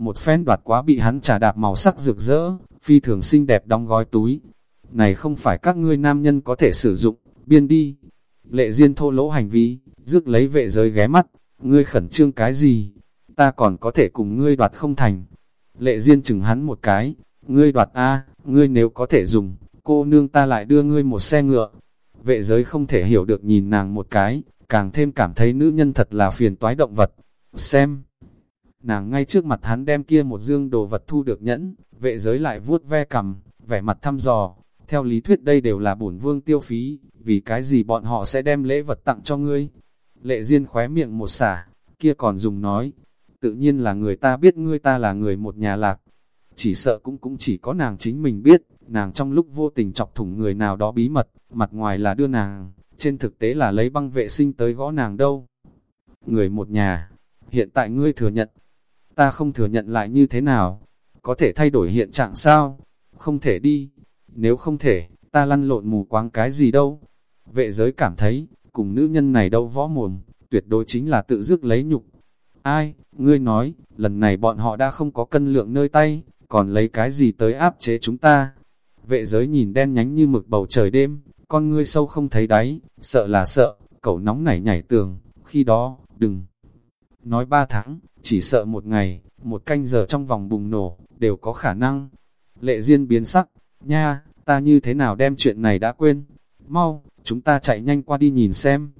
một phen đoạt quá bị hắn trà đạp màu sắc rực rỡ, phi thường xinh đẹp đóng gói túi. Này không phải các ngươi nam nhân có thể sử dụng, biên đi. Lệ Diên thô lỗ hành vi, rước lấy vệ giới ghé mắt, ngươi khẩn trương cái gì? Ta còn có thể cùng ngươi đoạt không thành. Lệ Diên chừng hắn một cái, ngươi đoạt A, ngươi nếu có thể dùng, cô nương ta lại đưa ngươi một xe ngựa. Vệ giới không thể hiểu được nhìn nàng một cái, càng thêm cảm thấy nữ nhân thật là phiền toái động vật. Xem, nàng ngay trước mặt hắn đem kia một dương đồ vật thu được nhẫn, vệ giới lại vuốt ve cầm, vẻ mặt thăm dò. Theo lý thuyết đây đều là bổn vương tiêu phí, vì cái gì bọn họ sẽ đem lễ vật tặng cho ngươi. Lệ Diên khóe miệng một xả, kia còn dùng nói, tự nhiên là người ta biết ngươi ta là người một nhà lạc. Chỉ sợ cũng cũng chỉ có nàng chính mình biết, nàng trong lúc vô tình chọc thủng người nào đó bí mật, mặt ngoài là đưa nàng, trên thực tế là lấy băng vệ sinh tới gõ nàng đâu. Người một nhà, hiện tại ngươi thừa nhận, ta không thừa nhận lại như thế nào, có thể thay đổi hiện trạng sao? Không thể đi, nếu không thể, ta lăn lộn mù quáng cái gì đâu. Vệ giới cảm thấy, cùng nữ nhân này đâu võ mồm, tuyệt đối chính là tự dứt lấy nhục. Ai, ngươi nói, lần này bọn họ đã không có cân lượng nơi tay, còn lấy cái gì tới áp chế chúng ta? Vệ giới nhìn đen nhánh như mực bầu trời đêm, con ngươi sâu không thấy đáy, sợ là sợ, cậu nóng nảy nhảy tường, khi đó, đừng. Nói ba tháng, chỉ sợ một ngày, một canh giờ trong vòng bùng nổ, đều có khả năng. Lệ Diên biến sắc, nha, ta như thế nào đem chuyện này đã quên. Mau, chúng ta chạy nhanh qua đi nhìn xem.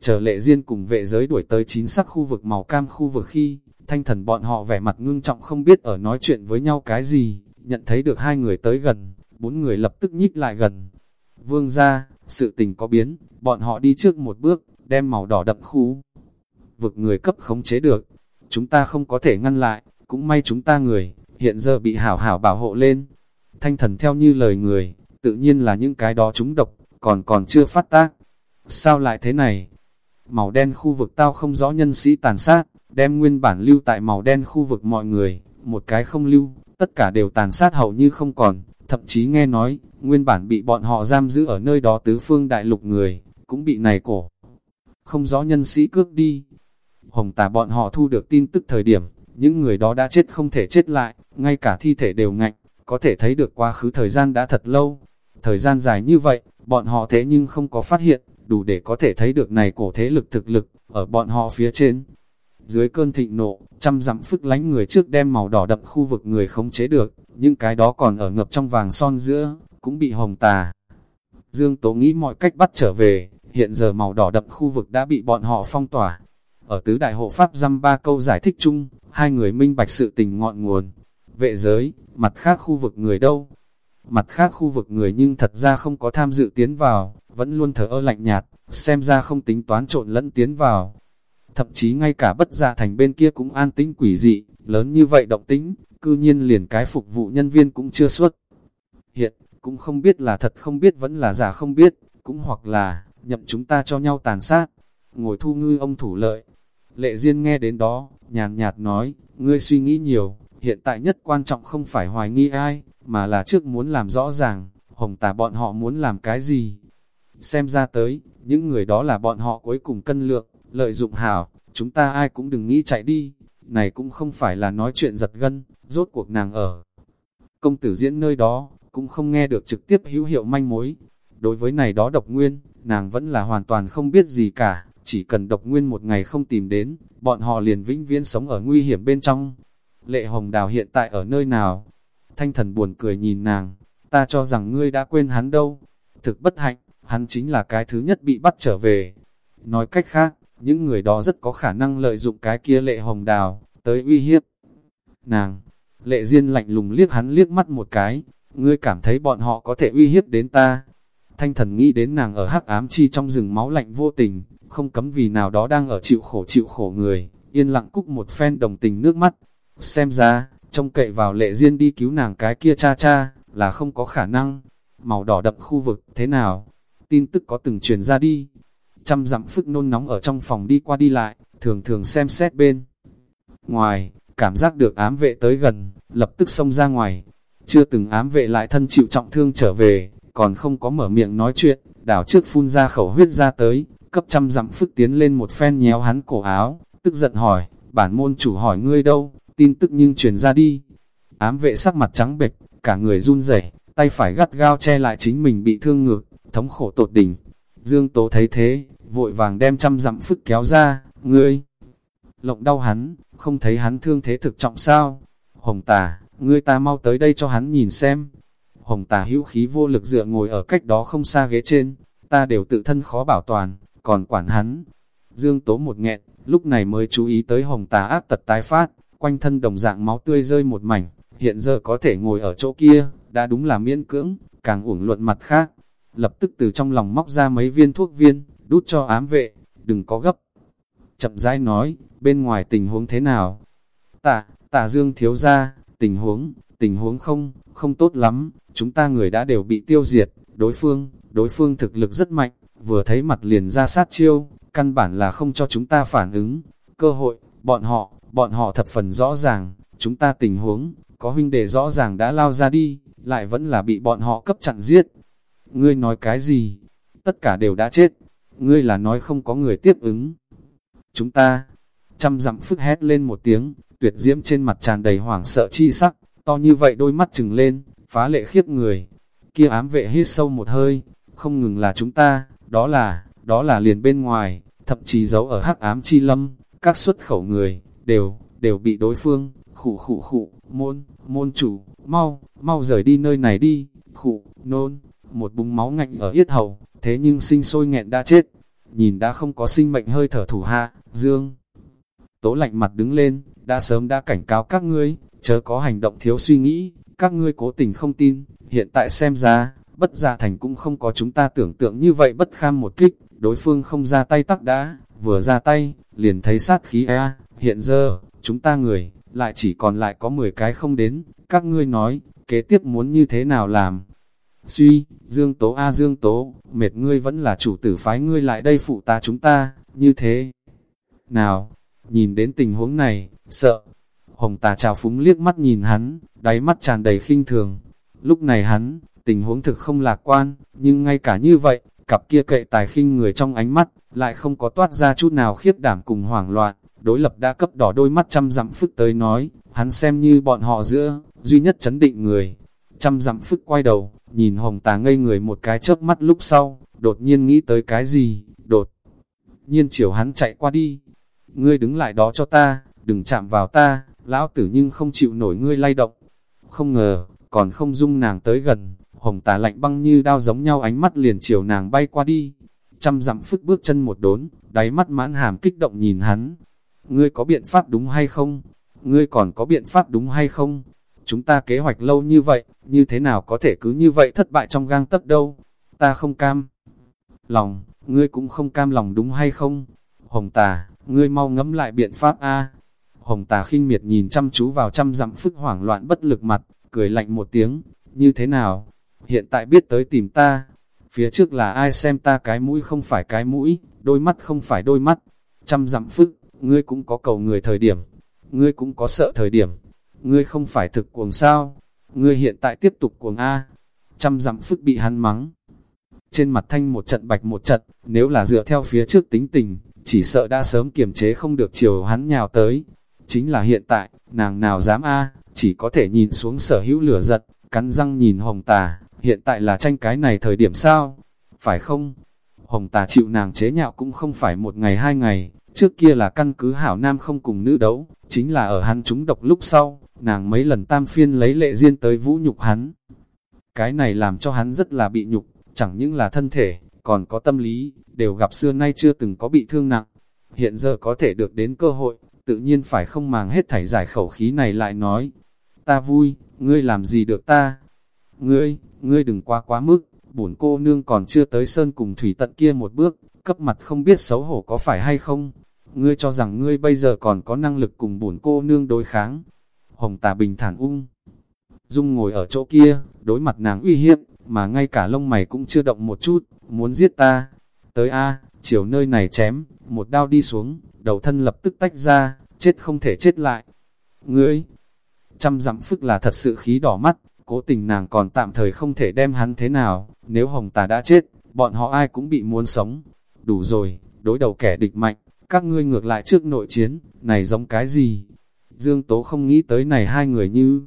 Chờ lệ Diên cùng vệ giới đuổi tới chín sắc khu vực màu cam khu vực khi, thanh thần bọn họ vẻ mặt ngưng trọng không biết ở nói chuyện với nhau cái gì, nhận thấy được hai người tới gần, bốn người lập tức nhích lại gần. Vương ra, sự tình có biến, bọn họ đi trước một bước, đem màu đỏ đậm khu. Vực người cấp khống chế được, chúng ta không có thể ngăn lại, cũng may chúng ta người, hiện giờ bị hảo hảo bảo hộ lên. Thanh thần theo như lời người, tự nhiên là những cái đó chúng độc, còn còn chưa phát tác. Sao lại thế này? Màu đen khu vực tao không rõ nhân sĩ tàn sát, đem nguyên bản lưu tại màu đen khu vực mọi người, một cái không lưu, tất cả đều tàn sát hầu như không còn, thậm chí nghe nói, nguyên bản bị bọn họ giam giữ ở nơi đó tứ phương đại lục người, cũng bị này cổ. Không rõ nhân sĩ cướp đi. Hồng tà bọn họ thu được tin tức thời điểm, những người đó đã chết không thể chết lại, ngay cả thi thể đều ngạnh, có thể thấy được quá khứ thời gian đã thật lâu. Thời gian dài như vậy, bọn họ thế nhưng không có phát hiện, đủ để có thể thấy được này cổ thế lực thực lực, ở bọn họ phía trên. Dưới cơn thịnh nộ, trăm dặm phức lánh người trước đem màu đỏ đậm khu vực người không chế được, những cái đó còn ở ngập trong vàng son giữa, cũng bị hồng tà. Dương Tố nghĩ mọi cách bắt trở về, hiện giờ màu đỏ đậm khu vực đã bị bọn họ phong tỏa. Ở tứ đại hộ pháp dăm ba câu giải thích chung, hai người minh bạch sự tình ngọn nguồn. Vệ giới, mặt khác khu vực người đâu? Mặt khác khu vực người nhưng thật ra không có tham dự tiến vào, vẫn luôn thở ơ lạnh nhạt, xem ra không tính toán trộn lẫn tiến vào. Thậm chí ngay cả bất gia thành bên kia cũng an tĩnh quỷ dị, lớn như vậy động tĩnh, cư nhiên liền cái phục vụ nhân viên cũng chưa xuất. Hiện, cũng không biết là thật không biết vẫn là giả không biết, cũng hoặc là, nhậm chúng ta cho nhau tàn sát. Ngồi thu ngư ông thủ lợi. Lệ Diên nghe đến đó, nhàn nhạt nói, ngươi suy nghĩ nhiều, hiện tại nhất quan trọng không phải hoài nghi ai, mà là trước muốn làm rõ ràng, hồng tà bọn họ muốn làm cái gì. Xem ra tới, những người đó là bọn họ cuối cùng cân lượng, lợi dụng hảo, chúng ta ai cũng đừng nghĩ chạy đi. Này cũng không phải là nói chuyện giật gân, rốt cuộc nàng ở. Công tử diễn nơi đó, cũng không nghe được trực tiếp hữu hiệu manh mối. Đối với này đó độc nguyên, nàng vẫn là hoàn toàn không biết gì cả, chỉ cần độc nguyên một ngày không tìm đến, bọn họ liền vĩnh viễn sống ở nguy hiểm bên trong. Lệ Hồng Đào hiện tại ở nơi nào? Thanh thần buồn cười nhìn nàng, ta cho rằng ngươi đã quên hắn đâu. Thực bất hạnh, hắn chính là cái thứ nhất bị bắt trở về. Nói cách khác, những người đó rất có khả năng lợi dụng cái kia lệ hồng đào, tới uy hiếp. Nàng, lệ diên lạnh lùng liếc hắn liếc mắt một cái, ngươi cảm thấy bọn họ có thể uy hiếp đến ta. Thanh thần nghĩ đến nàng ở hắc ám chi trong rừng máu lạnh vô tình, không cấm vì nào đó đang ở chịu khổ chịu khổ người, yên lặng cúc một phen đồng tình nước mắt. Xem ra, trông cậy vào lệ duyên đi cứu nàng cái kia cha cha, là không có khả năng. Màu đỏ đậm khu vực, thế nào? Tin tức có từng truyền ra đi. Trăm dặm phức nôn nóng ở trong phòng đi qua đi lại, thường thường xem xét bên. Ngoài, cảm giác được ám vệ tới gần, lập tức xông ra ngoài. Chưa từng ám vệ lại thân chịu trọng thương trở về, còn không có mở miệng nói chuyện, đảo trước phun ra khẩu huyết ra tới, cấp trăm dặm phức tiến lên một phen nhéo hắn cổ áo, tức giận hỏi, bản môn chủ hỏi ngươi đâu, tin tức nhưng truyền ra đi. Ám vệ sắc mặt trắng bệch, cả người run rẩy, tay phải gắt gao che lại chính mình bị thương ngược, thống khổ tột đỉnh. Dương Tố thấy thế, vội vàng đem trăm dặm phức kéo ra, ngươi. Lộng đau hắn, không thấy hắn thương thế thực trọng sao? Hồng tà, ngươi ta mau tới đây cho hắn nhìn xem. Hồng tà hữu khí vô lực dựa ngồi ở cách đó không xa ghế trên, ta đều tự thân khó bảo toàn, còn quản hắn. Dương Tố một nghẹn, lúc này mới chú ý tới hồng tà ác tật tái phát, quanh thân đồng dạng máu tươi rơi một mảnh, hiện giờ có thể ngồi ở chỗ kia, đã đúng là miễn cưỡng, càng uổng luận mặt khác. Lập tức từ trong lòng móc ra mấy viên thuốc viên, đút cho ám vệ, đừng có gấp. Chậm rãi nói, bên ngoài tình huống thế nào? Tạ, tạ dương thiếu ra, tình huống, tình huống không, không tốt lắm, chúng ta người đã đều bị tiêu diệt, đối phương, đối phương thực lực rất mạnh, vừa thấy mặt liền ra sát chiêu, căn bản là không cho chúng ta phản ứng, cơ hội, bọn họ, bọn họ thập phần rõ ràng, chúng ta tình huống, có huynh đệ rõ ràng đã lao ra đi, lại vẫn là bị bọn họ cấp chặn giết. Ngươi nói cái gì? Tất cả đều đã chết. Ngươi là nói không có người tiếp ứng. Chúng ta, trăm dặm phức hét lên một tiếng, tuyệt diễm trên mặt tràn đầy hoảng sợ chi sắc, to như vậy đôi mắt trừng lên, phá lệ khiếp người. Kia ám vệ hít sâu một hơi, không ngừng là chúng ta, đó là, đó là liền bên ngoài, thậm chí giấu ở hắc ám chi lâm, các xuất khẩu người, đều, đều bị đối phương, khụ khụ khụ, môn, môn chủ, mau, mau rời đi nơi này đi, khụ, nôn, một búng máu ngạnh ở yết hầu, thế nhưng sinh sôi nghẹn đã chết, nhìn đã không có sinh mệnh hơi thở thủ hạ, dương. Tố lạnh mặt đứng lên, đã sớm đã cảnh cáo các ngươi, chớ có hành động thiếu suy nghĩ, các ngươi cố tình không tin, hiện tại xem ra, bất giả thành cũng không có chúng ta tưởng tượng như vậy bất kham một kích, đối phương không ra tay tắc đã, vừa ra tay, liền thấy sát khí e, hiện giờ, chúng ta người, lại chỉ còn lại có 10 cái không đến, các ngươi nói, kế tiếp muốn như thế nào làm? Suy, Dương Tố A Dương Tố, mệt ngươi vẫn là chủ tử phái ngươi lại đây phụ ta chúng ta, như thế. Nào, nhìn đến tình huống này, sợ. Hồng tà trào phúng liếc mắt nhìn hắn, đáy mắt tràn đầy khinh thường. Lúc này hắn, tình huống thực không lạc quan, nhưng ngay cả như vậy, cặp kia cậy tài khinh người trong ánh mắt, lại không có toát ra chút nào khiếp đảm cùng hoảng loạn. Đối lập đã cấp đỏ đôi mắt chăm dặm phức tới nói, hắn xem như bọn họ giữa, duy nhất chấn định người. Chăm dặm phức quay đầu, nhìn hồng tà ngây người một cái chớp mắt lúc sau, đột nhiên nghĩ tới cái gì, đột nhiên chiều hắn chạy qua đi. Ngươi đứng lại đó cho ta, đừng chạm vào ta, lão tử nhưng không chịu nổi ngươi lay động. Không ngờ, còn không dung nàng tới gần, hồng tà lạnh băng như đao giống nhau ánh mắt liền chiều nàng bay qua đi. Trăm dặm phức bước chân một đốn, đáy mắt mãn hàm kích động nhìn hắn. Ngươi có biện pháp đúng hay không? Ngươi còn có biện pháp đúng hay không? Chúng ta kế hoạch lâu như vậy, như thế nào có thể cứ như vậy thất bại trong gang tấc đâu? Ta không cam. Lòng, ngươi cũng không cam lòng đúng hay không? Hồng tà, ngươi mau ngẫm lại biện pháp A. Hồng tà khinh miệt nhìn chăm chú vào trăm dặm phức hoảng loạn bất lực mặt, cười lạnh một tiếng, như thế nào? Hiện tại biết tới tìm ta, phía trước là ai xem ta cái mũi không phải cái mũi, đôi mắt không phải đôi mắt, trăm dặm phức, ngươi cũng có cầu người thời điểm, ngươi cũng có sợ thời điểm, ngươi không phải thực cuồng sao, ngươi hiện tại tiếp tục cuồng A, trăm dặm phức bị hắn mắng. Trên mặt thanh một trận bạch một trận, nếu là dựa theo phía trước tính tình, chỉ sợ đã sớm kiềm chế không được chiều hắn nhào tới. Chính là hiện tại, nàng nào dám A, chỉ có thể nhìn xuống sở hữu lửa giật, cắn răng nhìn hồng tà, hiện tại là tranh cái này thời điểm sao? Phải không? Hồng tà chịu nàng chế nhạo cũng không phải một ngày hai ngày, trước kia là căn cứ hảo nam không cùng nữ đấu, chính là ở hắn chúng độc lúc sau, nàng mấy lần tam phiên lấy lệ riêng tới vũ nhục hắn. Cái này làm cho hắn rất là bị nhục, chẳng những là thân thể, còn có tâm lý, đều gặp xưa nay chưa từng có bị thương nặng. Hiện giờ có thể được đến cơ hội, tự nhiên phải không màng hết thảy giải khẩu khí này lại nói. Ta vui, ngươi làm gì được ta? Ngươi, ngươi đừng quá quá mức, bổn cô nương còn chưa tới sơn cùng thủy tận kia một bước, cấp mặt không biết xấu hổ có phải hay không? Ngươi cho rằng ngươi bây giờ còn có năng lực cùng bổn cô nương đối kháng. Hồng tà bình thản ung. Dung ngồi ở chỗ kia, đối mặt nàng uy hiếp, mà ngay cả lông mày cũng chưa động một chút, muốn giết ta. Tới A, chiều nơi này chém, một đao đi xuống, đầu thân lập tức tách ra, chết không thể chết lại. Ngươi, trăm dặm phức là thật sự khí đỏ mắt, cố tình nàng còn tạm thời không thể đem hắn thế nào, nếu hồng tà đã chết, bọn họ ai cũng bị muốn sống. Đủ rồi, đối đầu kẻ địch mạnh, các ngươi ngược lại trước nội chiến, này giống cái gì? Dương Tố không nghĩ tới này hai người như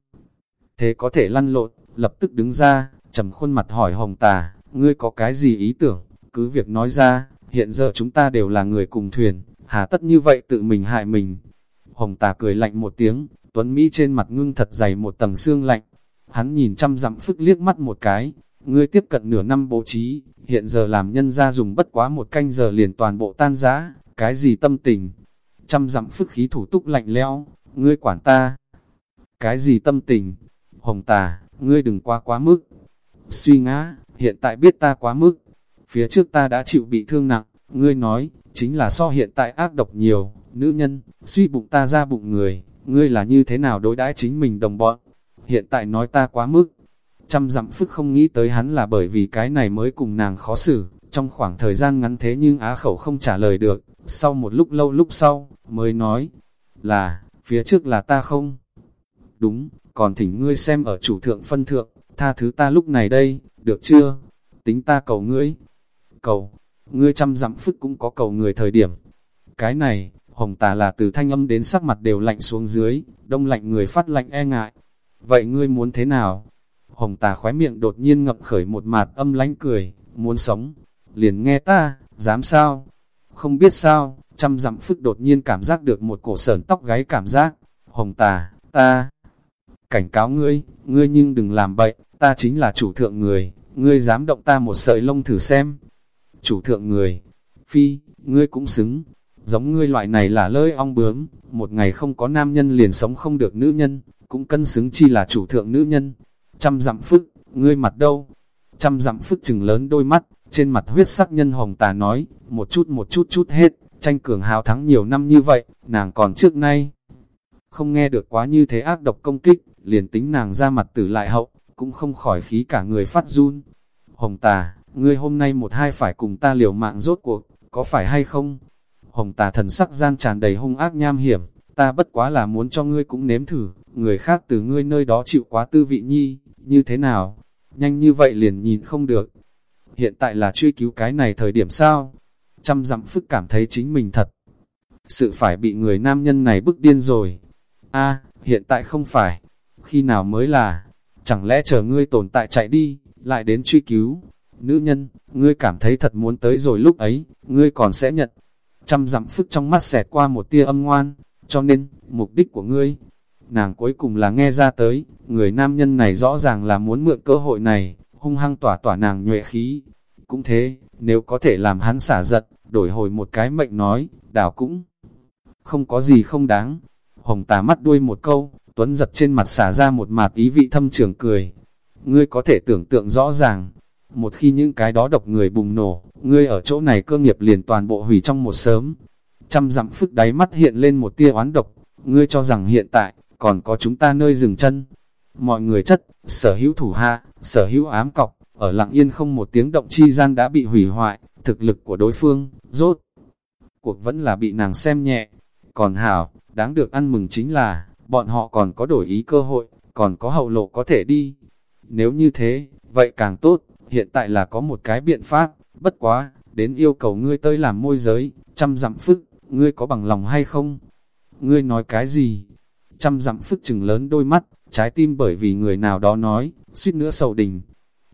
thế có thể lăn lộn, lập tức đứng ra, trầm khuôn mặt hỏi Hồng Tà, ngươi có cái gì ý tưởng, cứ việc nói ra, hiện giờ chúng ta đều là người cùng thuyền, hà tất như vậy tự mình hại mình. Hồng Tà cười lạnh một tiếng, Tuấn Mỹ trên mặt ngưng thật dày một tầng xương lạnh, hắn nhìn chăm dặm phức liếc mắt một cái, ngươi tiếp cận nửa năm bố trí, hiện giờ làm nhân ra dùng bất quá một canh giờ liền toàn bộ tan giá, cái gì tâm tình, chăm dặm phức khí thủ túc lạnh lẽo, ngươi quản ta, cái gì tâm tình, hồng tà, ngươi đừng quá quá mức, suy ngã, hiện tại biết ta quá mức, phía trước ta đã chịu bị thương nặng, ngươi nói, chính là so hiện tại ác độc nhiều, nữ nhân, suy bụng ta ra bụng người, ngươi là như thế nào đối đãi chính mình đồng bọn, hiện tại nói ta quá mức, trăm dặm phức không nghĩ tới hắn là bởi vì cái này mới cùng nàng khó xử, trong khoảng thời gian ngắn thế nhưng á khẩu không trả lời được, sau một lúc lâu lúc sau, mới nói, là, phía trước là ta không? Đúng, còn thỉnh ngươi xem ở chủ thượng phân thượng, tha thứ ta lúc này đây, được chưa? Tính ta cầu ngươi. Cầu, ngươi trăm dặm phức cũng có cầu người thời điểm. Cái này, hồng tà là từ thanh âm đến sắc mặt đều lạnh xuống dưới, đông lạnh người phát lạnh e ngại. Vậy ngươi muốn thế nào? Hồng tà khóe miệng đột nhiên ngậm khởi một mạt âm lánh cười, muốn sống. Liền nghe ta, dám sao? Không biết sao, trăm dặm phức đột nhiên cảm giác được một cổ sờn tóc gáy cảm giác. Hồng tà, ta, cảnh cáo ngươi, ngươi nhưng đừng làm bậy, ta chính là chủ thượng người, ngươi dám động ta một sợi lông thử xem. Chủ thượng người, phi, ngươi cũng xứng, giống ngươi loại này là lơi ong bướm, một ngày không có nam nhân liền sống không được nữ nhân, cũng cân xứng chi là chủ thượng nữ nhân. Trăm dặm phức, ngươi mặt đâu? Trăm dặm phức chừng lớn đôi mắt, trên mặt huyết sắc nhân hồng tà nói, một chút một chút chút hết, tranh cường hào thắng nhiều năm như vậy, nàng còn trước nay. Không nghe được quá như thế ác độc công kích, liền tính nàng ra mặt tử lại hậu, cũng không khỏi khí cả người phát run. Hồng tà, ngươi hôm nay một hai phải cùng ta liều mạng rốt cuộc, có phải hay không? Hồng tà thần sắc gian tràn đầy hung ác nham hiểm, ta bất quá là muốn cho ngươi cũng nếm thử, người khác từ ngươi nơi đó chịu quá tư vị nhi, như thế nào? Nhanh như vậy liền nhìn không được. Hiện tại là truy cứu cái này thời điểm sao? Trăm dặm phức cảm thấy chính mình thật. Sự phải bị người nam nhân này bức điên rồi. a hiện tại không phải. Khi nào mới là? Chẳng lẽ chờ ngươi tồn tại chạy đi, lại đến truy cứu? Nữ nhân, ngươi cảm thấy thật muốn tới rồi lúc ấy, ngươi còn sẽ nhận. Trăm dặm phức trong mắt xẹt qua một tia âm ngoan, cho nên, mục đích của ngươi, nàng cuối cùng là nghe ra tới, người nam nhân này rõ ràng là muốn mượn cơ hội này, hung hăng tỏa tỏa nàng nhuệ khí. Cũng thế, nếu có thể làm hắn xả giật, đổi hồi một cái mệnh nói, đảo cũng không có gì không đáng. Hồng tà mắt đuôi một câu, Tuấn giật trên mặt xả ra một mạt ý vị thâm trường cười. Ngươi có thể tưởng tượng rõ ràng, một khi những cái đó độc người bùng nổ, ngươi ở chỗ này cơ nghiệp liền toàn bộ hủy trong một sớm. Trăm dặm phức đáy mắt hiện lên một tia oán độc, ngươi cho rằng hiện tại, còn có chúng ta nơi dừng chân. Mọi người chất, sở hữu thủ hạ, sở hữu ám cọc, ở lặng yên không một tiếng động chi gian đã bị hủy hoại, thực lực của đối phương, rốt. Cuộc vẫn là bị nàng xem nhẹ. Còn hảo, đáng được ăn mừng chính là, bọn họ còn có đổi ý cơ hội, còn có hậu lộ có thể đi. Nếu như thế, vậy càng tốt, hiện tại là có một cái biện pháp, bất quá, đến yêu cầu ngươi tới làm môi giới, chăm dặm phức, ngươi có bằng lòng hay không? Ngươi nói cái gì? Trăm dặm phức chừng lớn đôi mắt, trái tim bởi vì người nào đó nói, suýt nữa sầu đình.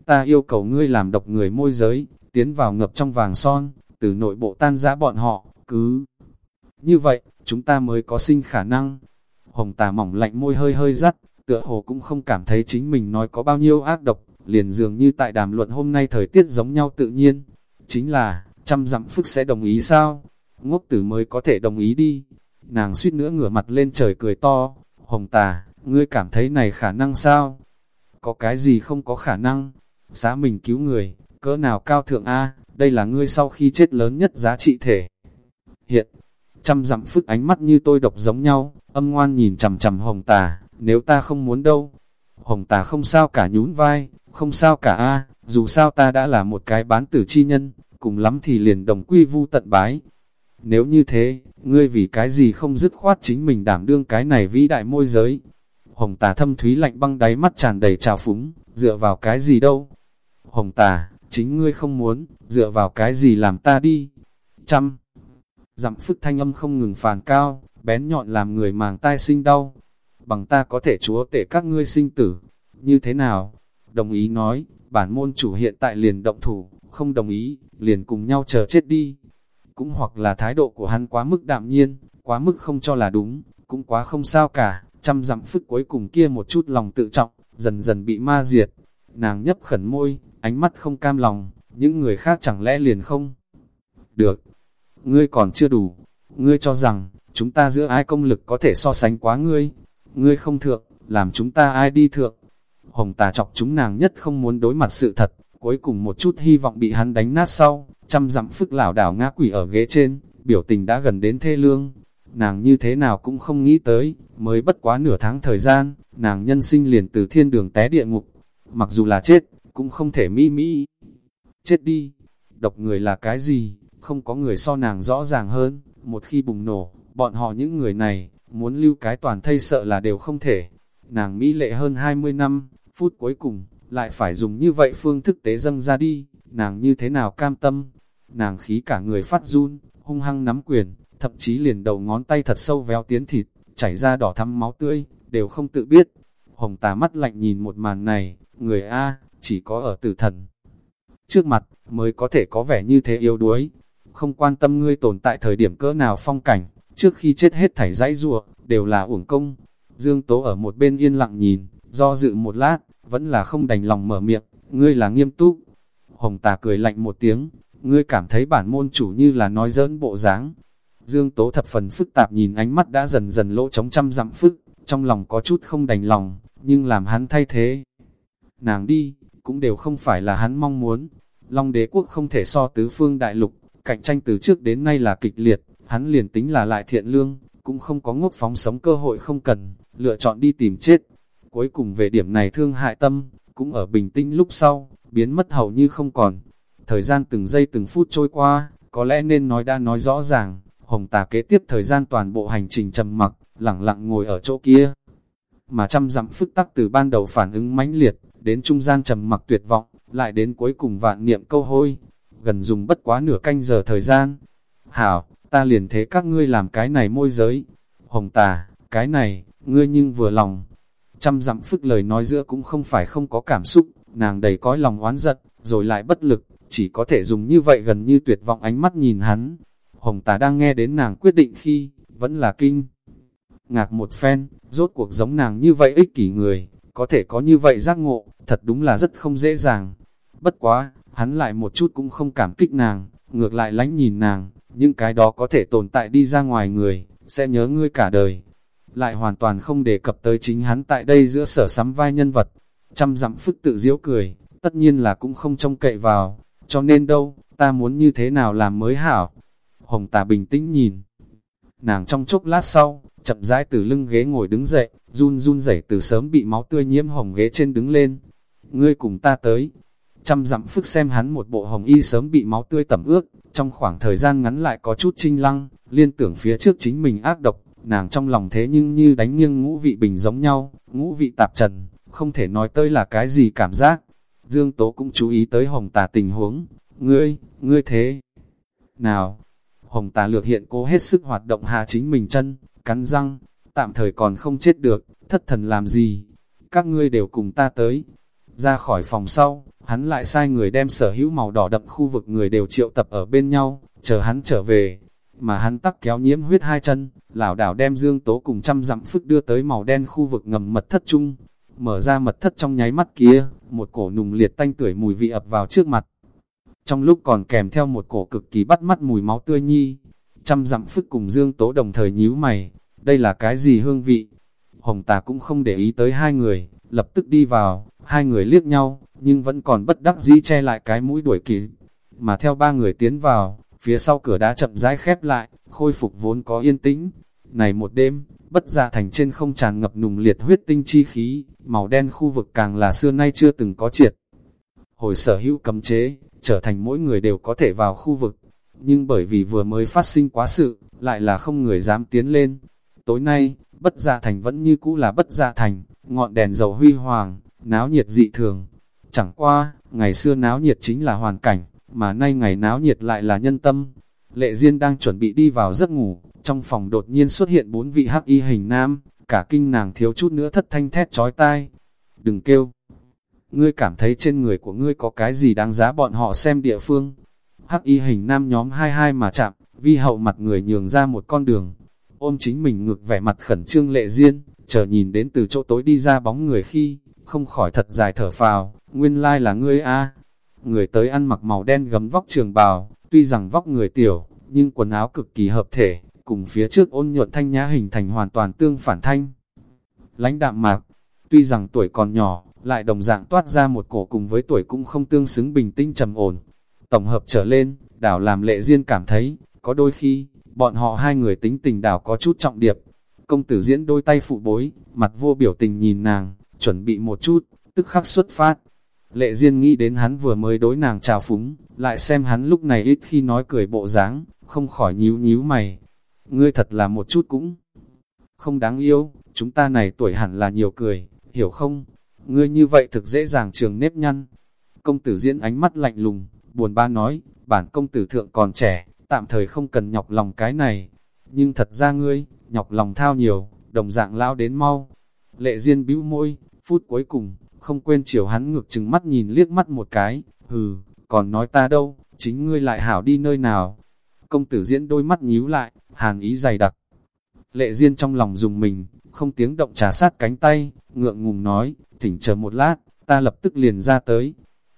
Ta yêu cầu ngươi làm độc người môi giới, tiến vào ngập trong vàng son, từ nội bộ tan giã bọn họ, cứ như vậy, chúng ta mới có sinh khả năng. Hồng tà mỏng lạnh môi hơi hơi rắt, tựa hồ cũng không cảm thấy chính mình nói có bao nhiêu ác độc, liền dường như tại đàm luận hôm nay thời tiết giống nhau tự nhiên. Chính là, trăm dặm phức sẽ đồng ý sao? Ngốc tử mới có thể đồng ý đi. Nàng suýt nữa ngửa mặt lên trời cười to, hồng tà, ngươi cảm thấy này khả năng sao? Có cái gì không có khả năng? Giá mình cứu người, cỡ nào cao thượng A, đây là ngươi sau khi chết lớn nhất giá trị thể. Hiện, trăm dặm phức ánh mắt như tôi độc giống nhau, âm ngoan nhìn chầm chầm hồng tà, nếu ta không muốn đâu. Hồng tà không sao cả nhún vai, không sao cả a dù sao ta đã là một cái bán tử chi nhân, cùng lắm thì liền đồng quy vu tận bái. Nếu như thế, ngươi vì cái gì không dứt khoát chính mình đảm đương cái này vĩ đại môi giới. Hồng tà thâm thúy lạnh băng đáy mắt tràn đầy trào phúng, dựa vào cái gì đâu. Hồng tà, chính ngươi không muốn, dựa vào cái gì làm ta đi. Trăm, dặm phức thanh âm không ngừng phàn cao, bén nhọn làm người màng tai sinh đau. Bằng ta có thể chúa tể các ngươi sinh tử. Như thế nào? Đồng ý nói, bản môn chủ hiện tại liền động thủ, không đồng ý, liền cùng nhau chờ chết đi. Cũng hoặc là thái độ của hắn quá mức đạm nhiên, quá mức không cho là đúng, cũng quá không sao cả, trăm dặm phức cuối cùng kia một chút lòng tự trọng, dần dần bị ma diệt. Nàng nhấp khẩn môi, ánh mắt không cam lòng, những người khác chẳng lẽ liền không? Được, ngươi còn chưa đủ, ngươi cho rằng, chúng ta giữa ai công lực có thể so sánh quá ngươi, ngươi không thượng, làm chúng ta ai đi thượng. Hồng tà chọc chúng nàng nhất không muốn đối mặt sự thật, cuối cùng một chút hy vọng bị hắn đánh nát sau, trăm dặm phức lảo đảo ngã quỷ ở ghế trên, biểu tình đã gần đến thê lương. Nàng như thế nào cũng không nghĩ tới, mới bất quá nửa tháng thời gian, nàng nhân sinh liền từ thiên đường té địa ngục. Mặc dù là chết, cũng không thể mỹ mỹ. Chết đi, độc người là cái gì, không có người so nàng rõ ràng hơn, một khi bùng nổ, bọn họ những người này, muốn lưu cái toàn thây sợ là đều không thể. Nàng mỹ lệ hơn 20 năm, phút cuối cùng, lại phải dùng như vậy phương thức tế dâng ra đi, nàng như thế nào cam tâm. Nàng khí cả người phát run, hung hăng nắm quyền, thậm chí liền đầu ngón tay thật sâu véo tiến thịt, chảy ra đỏ thắm máu tươi, đều không tự biết. Hồng tà mắt lạnh nhìn một màn này, người A, chỉ có ở tử thần. Trước mặt, mới có thể có vẻ như thế yếu đuối. Không quan tâm ngươi tồn tại thời điểm cỡ nào phong cảnh, trước khi chết hết thảy dãy ruộng, đều là uổng công. Dương Tố ở một bên yên lặng nhìn, do dự một lát, vẫn là không đành lòng mở miệng, ngươi là nghiêm túc. Hồng tà cười lạnh một tiếng, ngươi cảm thấy bản môn chủ như là nói dỡn bộ dáng. Dương Tố thập phần phức tạp nhìn ánh mắt đã dần dần lỗ trống trăm dặm phức, trong lòng có chút không đành lòng, nhưng làm hắn thay thế. Nàng đi, cũng đều không phải là hắn mong muốn. Long đế quốc không thể so tứ phương đại lục, cạnh tranh từ trước đến nay là kịch liệt, hắn liền tính là lại thiện lương, cũng không có ngốc phóng sống cơ hội không cần, lựa chọn đi tìm chết. Cuối cùng về điểm này thương hại tâm, cũng ở bình tĩnh lúc sau, biến mất hầu như không còn. Thời gian từng giây từng phút trôi qua, có lẽ nên nói đã nói rõ ràng, hồng tà kế tiếp thời gian toàn bộ hành trình trầm mặc, lặng lặng ngồi ở chỗ kia. Mà trăm dặm phức tắc từ ban đầu phản ứng mãnh liệt, đến trung gian trầm mặc tuyệt vọng, lại đến cuối cùng vạn niệm câu hôi, gần dùng bất quá nửa canh giờ thời gian. Hảo, ta liền thế các ngươi làm cái này môi giới. Hồng tà, cái này, ngươi nhưng vừa lòng. Trăm dặm phức lời nói giữa cũng không phải không có cảm xúc, nàng đầy cõi lòng oán giận, rồi lại bất lực, chỉ có thể dùng như vậy gần như tuyệt vọng ánh mắt nhìn hắn. Hồng tà đang nghe đến nàng quyết định khi, vẫn là kinh. Ngạc một phen, rốt cuộc giống nàng như vậy ích kỷ người, có thể có như vậy giác ngộ, thật đúng là rất không dễ dàng. Bất quá, hắn lại một chút cũng không cảm kích nàng, ngược lại lánh nhìn nàng, những cái đó có thể tồn tại đi ra ngoài người, sẽ nhớ ngươi cả đời. Lại hoàn toàn không đề cập tới chính hắn tại đây giữa sở sắm vai nhân vật. Trăm dặm phức tự diễu cười, tất nhiên là cũng không trông cậy vào, cho nên đâu, ta muốn như thế nào làm mới hảo. Hồng tà bình tĩnh nhìn. Nàng trong chốc lát sau, chậm rãi từ lưng ghế ngồi đứng dậy, run run rẩy từ sớm bị máu tươi nhiễm hồng ghế trên đứng lên. Ngươi cùng ta tới. chăm dặm phức xem hắn một bộ hồng y sớm bị máu tươi tẩm ướt, trong khoảng thời gian ngắn lại có chút trinh lăng, liên tưởng phía trước chính mình ác độc, nàng trong lòng thế nhưng như đánh nghiêng ngũ vị bình giống nhau, ngũ vị tạp trần, không thể nói tới là cái gì cảm giác. Dương Tố cũng chú ý tới hồng tà tình huống, ngươi, ngươi thế. Nào, hồng tà lược hiện cố hết sức hoạt động hạ chính mình chân, cắn răng, tạm thời còn không chết được, thất thần làm gì, các ngươi đều cùng ta tới. Ra khỏi phòng sau, hắn lại sai người đem sở hữu màu đỏ đậm khu vực người đều triệu tập ở bên nhau, chờ hắn trở về. Mà hắn tắc kéo nhiễm huyết hai chân, lão đảo đem dương tố cùng trăm dặm phức đưa tới màu đen khu vực ngầm mật thất trung. Mở ra mật thất trong nháy mắt kia, một cổ nùng liệt tanh tuổi mùi vị ập vào trước mặt. Trong lúc còn kèm theo một cổ cực kỳ bắt mắt mùi máu tươi nhi, trăm dặm phức cùng dương tố đồng thời nhíu mày, đây là cái gì hương vị? Hồng tà cũng không để ý tới hai người, lập tức đi vào, hai người liếc nhau, nhưng vẫn còn bất đắc dĩ che lại cái mũi đuổi kịp. Mà theo ba người tiến vào, phía sau cửa đá chậm rãi khép lại, khôi phục vốn có yên tĩnh. Này một đêm, bất dạ thành trên không tràn ngập nùng liệt huyết tinh chi khí, màu đen khu vực càng là xưa nay chưa từng có triệt. Hồi sở hữu cấm chế, trở thành mỗi người đều có thể vào khu vực, nhưng bởi vì vừa mới phát sinh quá sự, lại là không người dám tiến lên. Tối nay, bất gia thành vẫn như cũ là bất gia thành, ngọn đèn dầu huy hoàng, náo nhiệt dị thường. Chẳng qua, ngày xưa náo nhiệt chính là hoàn cảnh, mà nay ngày náo nhiệt lại là nhân tâm. Lệ Diên đang chuẩn bị đi vào giấc ngủ, trong phòng đột nhiên xuất hiện bốn vị hắc y hình nam, cả kinh nàng thiếu chút nữa thất thanh thét chói tai. Đừng kêu! Ngươi cảm thấy trên người của ngươi có cái gì đáng giá bọn họ xem địa phương. Hắc y hình nam nhóm hai hai mà chạm, vi hậu mặt người nhường ra một con đường. Ôm chính mình ngực vẻ mặt khẩn trương lệ diên, chờ nhìn đến từ chỗ tối đi ra bóng người khi, không khỏi thật dài thở phào, nguyên lai là ngươi a Người tới ăn mặc màu đen gấm vóc trường bào, tuy rằng vóc người tiểu, nhưng quần áo cực kỳ hợp thể, cùng phía trước ôn nhuận thanh nhã hình thành hoàn toàn tương phản thanh. Lãnh đạm mạc, tuy rằng tuổi còn nhỏ, lại đồng dạng toát ra một cổ cùng với tuổi cũng không tương xứng bình tĩnh trầm ổn. Tổng hợp trở lên, đảo làm lệ duyên cảm thấy, có đôi khi, bọn họ hai người tính tình đảo có chút trọng điệp. Công tử diễn đôi tay phụ bối, mặt vô biểu tình nhìn nàng, chuẩn bị một chút, tức khắc xuất phát. Lệ Diên nghĩ đến hắn vừa mới đối nàng chào phúng, lại xem hắn lúc này ít khi nói cười bộ dáng, không khỏi nhíu nhíu mày. Ngươi thật là một chút cũng không đáng yêu, chúng ta này tuổi hẳn là nhiều cười, hiểu không? Ngươi như vậy thực dễ dàng trường nếp nhăn. Công tử diễn ánh mắt lạnh lùng, buồn ba nói, bản công tử thượng còn trẻ, tạm thời không cần nhọc lòng cái này. Nhưng thật ra ngươi, nhọc lòng thao nhiều, đồng dạng lao đến mau. Lệ Diên bĩu môi, phút cuối cùng, không quên chiều hắn ngược chừng mắt nhìn liếc mắt một cái, hừ, còn nói ta đâu, chính ngươi lại hảo đi nơi nào. Công tử diễn đôi mắt nhíu lại, hàn ý dày đặc. Lệ Diên trong lòng dùng mình, không tiếng động trà sát cánh tay, ngượng ngùng nói, thỉnh chờ một lát, ta lập tức liền ra tới.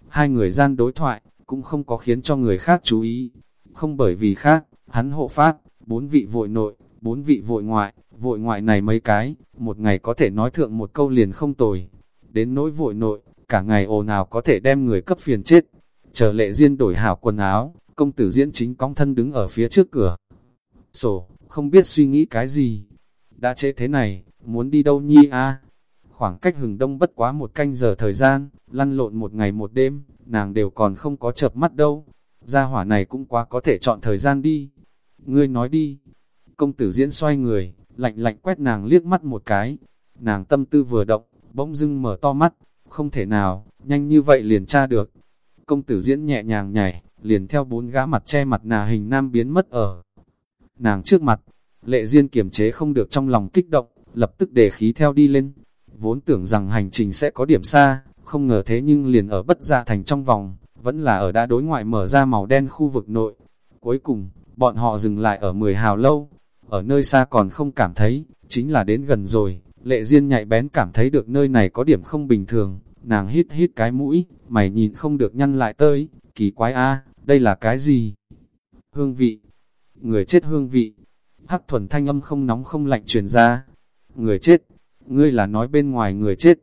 Hai người gian đối thoại, cũng không có khiến cho người khác chú ý. Không bởi vì khác, hắn hộ pháp, bốn vị vội nội, bốn vị vội ngoại, vội ngoại này mấy cái, một ngày có thể nói thượng một câu liền không tồi. Đến nỗi vội nội, cả ngày ồn ào có thể đem người cấp phiền chết. Chờ lệ riêng đổi hảo quần áo, công tử diễn chính cong thân đứng ở phía trước cửa. Sổ, không biết suy nghĩ cái gì. Đã chế thế này, muốn đi đâu nhi a Khoảng cách hừng đông bất quá một canh giờ thời gian, lăn lộn một ngày một đêm, nàng đều còn không có chợp mắt đâu. Gia hỏa này cũng quá có thể chọn thời gian đi. Ngươi nói đi. Công tử diễn xoay người, lạnh lạnh quét nàng liếc mắt một cái. Nàng tâm tư vừa động, bỗng dưng mở to mắt. Không thể nào, nhanh như vậy liền tra được. Công tử diễn nhẹ nhàng nhảy, liền theo bốn gã mặt che mặt nà hình nam biến mất ở. Nàng trước mặt, lệ duyên kiềm chế không được trong lòng kích động, lập tức đề khí theo đi lên. Vốn tưởng rằng hành trình sẽ có điểm xa, không ngờ thế nhưng liền ở bất gia thành trong vòng, vẫn là ở đã đối ngoại mở ra màu đen khu vực nội. Cuối cùng, bọn họ dừng lại ở 10 hào lâu, ở nơi xa còn không cảm thấy, chính là đến gần rồi, lệ Diên nhạy bén cảm thấy được nơi này có điểm không bình thường, nàng hít hít cái mũi, mày nhìn không được nhăn lại tới, kỳ quái a đây là cái gì? Hương vị, người chết hương vị, hắc thuần thanh âm không nóng không lạnh truyền ra, người chết, ngươi là nói bên ngoài người chết.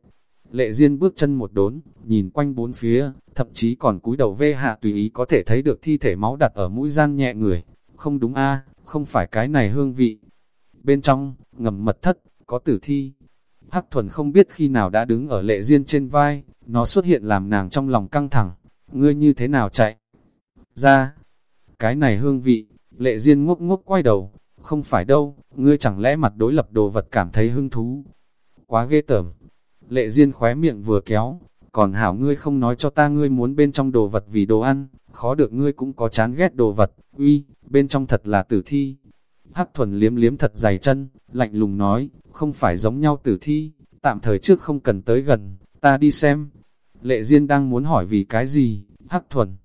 Lệ Diên bước chân một đốn, nhìn quanh bốn phía, thậm chí còn cúi đầu vê hạ tùy ý có thể thấy được thi thể máu đặt ở mũi gian nhẹ người. Không đúng a không phải cái này hương vị. Bên trong, ngầm mật thất, có tử thi. Hắc thuần không biết khi nào đã đứng ở lệ duyên trên vai, nó xuất hiện làm nàng trong lòng căng thẳng. Ngươi như thế nào chạy? Ra, cái này hương vị, lệ duyên ngốc ngốc quay đầu, không phải đâu, ngươi chẳng lẽ mặt đối lập đồ vật cảm thấy hứng thú. Quá ghê tởm. Lệ duyên khóe miệng vừa kéo, còn hảo ngươi không nói cho ta ngươi muốn bên trong đồ vật vì đồ ăn, khó được ngươi cũng có chán ghét đồ vật, uy, bên trong thật là tử thi. Hắc thuần liếm liếm thật dày chân, lạnh lùng nói, không phải giống nhau tử thi, tạm thời trước không cần tới gần, ta đi xem. Lệ Diên đang muốn hỏi vì cái gì, Hắc thuần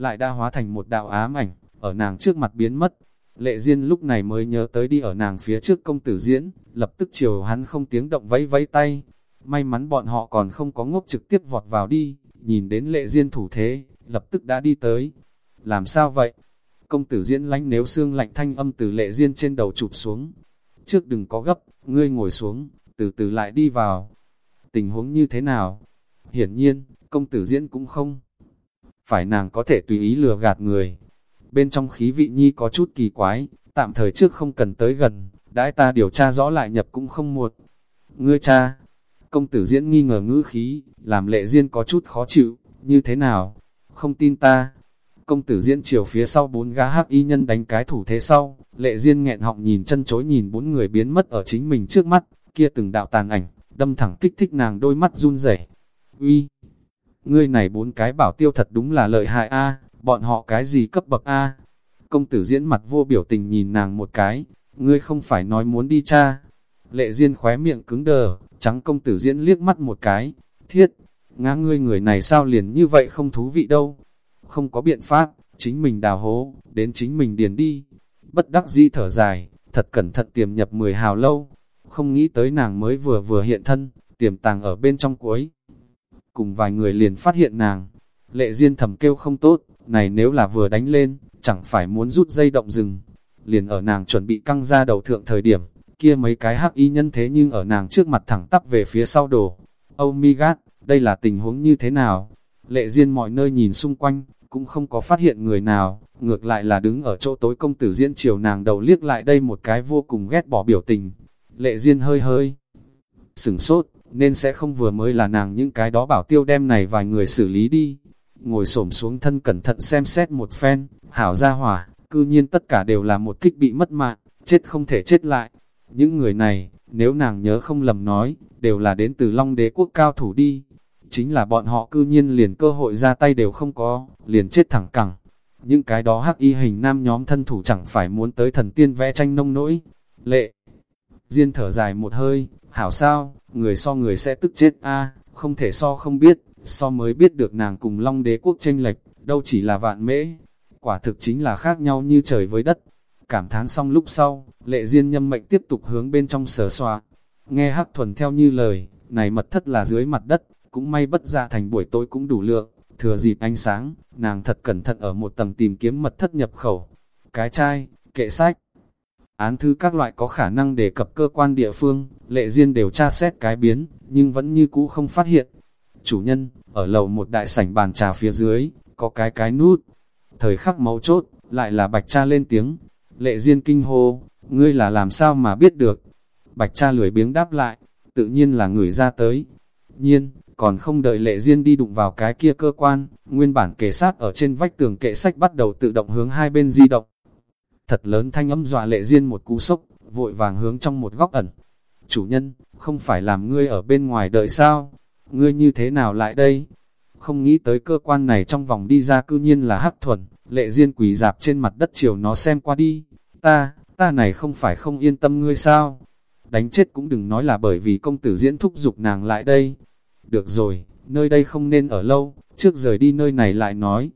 lại đã hóa thành một đạo ám ảnh, ở nàng trước mặt biến mất, Lệ Diên lúc này mới nhớ tới đi ở nàng phía trước công tử diễn, lập tức chiều hắn không tiếng động vẫy vẫy tay. May mắn bọn họ còn không có ngốc trực tiếp vọt vào đi, nhìn đến Lệ Diên thủ thế, lập tức đã đi tới. Làm sao vậy? Công tử diễn lánh nếu xương lạnh thanh âm từ Lệ Diên trên đầu chụp xuống. Trước đừng có gấp, ngươi ngồi xuống, từ từ lại đi vào. Tình huống như thế nào? Hiển nhiên, công tử diễn cũng không. Phải nàng có thể tùy ý lừa gạt người, bên trong khí vị nhi có chút kỳ quái, tạm thời trước không cần tới gần, đãi ta điều tra rõ lại nhập cũng không muộn. Ngươi cha, công tử diễn nghi ngờ ngữ khí, làm lệ duyên có chút khó chịu, như thế nào? Không tin ta. Công tử diễn chiều phía sau bốn gã hắc y nhân đánh cái thủ thế sau, lệ duyên nghẹn họng nhìn chân chối nhìn bốn người biến mất ở chính mình trước mắt, kia từng đạo tàn ảnh, đâm thẳng kích thích nàng đôi mắt run rẩy. Uy, ngươi này bốn cái bảo tiêu thật đúng là lợi hại a à, bọn họ cái gì cấp bậc A? Công tử diễn mặt vô biểu tình nhìn nàng một cái, ngươi không phải nói muốn đi cha. Lệ Diên khóe miệng cứng đờ, trắng công tử diễn liếc mắt một cái, thiết, ngã ngươi người này sao liền như vậy không thú vị đâu. Không có biện pháp, chính mình đào hố, đến chính mình điền đi. Bất đắc dĩ thở dài, thật cẩn thận tiềm nhập mười hào lâu, không nghĩ tới nàng mới vừa vừa hiện thân, tiềm tàng ở bên trong cuối. Cùng vài người liền phát hiện nàng, lệ diên thầm kêu không tốt, này nếu là vừa đánh lên, chẳng phải muốn rút dây động rừng. Liền ở nàng chuẩn bị căng ra đầu thượng thời điểm, kia mấy cái hắc y nhân thế nhưng ở nàng trước mặt thẳng tắp về phía sau đổ. Oh my god, đây là tình huống như thế nào? Lệ Diên mọi nơi nhìn xung quanh, cũng không có phát hiện người nào, ngược lại là đứng ở chỗ tối công tử diễn chiều nàng đầu liếc lại đây một cái vô cùng ghét bỏ biểu tình. Lệ Diên hơi hơi sửng sốt, nên sẽ không vừa mới là nàng những cái đó bảo tiêu đem này vài người xử lý đi. Ngồi xổm xuống thân cẩn thận xem xét một phen, hảo ra hỏa, cư nhiên tất cả đều là một kích bị mất mạng, chết không thể chết lại. Những người này, nếu nàng nhớ không lầm nói, đều là đến từ Long đế quốc cao thủ đi. Chính là bọn họ cư nhiên liền cơ hội ra tay đều không có, liền chết thẳng cẳng. Những cái đó hắc y hình nam nhóm thân thủ chẳng phải muốn tới thần tiên vẽ tranh nông nỗi. Lệ, Diên thở dài một hơi, hảo sao, người so người sẽ tức chết a không thể so không biết, so mới biết được nàng cùng Long đế quốc tranh lệch, đâu chỉ là vạn mễ. Quả thực chính là khác nhau như trời với đất. Cảm thán xong lúc sau, lệ Diên nhâm mệnh tiếp tục hướng bên trong sờ xoa. Nghe hắc thuần theo như lời, này mật thất là dưới mặt đất, cũng may bất ra thành buổi tối cũng đủ lượng, thừa dịp ánh sáng, nàng thật cẩn thận ở một tầng tìm kiếm mật thất nhập khẩu. Cái chai, kệ sách, án thư các loại có khả năng đề cập cơ quan địa phương, lệ riêng đều tra xét cái biến, nhưng vẫn như cũ không phát hiện. Chủ nhân, ở lầu một đại sảnh bàn trà phía dưới, có cái cái nút. Thời khắc máu chốt, lại là bạch cha lên tiếng. Lệ riêng kinh hô, ngươi là làm sao mà biết được. Bạch cha lười biếng đáp lại, tự nhiên là người ra tới. Nhiên, còn không đợi lệ riêng đi đụng vào cái kia cơ quan, nguyên bản kề sát ở trên vách tường kệ sách bắt đầu tự động hướng hai bên di động thật lớn thanh âm dọa lệ riêng một cú sốc, vội vàng hướng trong một góc ẩn. Chủ nhân, không phải làm ngươi ở bên ngoài đợi sao? Ngươi như thế nào lại đây? Không nghĩ tới cơ quan này trong vòng đi ra cư nhiên là hắc thuần, lệ riêng quỳ dạp trên mặt đất chiều nó xem qua đi. Ta, ta này không phải không yên tâm ngươi sao? Đánh chết cũng đừng nói là bởi vì công tử diễn thúc giục nàng lại đây. Được rồi, nơi đây không nên ở lâu, trước rời đi nơi này lại nói.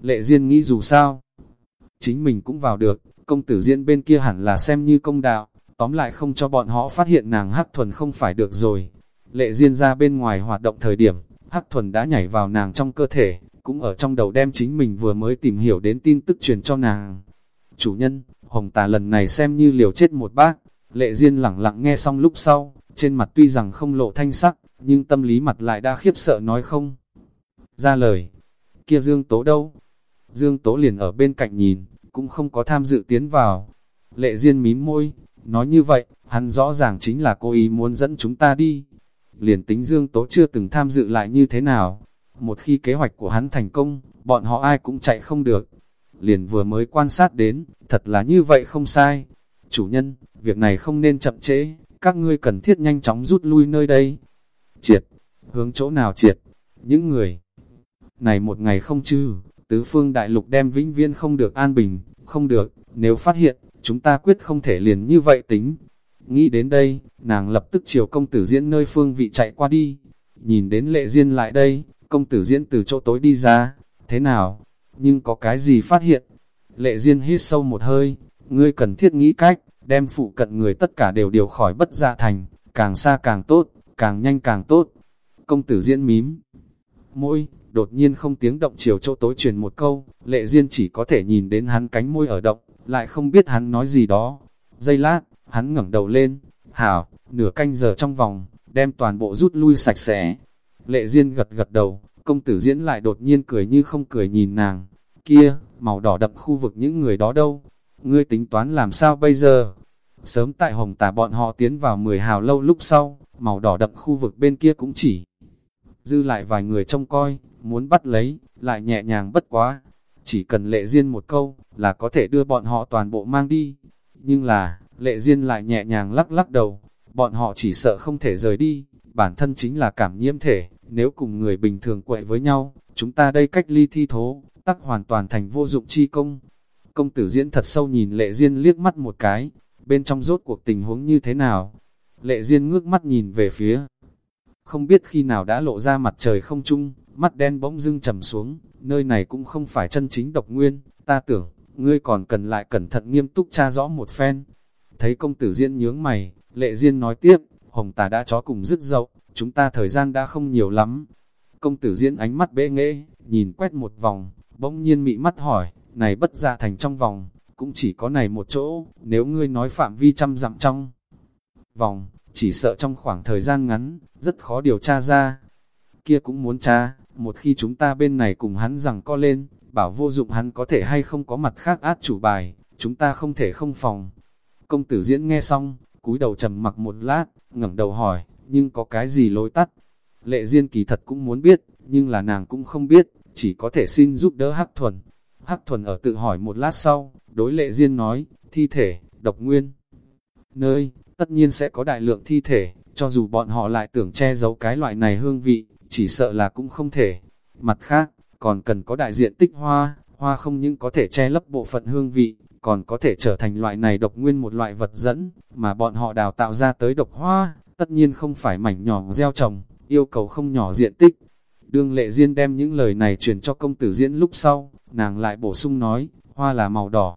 Lệ Diên nghĩ dù sao, chính mình cũng vào được, công tử diễn bên kia hẳn là xem như công đạo, tóm lại không cho bọn họ phát hiện nàng hắc thuần không phải được rồi. Lệ Diên ra bên ngoài hoạt động thời điểm, hắc thuần đã nhảy vào nàng trong cơ thể, cũng ở trong đầu đem chính mình vừa mới tìm hiểu đến tin tức truyền cho nàng. Chủ nhân, Hồng Tà lần này xem như liều chết một bác, Lệ Diên lẳng lặng nghe xong lúc sau, trên mặt tuy rằng không lộ thanh sắc, nhưng tâm lý mặt lại đa khiếp sợ nói không. Ra lời, kia Dương Tố đâu? Dương Tố liền ở bên cạnh nhìn, cũng không có tham dự tiến vào. Lệ Diên mím môi, nói như vậy, hắn rõ ràng chính là cố ý muốn dẫn chúng ta đi. Liền tính Dương Tố chưa từng tham dự lại như thế nào. Một khi kế hoạch của hắn thành công, bọn họ ai cũng chạy không được. Liền vừa mới quan sát đến, thật là như vậy không sai. Chủ nhân, việc này không nên chậm trễ, các ngươi cần thiết nhanh chóng rút lui nơi đây. Triệt, hướng chỗ nào triệt, những người này một ngày không chư, tứ phương đại lục đem vĩnh viễn không được an bình, không được, nếu phát hiện, chúng ta quyết không thể liền như vậy tính. Nghĩ đến đây, nàng lập tức chiều công tử diễn nơi phương vị chạy qua đi. Nhìn đến lệ duyên lại đây, công tử diễn từ chỗ tối đi ra, thế nào? Nhưng có cái gì phát hiện? Lệ duyên hít sâu một hơi, ngươi cần thiết nghĩ cách, đem phụ cận người tất cả đều điều khỏi bất dạ thành, càng xa càng tốt, càng nhanh càng tốt. Công tử diễn mím, môi, đột nhiên không tiếng động chiều chỗ tối truyền một câu, lệ duyên chỉ có thể nhìn đến hắn cánh môi ở động, lại không biết hắn nói gì đó. Giây lát, hắn ngẩng đầu lên, hảo, nửa canh giờ trong vòng, đem toàn bộ rút lui sạch sẽ. Lệ duyên gật gật đầu, công tử diễn lại đột nhiên cười như không cười nhìn nàng. Kia, màu đỏ đậm khu vực những người đó đâu? Ngươi tính toán làm sao bây giờ? Sớm tại hồng tà bọn họ tiến vào 10 hào lâu lúc sau, màu đỏ đậm khu vực bên kia cũng chỉ dư lại vài người trông coi, muốn bắt lấy, lại nhẹ nhàng bất quá. Chỉ cần lệ duyên một câu, là có thể đưa bọn họ toàn bộ mang đi. Nhưng là, lệ duyên lại nhẹ nhàng lắc lắc đầu, bọn họ chỉ sợ không thể rời đi, bản thân chính là cảm nhiễm thể, nếu cùng người bình thường quậy với nhau, chúng ta đây cách ly thi thố, tắc hoàn toàn thành vô dụng chi công. Công tử diễn thật sâu nhìn lệ duyên liếc mắt một cái, bên trong rốt cuộc tình huống như thế nào. Lệ duyên ngước mắt nhìn về phía. Không biết khi nào đã lộ ra mặt trời không trung, mắt đen bỗng dưng trầm xuống, nơi này cũng không phải chân chính độc nguyên, ta tưởng, ngươi còn cần lại cẩn thận nghiêm túc tra rõ một phen. Thấy công tử diễn nhướng mày, lệ duyên nói tiếp, hồng tà đã chó cùng dứt dậu, chúng ta thời gian đã không nhiều lắm. Công tử diễn ánh mắt bế nghệ, nhìn quét một vòng, bỗng nhiên mị mắt hỏi, này bất ra thành trong vòng, cũng chỉ có này một chỗ, nếu ngươi nói phạm vi trăm dặm trong vòng, chỉ sợ trong khoảng thời gian ngắn, rất khó điều tra ra. Kia cũng muốn tra, một khi chúng ta bên này cùng hắn rằng co lên, bảo vô dụng hắn có thể hay không có mặt khác át chủ bài, chúng ta không thể không phòng. Công tử diễn nghe xong, cúi đầu trầm mặc một lát, ngẩng đầu hỏi, nhưng có cái gì lối tắt? Lệ Diên kỳ thật cũng muốn biết, nhưng là nàng cũng không biết, chỉ có thể xin giúp đỡ Hắc Thuần. Hắc Thuần ở tự hỏi một lát sau, đối Lệ Diên nói, thi thể, độc nguyên. Nơi, tất nhiên sẽ có đại lượng thi thể, cho dù bọn họ lại tưởng che giấu cái loại này hương vị, chỉ sợ là cũng không thể. Mặt khác, còn cần có đại diện tích hoa, hoa không những có thể che lấp bộ phận hương vị, còn có thể trở thành loại này độc nguyên một loại vật dẫn, mà bọn họ đào tạo ra tới độc hoa, tất nhiên không phải mảnh nhỏ gieo trồng, yêu cầu không nhỏ diện tích. Đương lệ riêng đem những lời này truyền cho công tử diễn lúc sau, nàng lại bổ sung nói, hoa là màu đỏ.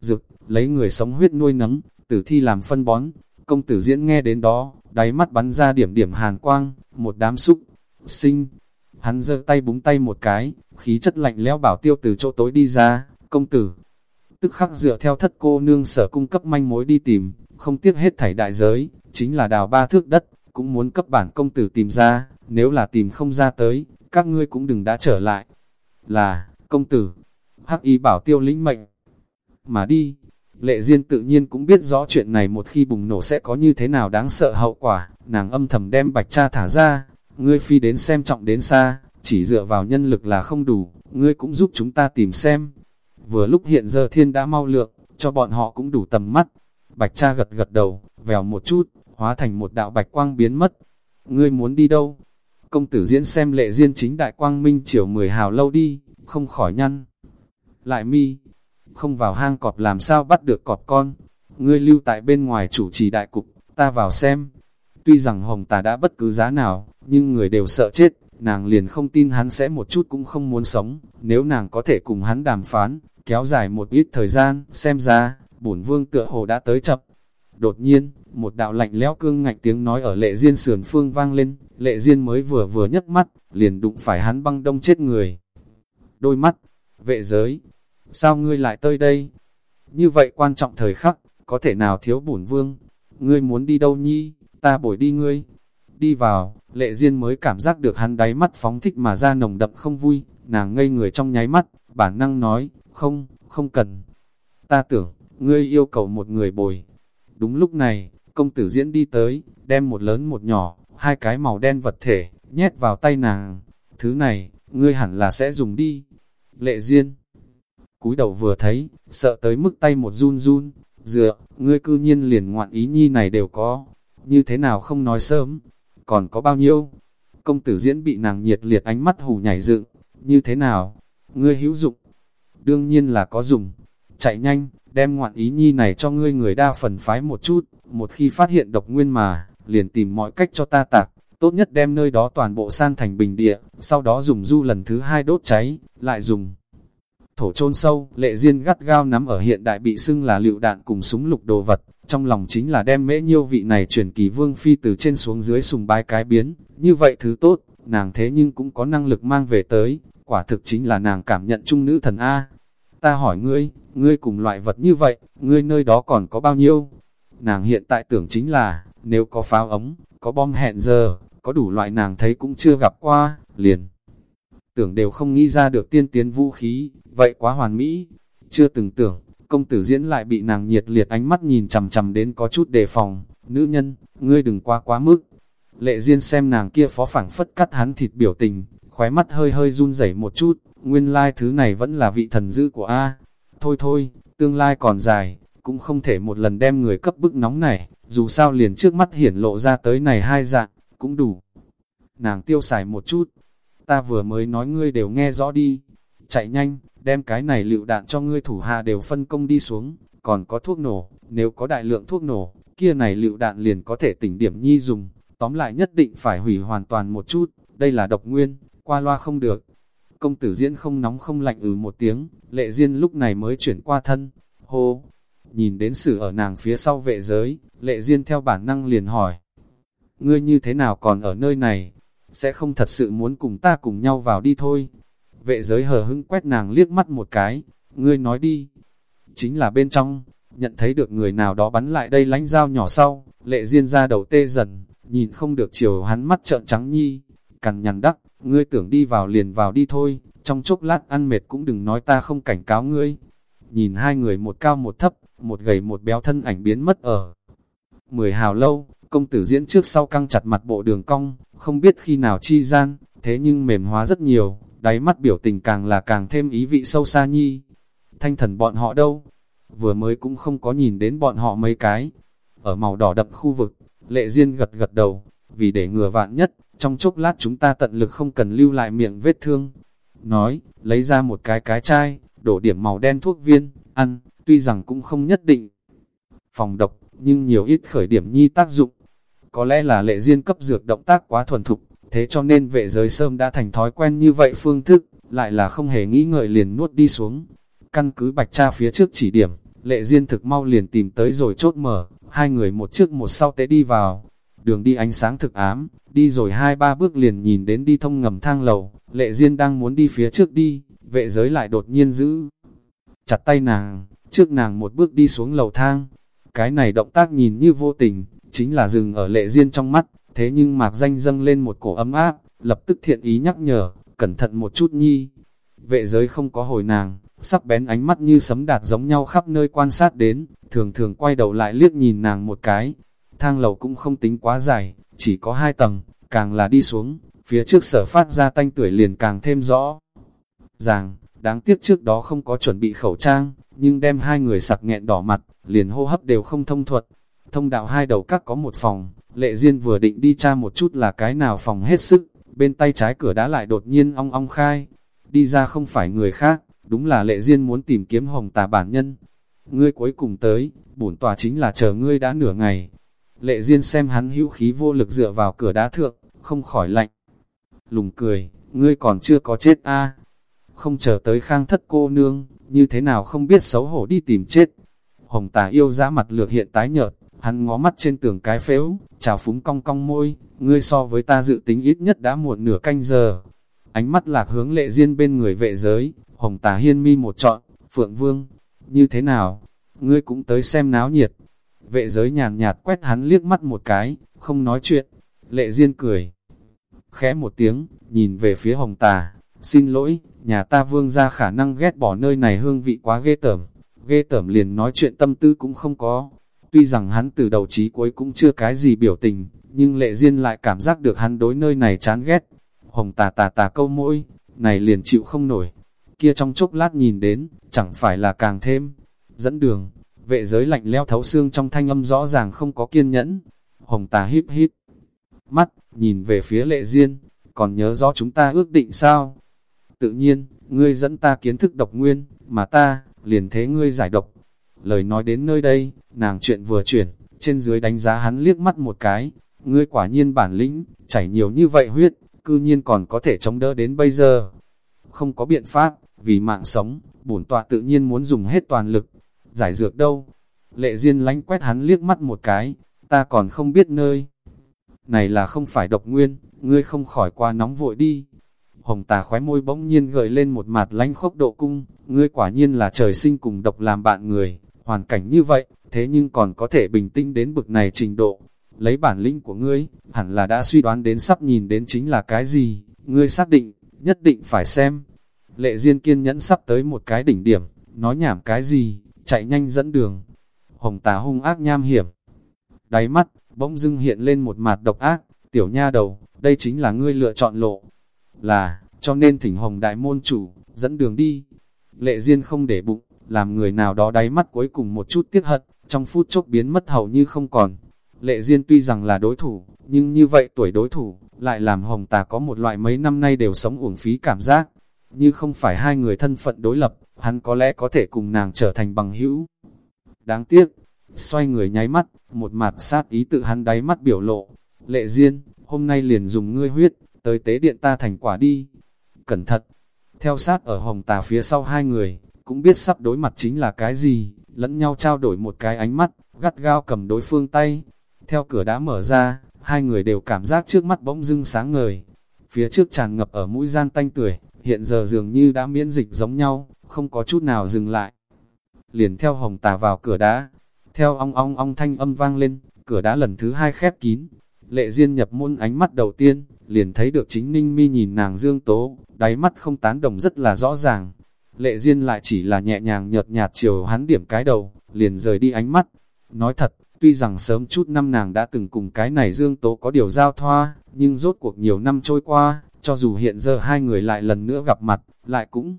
Dực, lấy người sống huyết nuôi nấng, tử thi làm phân bón. Công tử diễn nghe đến đó, đáy mắt bắn ra điểm điểm hàn quang, một đám xúc, sinh. Hắn giơ tay búng tay một cái, khí chất lạnh lẽo bảo tiêu từ chỗ tối đi ra, công tử. Tức khắc dựa theo thất cô nương sở cung cấp manh mối đi tìm, không tiếc hết thảy đại giới, chính là đào ba thước đất, cũng muốn cấp bản công tử tìm ra, nếu là tìm không ra tới, các ngươi cũng đừng đã trở lại. Là, công tử, hắc y bảo tiêu lĩnh mệnh, mà đi. Lệ Diên tự nhiên cũng biết rõ chuyện này một khi bùng nổ sẽ có như thế nào đáng sợ hậu quả, nàng âm thầm đem bạch cha thả ra, ngươi phi đến xem trọng đến xa, chỉ dựa vào nhân lực là không đủ, ngươi cũng giúp chúng ta tìm xem. Vừa lúc hiện giờ thiên đã mau lượng, cho bọn họ cũng đủ tầm mắt. Bạch cha gật gật đầu, vèo một chút, hóa thành một đạo bạch quang biến mất. Ngươi muốn đi đâu? Công tử diễn xem lệ diên chính đại quang minh chiều mười hào lâu đi, không khỏi nhăn. Lại mi, không vào hang cọp làm sao bắt được cọp con. Ngươi lưu tại bên ngoài chủ trì đại cục, ta vào xem. Tuy rằng hồng tà đã bất cứ giá nào, nhưng người đều sợ chết, nàng liền không tin hắn sẽ một chút cũng không muốn sống. Nếu nàng có thể cùng hắn đàm phán, kéo dài một ít thời gian, xem ra, bổn vương tựa hồ đã tới chập. Đột nhiên, một đạo lạnh lẽo cương ngạnh tiếng nói ở lệ diên sườn phương vang lên, lệ diên mới vừa vừa nhấc mắt, liền đụng phải hắn băng đông chết người. Đôi mắt, vệ giới, sao ngươi lại tới đây? Như vậy quan trọng thời khắc, có thể nào thiếu bổn vương? Ngươi muốn đi đâu nhi? Ta bổi đi ngươi. Đi vào, lệ duyên mới cảm giác được hắn đáy mắt phóng thích mà ra nồng đậm không vui, nàng ngây người trong nháy mắt, bản năng nói, không, không cần. Ta tưởng, ngươi yêu cầu một người bồi. Đúng lúc này, công tử diễn đi tới, đem một lớn một nhỏ, hai cái màu đen vật thể, nhét vào tay nàng. Thứ này, ngươi hẳn là sẽ dùng đi. Lệ Diên cúi đầu vừa thấy, sợ tới mức tay một run run, dựa, ngươi cư nhiên liền ngoạn ý nhi này đều có, như thế nào không nói sớm, còn có bao nhiêu? Công tử diễn bị nàng nhiệt liệt ánh mắt hù nhảy dựng, như thế nào? Ngươi hữu dụng? Đương nhiên là có dùng. Chạy nhanh, đem ngoạn ý nhi này cho ngươi người đa phần phái một chút, một khi phát hiện độc nguyên mà, liền tìm mọi cách cho ta tạc, tốt nhất đem nơi đó toàn bộ san thành bình địa, sau đó dùng du lần thứ hai đốt cháy, lại dùng thổ chôn sâu, lệ duyên gắt gao nắm ở hiện đại bị xưng là lựu đạn cùng súng lục đồ vật, trong lòng chính là đem mễ nhiêu vị này chuyển kỳ vương phi từ trên xuống dưới sùng bái cái biến, như vậy thứ tốt, nàng thế nhưng cũng có năng lực mang về tới, quả thực chính là nàng cảm nhận trung nữ thần A. Ta hỏi ngươi, ngươi cùng loại vật như vậy, ngươi nơi đó còn có bao nhiêu? Nàng hiện tại tưởng chính là, nếu có pháo ống, có bom hẹn giờ, có đủ loại nàng thấy cũng chưa gặp qua, liền. Tưởng đều không nghĩ ra được tiên tiến vũ khí, vậy quá hoàn mỹ. Chưa từng tưởng, công tử diễn lại bị nàng nhiệt liệt ánh mắt nhìn chầm chầm đến có chút đề phòng. Nữ nhân, ngươi đừng quá quá mức. Lệ Diên xem nàng kia phó phảng phất cắt hắn thịt biểu tình, khóe mắt hơi hơi run rẩy một chút, nguyên lai thứ này vẫn là vị thần dữ của A. Thôi thôi, tương lai còn dài, cũng không thể một lần đem người cấp bức nóng này, dù sao liền trước mắt hiển lộ ra tới này hai dạng, cũng đủ. Nàng tiêu xài một chút, ta vừa mới nói ngươi đều nghe rõ đi, chạy nhanh, đem cái này lựu đạn cho ngươi thủ hạ đều phân công đi xuống, còn có thuốc nổ, nếu có đại lượng thuốc nổ, kia này lựu đạn liền có thể tỉnh điểm nhi dùng, tóm lại nhất định phải hủy hoàn toàn một chút, đây là độc nguyên, qua loa không được. Công tử diễn không nóng không lạnh ừ một tiếng, lệ diên lúc này mới chuyển qua thân, hô, nhìn đến sự ở nàng phía sau vệ giới, lệ diên theo bản năng liền hỏi. Ngươi như thế nào còn ở nơi này? Sẽ không thật sự muốn cùng ta cùng nhau vào đi thôi. Vệ giới hờ hững quét nàng liếc mắt một cái, ngươi nói đi. Chính là bên trong, nhận thấy được người nào đó bắn lại đây lánh dao nhỏ sau, lệ diên ra đầu tê dần, nhìn không được chiều hắn mắt trợn trắng nhi, cằn nhằn đắc, ngươi tưởng đi vào liền vào đi thôi, trong chốc lát ăn mệt cũng đừng nói ta không cảnh cáo ngươi. Nhìn hai người một cao một thấp, một gầy một béo thân ảnh biến mất ở. Mười hào lâu, công tử diễn trước sau căng chặt mặt bộ đường cong, không biết khi nào chi gian, thế nhưng mềm hóa rất nhiều, đáy mắt biểu tình càng là càng thêm ý vị sâu xa nhi. Thanh thần bọn họ đâu? Vừa mới cũng không có nhìn đến bọn họ mấy cái. Ở màu đỏ đậm khu vực, lệ duyên gật gật đầu, vì để ngừa vạn nhất, trong chốc lát chúng ta tận lực không cần lưu lại miệng vết thương. Nói, lấy ra một cái cái chai, đổ điểm màu đen thuốc viên, ăn, tuy rằng cũng không nhất định. Phòng độc, nhưng nhiều ít khởi điểm nhi tác dụng. Có lẽ là lệ duyên cấp dược động tác quá thuần thục, thế cho nên vệ giới sơm đã thành thói quen như vậy phương thức, lại là không hề nghĩ ngợi liền nuốt đi xuống. Căn cứ bạch cha phía trước chỉ điểm, lệ duyên thực mau liền tìm tới rồi chốt mở, hai người một trước một sau tế đi vào. Đường đi ánh sáng thực ám, đi rồi hai ba bước liền nhìn đến đi thông ngầm thang lầu, lệ duyên đang muốn đi phía trước đi, vệ giới lại đột nhiên giữ. Chặt tay nàng, trước nàng một bước đi xuống lầu thang. Cái này động tác nhìn như vô tình, chính là dừng ở lệ duyên trong mắt, thế nhưng mạc danh dâng lên một cổ ấm áp, lập tức thiện ý nhắc nhở, cẩn thận một chút nhi. Vệ giới không có hồi nàng, sắc bén ánh mắt như sấm đạt giống nhau khắp nơi quan sát đến, thường thường quay đầu lại liếc nhìn nàng một cái. Thang lầu cũng không tính quá dài, chỉ có hai tầng, càng là đi xuống, phía trước sở phát ra tanh tuổi liền càng thêm rõ. Ràng, đáng tiếc trước đó không có chuẩn bị khẩu trang, nhưng đem hai người sặc nghẹn đỏ mặt, liền hô hấp đều không thông thuật. Thông đạo hai đầu các có một phòng, lệ duyên vừa định đi tra một chút là cái nào phòng hết sức, bên tay trái cửa đã lại đột nhiên ong ong khai. Đi ra không phải người khác, đúng là lệ duyên muốn tìm kiếm hồng tà bản nhân. Ngươi cuối cùng tới, bổn tòa chính là chờ ngươi đã nửa ngày. Lệ duyên xem hắn hữu khí vô lực dựa vào cửa đá thượng, không khỏi lạnh. Lùng cười, ngươi còn chưa có chết a Không chờ tới khang thất cô nương, như thế nào không biết xấu hổ đi tìm chết. Hồng tà yêu ra mặt lược hiện tái nhợt, hắn ngó mắt trên tường cái phễu, chào phúng cong cong môi, ngươi so với ta dự tính ít nhất đã muộn nửa canh giờ. Ánh mắt lạc hướng lệ riêng bên người vệ giới, hồng tà hiên mi một trọn, phượng vương, như thế nào, ngươi cũng tới xem náo nhiệt. Vệ giới nhàn nhạt quét hắn liếc mắt một cái, không nói chuyện, lệ riêng cười. Khẽ một tiếng, nhìn về phía hồng tà, xin lỗi, nhà ta vương ra khả năng ghét bỏ nơi này hương vị quá ghê tởm, ghê tởm liền nói chuyện tâm tư cũng không có. Tuy rằng hắn từ đầu chí cuối cũng chưa cái gì biểu tình, nhưng lệ duyên lại cảm giác được hắn đối nơi này chán ghét. Hồng tà tà tà câu mỗi, này liền chịu không nổi. Kia trong chốc lát nhìn đến, chẳng phải là càng thêm. Dẫn đường, vệ giới lạnh leo thấu xương trong thanh âm rõ ràng không có kiên nhẫn. Hồng tà híp híp mắt, nhìn về phía lệ duyên, còn nhớ rõ chúng ta ước định sao? Tự nhiên, ngươi dẫn ta kiến thức độc nguyên, mà ta, liền thế ngươi giải độc. Lời nói đến nơi đây, nàng chuyện vừa chuyển, trên dưới đánh giá hắn liếc mắt một cái, ngươi quả nhiên bản lĩnh, chảy nhiều như vậy huyết, cư nhiên còn có thể chống đỡ đến bây giờ. Không có biện pháp, vì mạng sống, bổn tọa tự nhiên muốn dùng hết toàn lực. Giải dược đâu? Lệ Diên lánh quét hắn liếc mắt một cái, ta còn không biết nơi. Này là không phải độc nguyên, ngươi không khỏi qua nóng vội đi. Hồng tà khóe môi bỗng nhiên gợi lên một mặt lánh khốc độ cung, ngươi quả nhiên là trời sinh cùng độc làm bạn người, hoàn cảnh như vậy, thế nhưng còn có thể bình tĩnh đến bực này trình độ. Lấy bản lĩnh của ngươi, hẳn là đã suy đoán đến sắp nhìn đến chính là cái gì, ngươi xác định, nhất định phải xem. Lệ Diên kiên nhẫn sắp tới một cái đỉnh điểm, nói nhảm cái gì, chạy nhanh dẫn đường. Hồng tà hung ác nham hiểm. Đáy mắt, bỗng dưng hiện lên một mặt độc ác, tiểu nha đầu, đây chính là ngươi lựa chọn lộ. Là, cho nên thỉnh hồng đại môn chủ, dẫn đường đi. Lệ Diên không để bụng, làm người nào đó đáy mắt cuối cùng một chút tiếc hận, trong phút chốc biến mất hầu như không còn. Lệ Diên tuy rằng là đối thủ, nhưng như vậy tuổi đối thủ, lại làm hồng tà có một loại mấy năm nay đều sống uổng phí cảm giác. như không phải hai người thân phận đối lập, hắn có lẽ có thể cùng nàng trở thành bằng hữu. Đáng tiếc, xoay người nháy mắt, một mặt sát ý tự hắn đáy mắt biểu lộ. Lệ Diên, hôm nay liền dùng ngươi huyết, tới tế điện ta thành quả đi. Cẩn thận, theo sát ở hồng tà phía sau hai người, cũng biết sắp đối mặt chính là cái gì, lẫn nhau trao đổi một cái ánh mắt, gắt gao cầm đối phương tay. Theo cửa đã mở ra, hai người đều cảm giác trước mắt bỗng dưng sáng ngời. Phía trước tràn ngập ở mũi gian tanh tuổi, hiện giờ dường như đã miễn dịch giống nhau, không có chút nào dừng lại. Liền theo hồng tà vào cửa đá, theo ong ong ong thanh âm vang lên, cửa đá lần thứ hai khép kín. Lệ Diên nhập môn ánh mắt đầu tiên, liền thấy được chính ninh mi nhìn nàng dương tố, đáy mắt không tán đồng rất là rõ ràng. Lệ Diên lại chỉ là nhẹ nhàng nhợt nhạt chiều hắn điểm cái đầu, liền rời đi ánh mắt. Nói thật, tuy rằng sớm chút năm nàng đã từng cùng cái này dương tố có điều giao thoa, nhưng rốt cuộc nhiều năm trôi qua, cho dù hiện giờ hai người lại lần nữa gặp mặt, lại cũng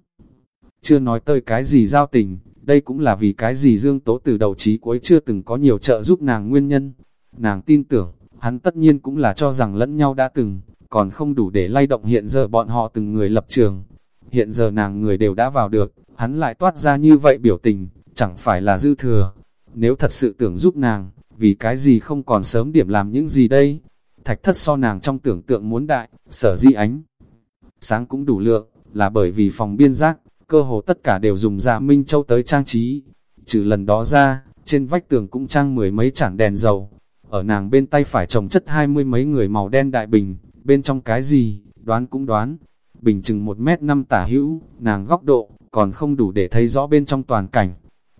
chưa nói tới cái gì giao tình, đây cũng là vì cái gì Dương Tố từ đầu chí cuối chưa từng có nhiều trợ giúp nàng nguyên nhân. Nàng tin tưởng, hắn tất nhiên cũng là cho rằng lẫn nhau đã từng, còn không đủ để lay động hiện giờ bọn họ từng người lập trường. Hiện giờ nàng người đều đã vào được, hắn lại toát ra như vậy biểu tình, chẳng phải là dư thừa. Nếu thật sự tưởng giúp nàng, vì cái gì không còn sớm điểm làm những gì đây? Thạch thất so nàng trong tưởng tượng muốn đại, sở di ánh. Sáng cũng đủ lượng, là bởi vì phòng biên giác, cơ hồ tất cả đều dùng ra Minh Châu tới trang trí. Trừ lần đó ra, trên vách tường cũng trang mười mấy chản đèn dầu. Ở nàng bên tay phải trồng chất hai mươi mấy người màu đen đại bình, bên trong cái gì, đoán cũng đoán. Bình chừng một mét năm tả hữu, nàng góc độ, còn không đủ để thấy rõ bên trong toàn cảnh.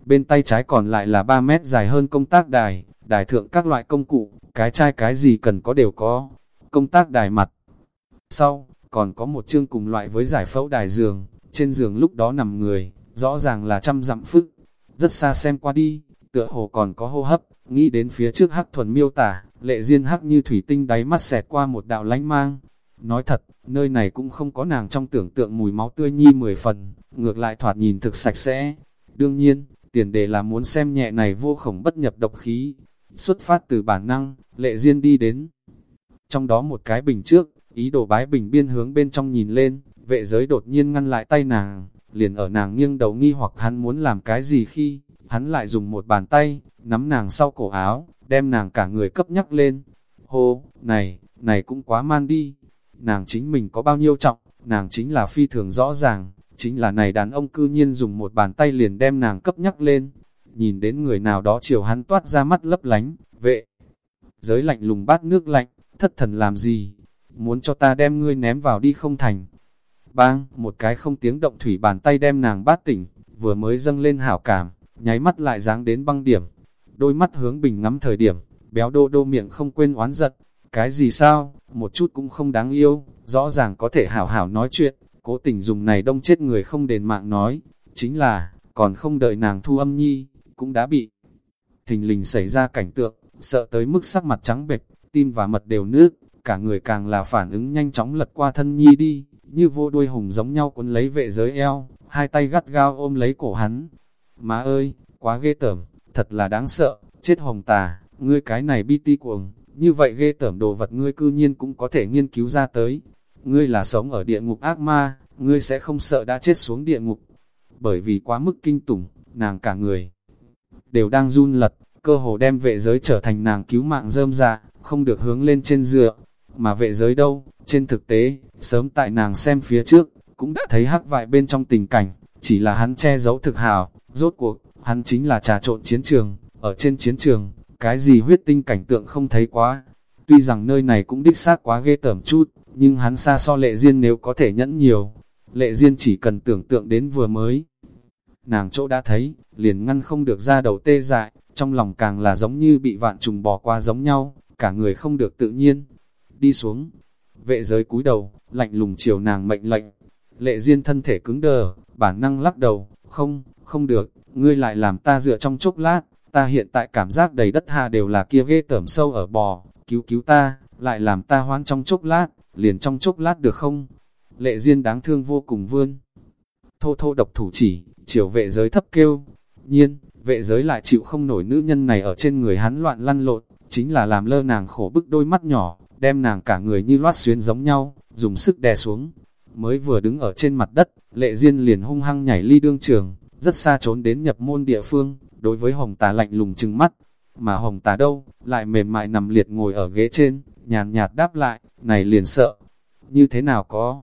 Bên tay trái còn lại là 3 mét dài hơn công tác đài, đài thượng các loại công cụ, cái chai cái gì cần có đều có. Công tác đài mặt. Sau, còn có một chương cùng loại với giải phẫu đài giường, trên giường lúc đó nằm người, rõ ràng là trăm dặm phức. Rất xa xem qua đi, tựa hồ còn có hô hấp, nghĩ đến phía trước hắc thuần miêu tả, lệ duyên hắc như thủy tinh đáy mắt xẹt qua một đạo lánh mang. Nói thật, nơi này cũng không có nàng trong tưởng tượng mùi máu tươi nhi mười phần, ngược lại thoạt nhìn thực sạch sẽ. Đương nhiên, tiền đề là muốn xem nhẹ này vô khổng bất nhập độc khí. Xuất phát từ bản năng, lệ duyên đi đến. Trong đó một cái bình trước, ý đồ bái bình biên hướng bên trong nhìn lên, vệ giới đột nhiên ngăn lại tay nàng, liền ở nàng nghiêng đầu nghi hoặc hắn muốn làm cái gì khi, hắn lại dùng một bàn tay, nắm nàng sau cổ áo, đem nàng cả người cấp nhắc lên. Hô, này, này cũng quá man đi. Nàng chính mình có bao nhiêu trọng, nàng chính là phi thường rõ ràng, chính là này đàn ông cư nhiên dùng một bàn tay liền đem nàng cấp nhắc lên. Nhìn đến người nào đó chiều hắn toát ra mắt lấp lánh, vệ. Giới lạnh lùng bát nước lạnh, thất thần làm gì? Muốn cho ta đem ngươi ném vào đi không thành. Bang, một cái không tiếng động thủy bàn tay đem nàng bát tỉnh, vừa mới dâng lên hảo cảm, nháy mắt lại dáng đến băng điểm. Đôi mắt hướng bình ngắm thời điểm, béo đô đô miệng không quên oán giận. Cái gì sao, một chút cũng không đáng yêu, rõ ràng có thể hảo hảo nói chuyện, cố tình dùng này đông chết người không đền mạng nói. Chính là, còn không đợi nàng thu âm nhi, cũng đã bị thình lình xảy ra cảnh tượng, sợ tới mức sắc mặt trắng bệch, tim và mật đều nước, cả người càng là phản ứng nhanh chóng lật qua thân nhi đi, như vô đuôi hùng giống nhau cuốn lấy vệ giới eo, hai tay gắt gao ôm lấy cổ hắn. Má ơi, quá ghê tởm, thật là đáng sợ, chết hồng tà, ngươi cái này bi ti cuồng, như vậy ghê tởm đồ vật ngươi cư nhiên cũng có thể nghiên cứu ra tới. Ngươi là sống ở địa ngục ác ma, ngươi sẽ không sợ đã chết xuống địa ngục. Bởi vì quá mức kinh tủng, nàng cả người đều đang run lật, cơ hồ đem vệ giới trở thành nàng cứu mạng rơm ra không được hướng lên trên dựa, mà vệ giới đâu, trên thực tế, sớm tại nàng xem phía trước, cũng đã thấy hắc vại bên trong tình cảnh, chỉ là hắn che giấu thực hào, rốt cuộc, hắn chính là trà trộn chiến trường, ở trên chiến trường, cái gì huyết tinh cảnh tượng không thấy quá. Tuy rằng nơi này cũng đích xác quá ghê tởm chút, nhưng hắn xa so lệ duyên nếu có thể nhẫn nhiều. Lệ duyên chỉ cần tưởng tượng đến vừa mới. Nàng chỗ đã thấy, liền ngăn không được ra đầu tê dại, trong lòng càng là giống như bị vạn trùng bò qua giống nhau, cả người không được tự nhiên, đi xuống. Vệ giới cúi đầu, lạnh lùng chiều nàng mệnh lệnh. Lệ duyên thân thể cứng đờ, bản năng lắc đầu, không, không được, ngươi lại làm ta dựa trong chốc lát, ta hiện tại cảm giác đầy đất hà đều là kia ghê tởm sâu ở bò, cứu cứu ta, lại làm ta hoan trong chốc lát, liền trong chốc lát được không? Lệ Diên đáng thương vô cùng vươn. Thô thô độc thủ chỉ, chiều vệ giới thấp kêu. Nhiên, vệ giới lại chịu không nổi nữ nhân này ở trên người hắn loạn lăn lộn, chính là làm lơ nàng khổ bức đôi mắt nhỏ, đem nàng cả người như loát xuyến giống nhau, dùng sức đè xuống. Mới vừa đứng ở trên mặt đất, lệ diên liền hung hăng nhảy ly đương trường, rất xa trốn đến nhập môn địa phương, đối với hồng tà lạnh lùng trừng mắt, mà hồng tà đâu, lại mềm mại nằm liệt ngồi ở ghế trên, nhàn nhạt đáp lại, này liền sợ, như thế nào có,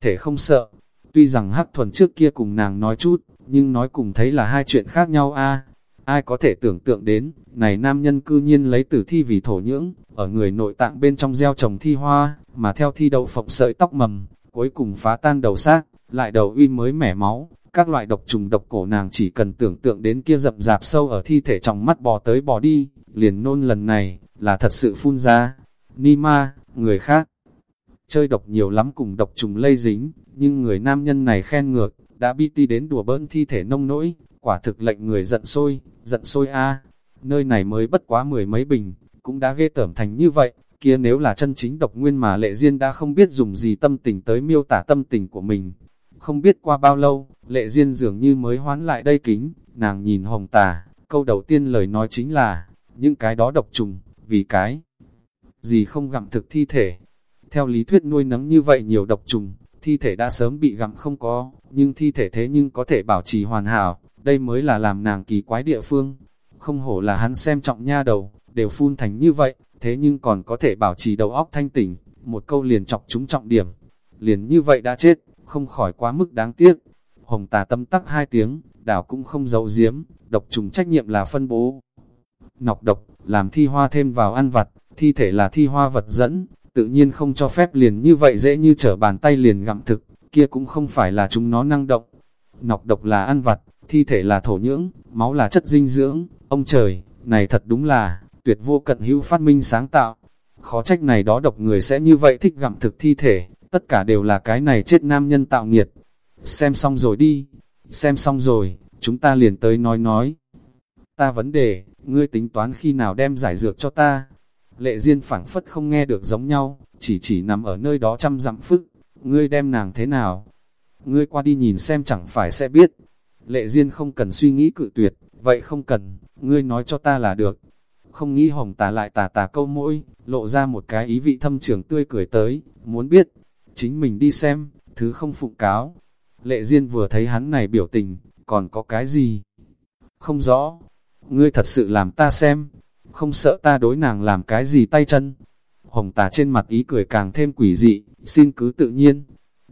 thể không sợ, tuy rằng hắc thuần trước kia cùng nàng nói chút, nhưng nói cùng thấy là hai chuyện khác nhau a. Ai có thể tưởng tượng đến, này nam nhân cư nhiên lấy tử thi vì thổ nhưỡng, ở người nội tạng bên trong gieo trồng thi hoa, mà theo thi đậu phộng sợi tóc mầm, cuối cùng phá tan đầu xác, lại đầu uy mới mẻ máu, các loại độc trùng độc cổ nàng chỉ cần tưởng tượng đến kia rậm rạp sâu ở thi thể trong mắt bò tới bò đi, liền nôn lần này, là thật sự phun ra. Ni ma, người khác, chơi độc nhiều lắm cùng độc trùng lây dính, nhưng người nam nhân này khen ngược, đã bị ti đến đùa bỡn thi thể nông nỗi, quả thực lệnh người giận sôi, giận sôi a nơi này mới bất quá mười mấy bình, cũng đã ghê tởm thành như vậy, kia nếu là chân chính độc nguyên mà lệ duyên đã không biết dùng gì tâm tình tới miêu tả tâm tình của mình. Không biết qua bao lâu, lệ duyên dường như mới hoán lại đây kính, nàng nhìn hồng tà, câu đầu tiên lời nói chính là, những cái đó độc trùng, vì cái gì không gặm thực thi thể. Theo lý thuyết nuôi nấng như vậy nhiều độc trùng, thi thể đã sớm bị gặm không có, nhưng thi thể thế nhưng có thể bảo trì hoàn hảo, đây mới là làm nàng kỳ quái địa phương. Không hổ là hắn xem trọng nha đầu, đều phun thành như vậy, thế nhưng còn có thể bảo trì đầu óc thanh tỉnh, một câu liền chọc chúng trọng điểm. Liền như vậy đã chết, không khỏi quá mức đáng tiếc. Hồng tà tâm tắc hai tiếng, đảo cũng không giấu giếm, độc trùng trách nhiệm là phân bố. Nọc độc, làm thi hoa thêm vào ăn vặt, thi thể là thi hoa vật dẫn, tự nhiên không cho phép liền như vậy dễ như trở bàn tay liền gặm thực, kia cũng không phải là chúng nó năng động. Nọc độc là ăn vặt, thi thể là thổ nhưỡng, máu là chất dinh dưỡng, ông trời, này thật đúng là, tuyệt vô cận hữu phát minh sáng tạo. Khó trách này đó độc người sẽ như vậy thích gặm thực thi thể, tất cả đều là cái này chết nam nhân tạo nghiệt. Xem xong rồi đi, xem xong rồi, chúng ta liền tới nói nói. Ta vấn đề, ngươi tính toán khi nào đem giải dược cho ta. Lệ Diên phảng phất không nghe được giống nhau, chỉ chỉ nằm ở nơi đó chăm dặm phức. Ngươi đem nàng thế nào? Ngươi qua đi nhìn xem chẳng phải sẽ biết. Lệ Diên không cần suy nghĩ cự tuyệt, vậy không cần, ngươi nói cho ta là được. Không nghĩ hồng tà lại tà tà câu mỗi, lộ ra một cái ý vị thâm trường tươi cười tới, muốn biết, chính mình đi xem, thứ không phụng cáo. Lệ Diên vừa thấy hắn này biểu tình, còn có cái gì? Không rõ, ngươi thật sự làm ta xem, không sợ ta đối nàng làm cái gì tay chân. Hồng tà trên mặt ý cười càng thêm quỷ dị, xin cứ tự nhiên.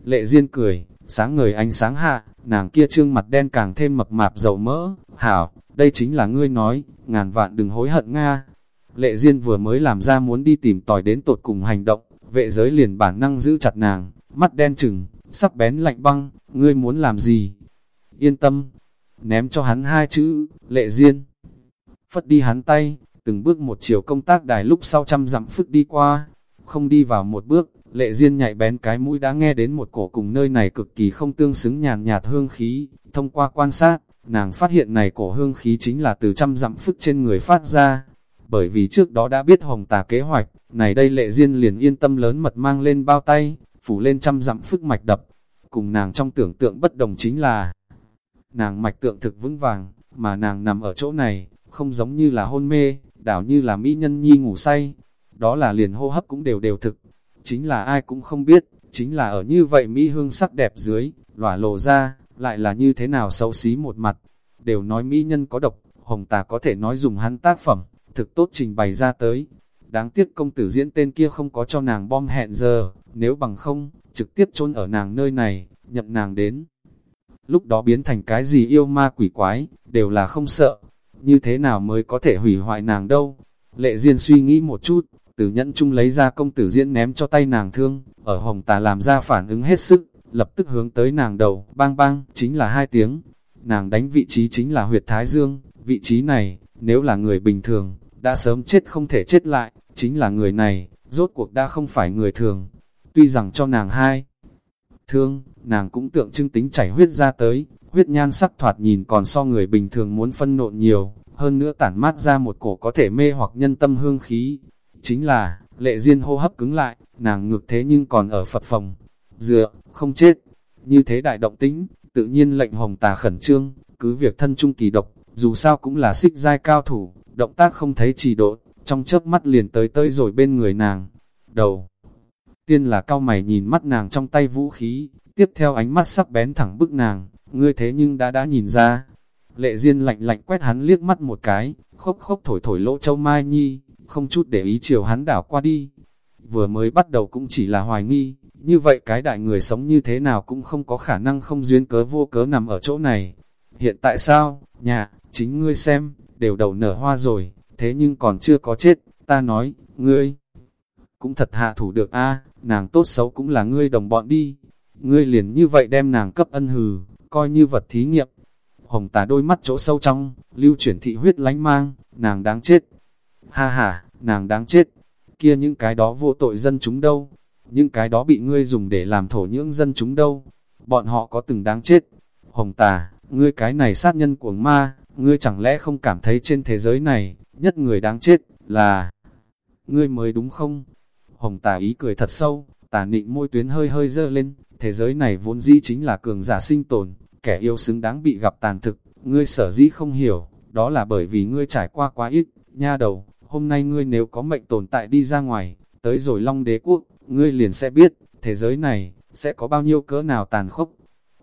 Lệ Diên cười, sáng ngời ánh sáng hạ, nàng kia trương mặt đen càng thêm mập mạp dầu mỡ, hảo, đây chính là ngươi nói, ngàn vạn đừng hối hận Nga. Lệ Diên vừa mới làm ra muốn đi tìm tòi đến tột cùng hành động, vệ giới liền bản năng giữ chặt nàng, mắt đen chừng, sắc bén lạnh băng, ngươi muốn làm gì? Yên tâm, ném cho hắn hai chữ, lệ Diên. Phất đi hắn tay, từng bước một chiều công tác đài lúc sau trăm dặm phức đi qua, không đi vào một bước, lệ Diên nhạy bén cái mũi đã nghe đến một cổ cùng nơi này cực kỳ không tương xứng nhàn nhạt hương khí, thông qua quan sát, nàng phát hiện này cổ hương khí chính là từ trăm dặm phức trên người phát ra, bởi vì trước đó đã biết hồng tà kế hoạch, này đây lệ duyên liền yên tâm lớn mật mang lên bao tay, phủ lên trăm dặm phức mạch đập, cùng nàng trong tưởng tượng bất đồng chính là, nàng mạch tượng thực vững vàng, mà nàng nằm ở chỗ này, không giống như là hôn mê, đảo như là mỹ nhân nhi ngủ say, đó là liền hô hấp cũng đều đều thực, chính là ai cũng không biết, chính là ở như vậy mỹ hương sắc đẹp dưới, lỏa lộ ra, lại là như thế nào xấu xí một mặt, đều nói mỹ nhân có độc, hồng tà có thể nói dùng hắn tác phẩm, thực tốt trình bày ra tới. Đáng tiếc công tử diễn tên kia không có cho nàng bom hẹn giờ, nếu bằng không, trực tiếp chôn ở nàng nơi này, nhận nàng đến. Lúc đó biến thành cái gì yêu ma quỷ quái, đều là không sợ, như thế nào mới có thể hủy hoại nàng đâu. Lệ Diên suy nghĩ một chút, từ nhẫn chung lấy ra công tử diễn ném cho tay nàng thương, ở hồng tà làm ra phản ứng hết sức, lập tức hướng tới nàng đầu, bang bang, chính là hai tiếng. Nàng đánh vị trí chính là huyệt thái dương, vị trí này, nếu là người bình thường, đã sớm chết không thể chết lại, chính là người này, rốt cuộc đã không phải người thường. Tuy rằng cho nàng hai thương, nàng cũng tượng trưng tính chảy huyết ra tới, huyết nhan sắc thoạt nhìn còn so người bình thường muốn phân nộn nhiều, hơn nữa tản mát ra một cổ có thể mê hoặc nhân tâm hương khí. Chính là, lệ duyên hô hấp cứng lại, nàng ngược thế nhưng còn ở Phật phòng. Dựa, không chết. Như thế đại động tính, tự nhiên lệnh hồng tà khẩn trương, cứ việc thân trung kỳ độc, dù sao cũng là xích giai cao thủ, động tác không thấy trì độ, trong chớp mắt liền tới tới rồi bên người nàng. Đầu Tiên là cao mày nhìn mắt nàng trong tay vũ khí, tiếp theo ánh mắt sắc bén thẳng bức nàng, ngươi thế nhưng đã đã nhìn ra. Lệ Diên lạnh lạnh quét hắn liếc mắt một cái, khốc khốc thổi thổi lỗ châu Mai Nhi, không chút để ý chiều hắn đảo qua đi. Vừa mới bắt đầu cũng chỉ là hoài nghi, như vậy cái đại người sống như thế nào cũng không có khả năng không duyên cớ vô cớ nằm ở chỗ này. Hiện tại sao, nhà, chính ngươi xem, đều đầu nở hoa rồi, thế nhưng còn chưa có chết, ta nói, ngươi cũng thật hạ thủ được a nàng tốt xấu cũng là ngươi đồng bọn đi. Ngươi liền như vậy đem nàng cấp ân hừ, coi như vật thí nghiệm. Hồng tà đôi mắt chỗ sâu trong, lưu chuyển thị huyết lánh mang, nàng đáng chết. Ha ha, nàng đáng chết. Kia những cái đó vô tội dân chúng đâu? Những cái đó bị ngươi dùng để làm thổ nhưỡng dân chúng đâu? Bọn họ có từng đáng chết. Hồng tà, ngươi cái này sát nhân cuồng ma, ngươi chẳng lẽ không cảm thấy trên thế giới này, nhất người đáng chết, là ngươi mới đúng không? Hồng tà ý cười thật sâu, tà nịnh môi tuyến hơi hơi dơ lên, thế giới này vốn dĩ chính là cường giả sinh tồn, kẻ yêu xứng đáng bị gặp tàn thực, ngươi sở dĩ không hiểu, đó là bởi vì ngươi trải qua quá ít, nha đầu, hôm nay ngươi nếu có mệnh tồn tại đi ra ngoài, tới rồi long đế quốc, ngươi liền sẽ biết, thế giới này, sẽ có bao nhiêu cỡ nào tàn khốc.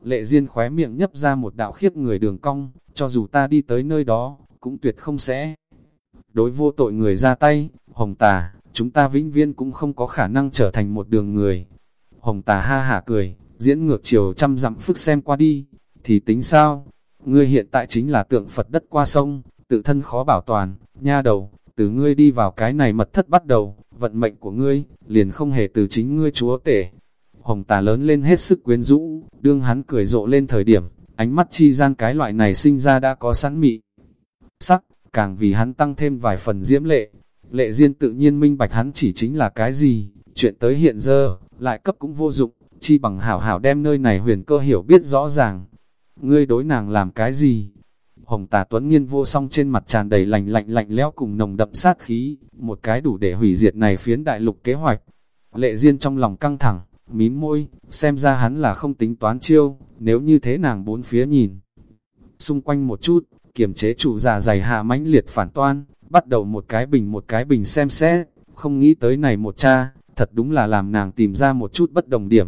Lệ Diên khóe miệng nhấp ra một đạo khiếp người đường cong, cho dù ta đi tới nơi đó, cũng tuyệt không sẽ. Đối vô tội người ra tay, hồng tà, chúng ta vĩnh viên cũng không có khả năng trở thành một đường người. Hồng tà ha hả cười, diễn ngược chiều trăm dặm phức xem qua đi, thì tính sao? Ngươi hiện tại chính là tượng Phật đất qua sông, tự thân khó bảo toàn, nha đầu, từ ngươi đi vào cái này mật thất bắt đầu, vận mệnh của ngươi, liền không hề từ chính ngươi chúa tể. Hồng tà lớn lên hết sức quyến rũ, đương hắn cười rộ lên thời điểm, ánh mắt chi gian cái loại này sinh ra đã có sẵn mị. Sắc, càng vì hắn tăng thêm vài phần diễm lệ, Lệ Diên tự nhiên minh bạch hắn chỉ chính là cái gì, chuyện tới hiện giờ, lại cấp cũng vô dụng, chi bằng hảo hảo đem nơi này huyền cơ hiểu biết rõ ràng. Ngươi đối nàng làm cái gì? Hồng tà tuấn nghiên vô song trên mặt tràn đầy lạnh lạnh lạnh lẽo cùng nồng đậm sát khí, một cái đủ để hủy diệt này phiến đại lục kế hoạch. Lệ Diên trong lòng căng thẳng, mím môi, xem ra hắn là không tính toán chiêu, nếu như thế nàng bốn phía nhìn. Xung quanh một chút, kiềm chế trụ già dày hạ mãnh liệt phản toan, bắt đầu một cái bình một cái bình xem xét, không nghĩ tới này một cha, thật đúng là làm nàng tìm ra một chút bất đồng điểm.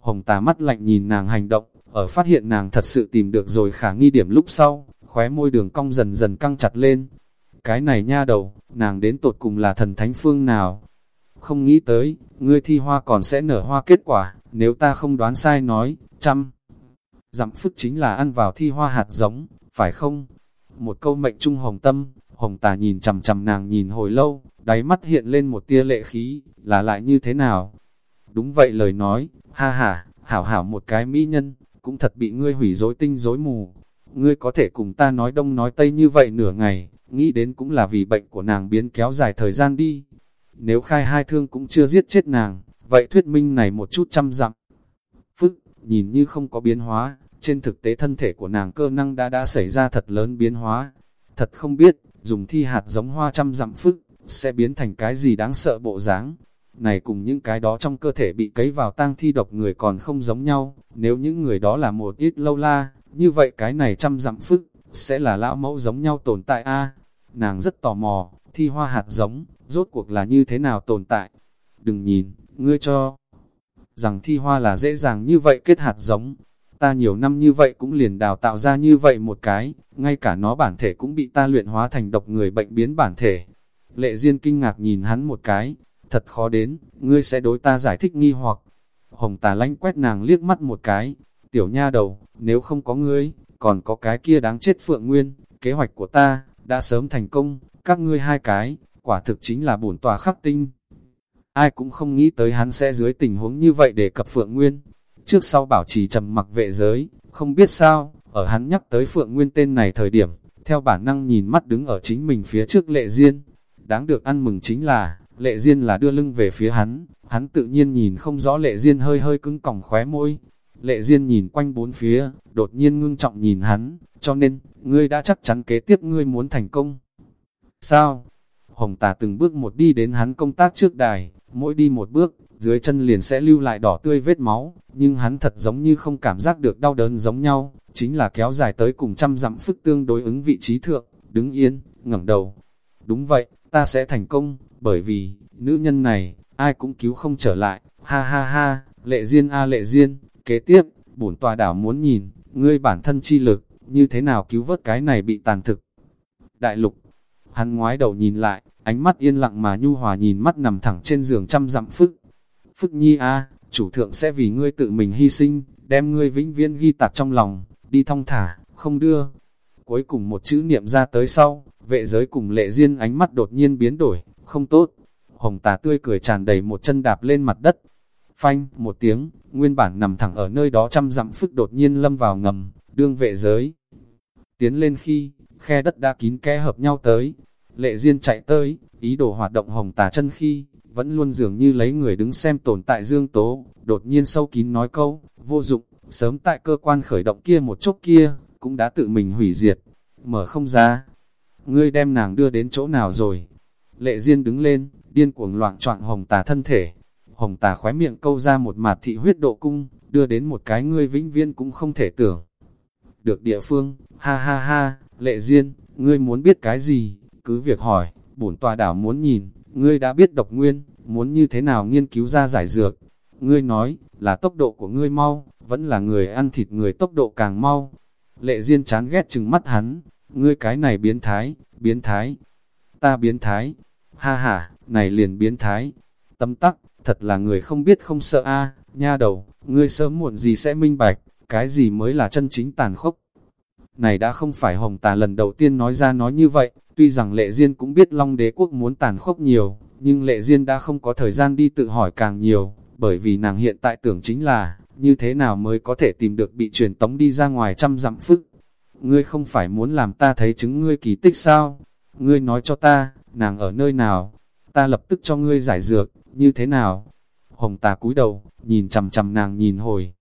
Hồng tà mắt lạnh nhìn nàng hành động, ở phát hiện nàng thật sự tìm được rồi khả nghi điểm lúc sau, khóe môi đường cong dần dần căng chặt lên. Cái này nha đầu, nàng đến tột cùng là thần thánh phương nào? Không nghĩ tới, ngươi thi hoa còn sẽ nở hoa kết quả, nếu ta không đoán sai nói, chăm. Dặm phức chính là ăn vào thi hoa hạt giống, phải không? Một câu mệnh trung hồng tâm, Hồng tà nhìn chầm chầm nàng nhìn hồi lâu, đáy mắt hiện lên một tia lệ khí, là lại như thế nào? Đúng vậy lời nói, ha ha, hảo hảo một cái mỹ nhân, cũng thật bị ngươi hủy dối tinh dối mù. Ngươi có thể cùng ta nói đông nói tây như vậy nửa ngày, nghĩ đến cũng là vì bệnh của nàng biến kéo dài thời gian đi. Nếu khai hai thương cũng chưa giết chết nàng, vậy thuyết minh này một chút chăm dặm. Phức, nhìn như không có biến hóa, trên thực tế thân thể của nàng cơ năng đã đã xảy ra thật lớn biến hóa. Thật không biết, dùng thi hạt giống hoa trăm dặm phức, sẽ biến thành cái gì đáng sợ bộ dáng. Này cùng những cái đó trong cơ thể bị cấy vào tang thi độc người còn không giống nhau, nếu những người đó là một ít lâu la, như vậy cái này trăm dặm phức, sẽ là lão mẫu giống nhau tồn tại a Nàng rất tò mò, thi hoa hạt giống, rốt cuộc là như thế nào tồn tại. Đừng nhìn, ngươi cho rằng thi hoa là dễ dàng như vậy kết hạt giống, ta nhiều năm như vậy cũng liền đào tạo ra như vậy một cái, ngay cả nó bản thể cũng bị ta luyện hóa thành độc người bệnh biến bản thể. Lệ Diên kinh ngạc nhìn hắn một cái, thật khó đến, ngươi sẽ đối ta giải thích nghi hoặc. Hồng tà lánh quét nàng liếc mắt một cái, tiểu nha đầu, nếu không có ngươi, còn có cái kia đáng chết phượng nguyên, kế hoạch của ta, đã sớm thành công, các ngươi hai cái, quả thực chính là bổn tòa khắc tinh. Ai cũng không nghĩ tới hắn sẽ dưới tình huống như vậy để cập phượng nguyên, Trước sau bảo trì trầm mặc vệ giới, không biết sao, ở hắn nhắc tới Phượng Nguyên tên này thời điểm, theo bản năng nhìn mắt đứng ở chính mình phía trước lệ diên. Đáng được ăn mừng chính là, lệ diên là đưa lưng về phía hắn, hắn tự nhiên nhìn không rõ lệ diên hơi hơi cứng còng khóe môi. Lệ diên nhìn quanh bốn phía, đột nhiên ngưng trọng nhìn hắn, cho nên, ngươi đã chắc chắn kế tiếp ngươi muốn thành công. Sao? Hồng tà từng bước một đi đến hắn công tác trước đài, mỗi đi một bước, dưới chân liền sẽ lưu lại đỏ tươi vết máu, nhưng hắn thật giống như không cảm giác được đau đớn giống nhau, chính là kéo dài tới cùng trăm dặm phức tương đối ứng vị trí thượng, đứng yên, ngẩng đầu. Đúng vậy, ta sẽ thành công, bởi vì, nữ nhân này, ai cũng cứu không trở lại, ha ha ha, lệ duyên a à, lệ duyên, kế tiếp, bổn tòa đảo muốn nhìn, ngươi bản thân chi lực, như thế nào cứu vớt cái này bị tàn thực. Đại lục, hắn ngoái đầu nhìn lại, ánh mắt yên lặng mà nhu hòa nhìn mắt nằm thẳng trên giường trăm dặm phức. Phức nhi a chủ thượng sẽ vì ngươi tự mình hy sinh, đem ngươi vĩnh viễn ghi tạc trong lòng, đi thong thả, không đưa. Cuối cùng một chữ niệm ra tới sau, vệ giới cùng lệ duyên ánh mắt đột nhiên biến đổi, không tốt. Hồng tà tươi cười tràn đầy một chân đạp lên mặt đất. Phanh, một tiếng, nguyên bản nằm thẳng ở nơi đó trăm dặm phức đột nhiên lâm vào ngầm, đương vệ giới. Tiến lên khi, khe đất đã kín kẽ hợp nhau tới. Lệ duyên chạy tới, ý đồ hoạt động hồng tà chân khi, vẫn luôn dường như lấy người đứng xem tồn tại dương tố, đột nhiên sâu kín nói câu, vô dụng, sớm tại cơ quan khởi động kia một chốc kia, cũng đã tự mình hủy diệt, mở không ra. Ngươi đem nàng đưa đến chỗ nào rồi? Lệ Diên đứng lên, điên cuồng loạn trọng hồng tà thân thể. Hồng tà khóe miệng câu ra một mạt thị huyết độ cung, đưa đến một cái ngươi vĩnh viên cũng không thể tưởng. Được địa phương, ha ha ha, Lệ Diên, ngươi muốn biết cái gì? Cứ việc hỏi, bổn tòa đảo muốn nhìn, ngươi đã biết độc nguyên, muốn như thế nào nghiên cứu ra giải dược. Ngươi nói, là tốc độ của ngươi mau, vẫn là người ăn thịt người tốc độ càng mau. Lệ Diên chán ghét chừng mắt hắn, ngươi cái này biến thái, biến thái, ta biến thái, ha ha, này liền biến thái. tâm tắc, thật là người không biết không sợ a nha đầu, ngươi sớm muộn gì sẽ minh bạch, cái gì mới là chân chính tàn khốc. Này đã không phải Hồng Tà lần đầu tiên nói ra nói như vậy, tuy rằng Lệ riêng cũng biết Long Đế Quốc muốn tàn khốc nhiều, nhưng Lệ riêng đã không có thời gian đi tự hỏi càng nhiều, bởi vì nàng hiện tại tưởng chính là, như thế nào mới có thể tìm được bị truyền tống đi ra ngoài trăm dặm phức. Ngươi không phải muốn làm ta thấy chứng ngươi kỳ tích sao? Ngươi nói cho ta, nàng ở nơi nào? Ta lập tức cho ngươi giải dược, như thế nào? Hồng tà cúi đầu, nhìn chầm chầm nàng nhìn hồi.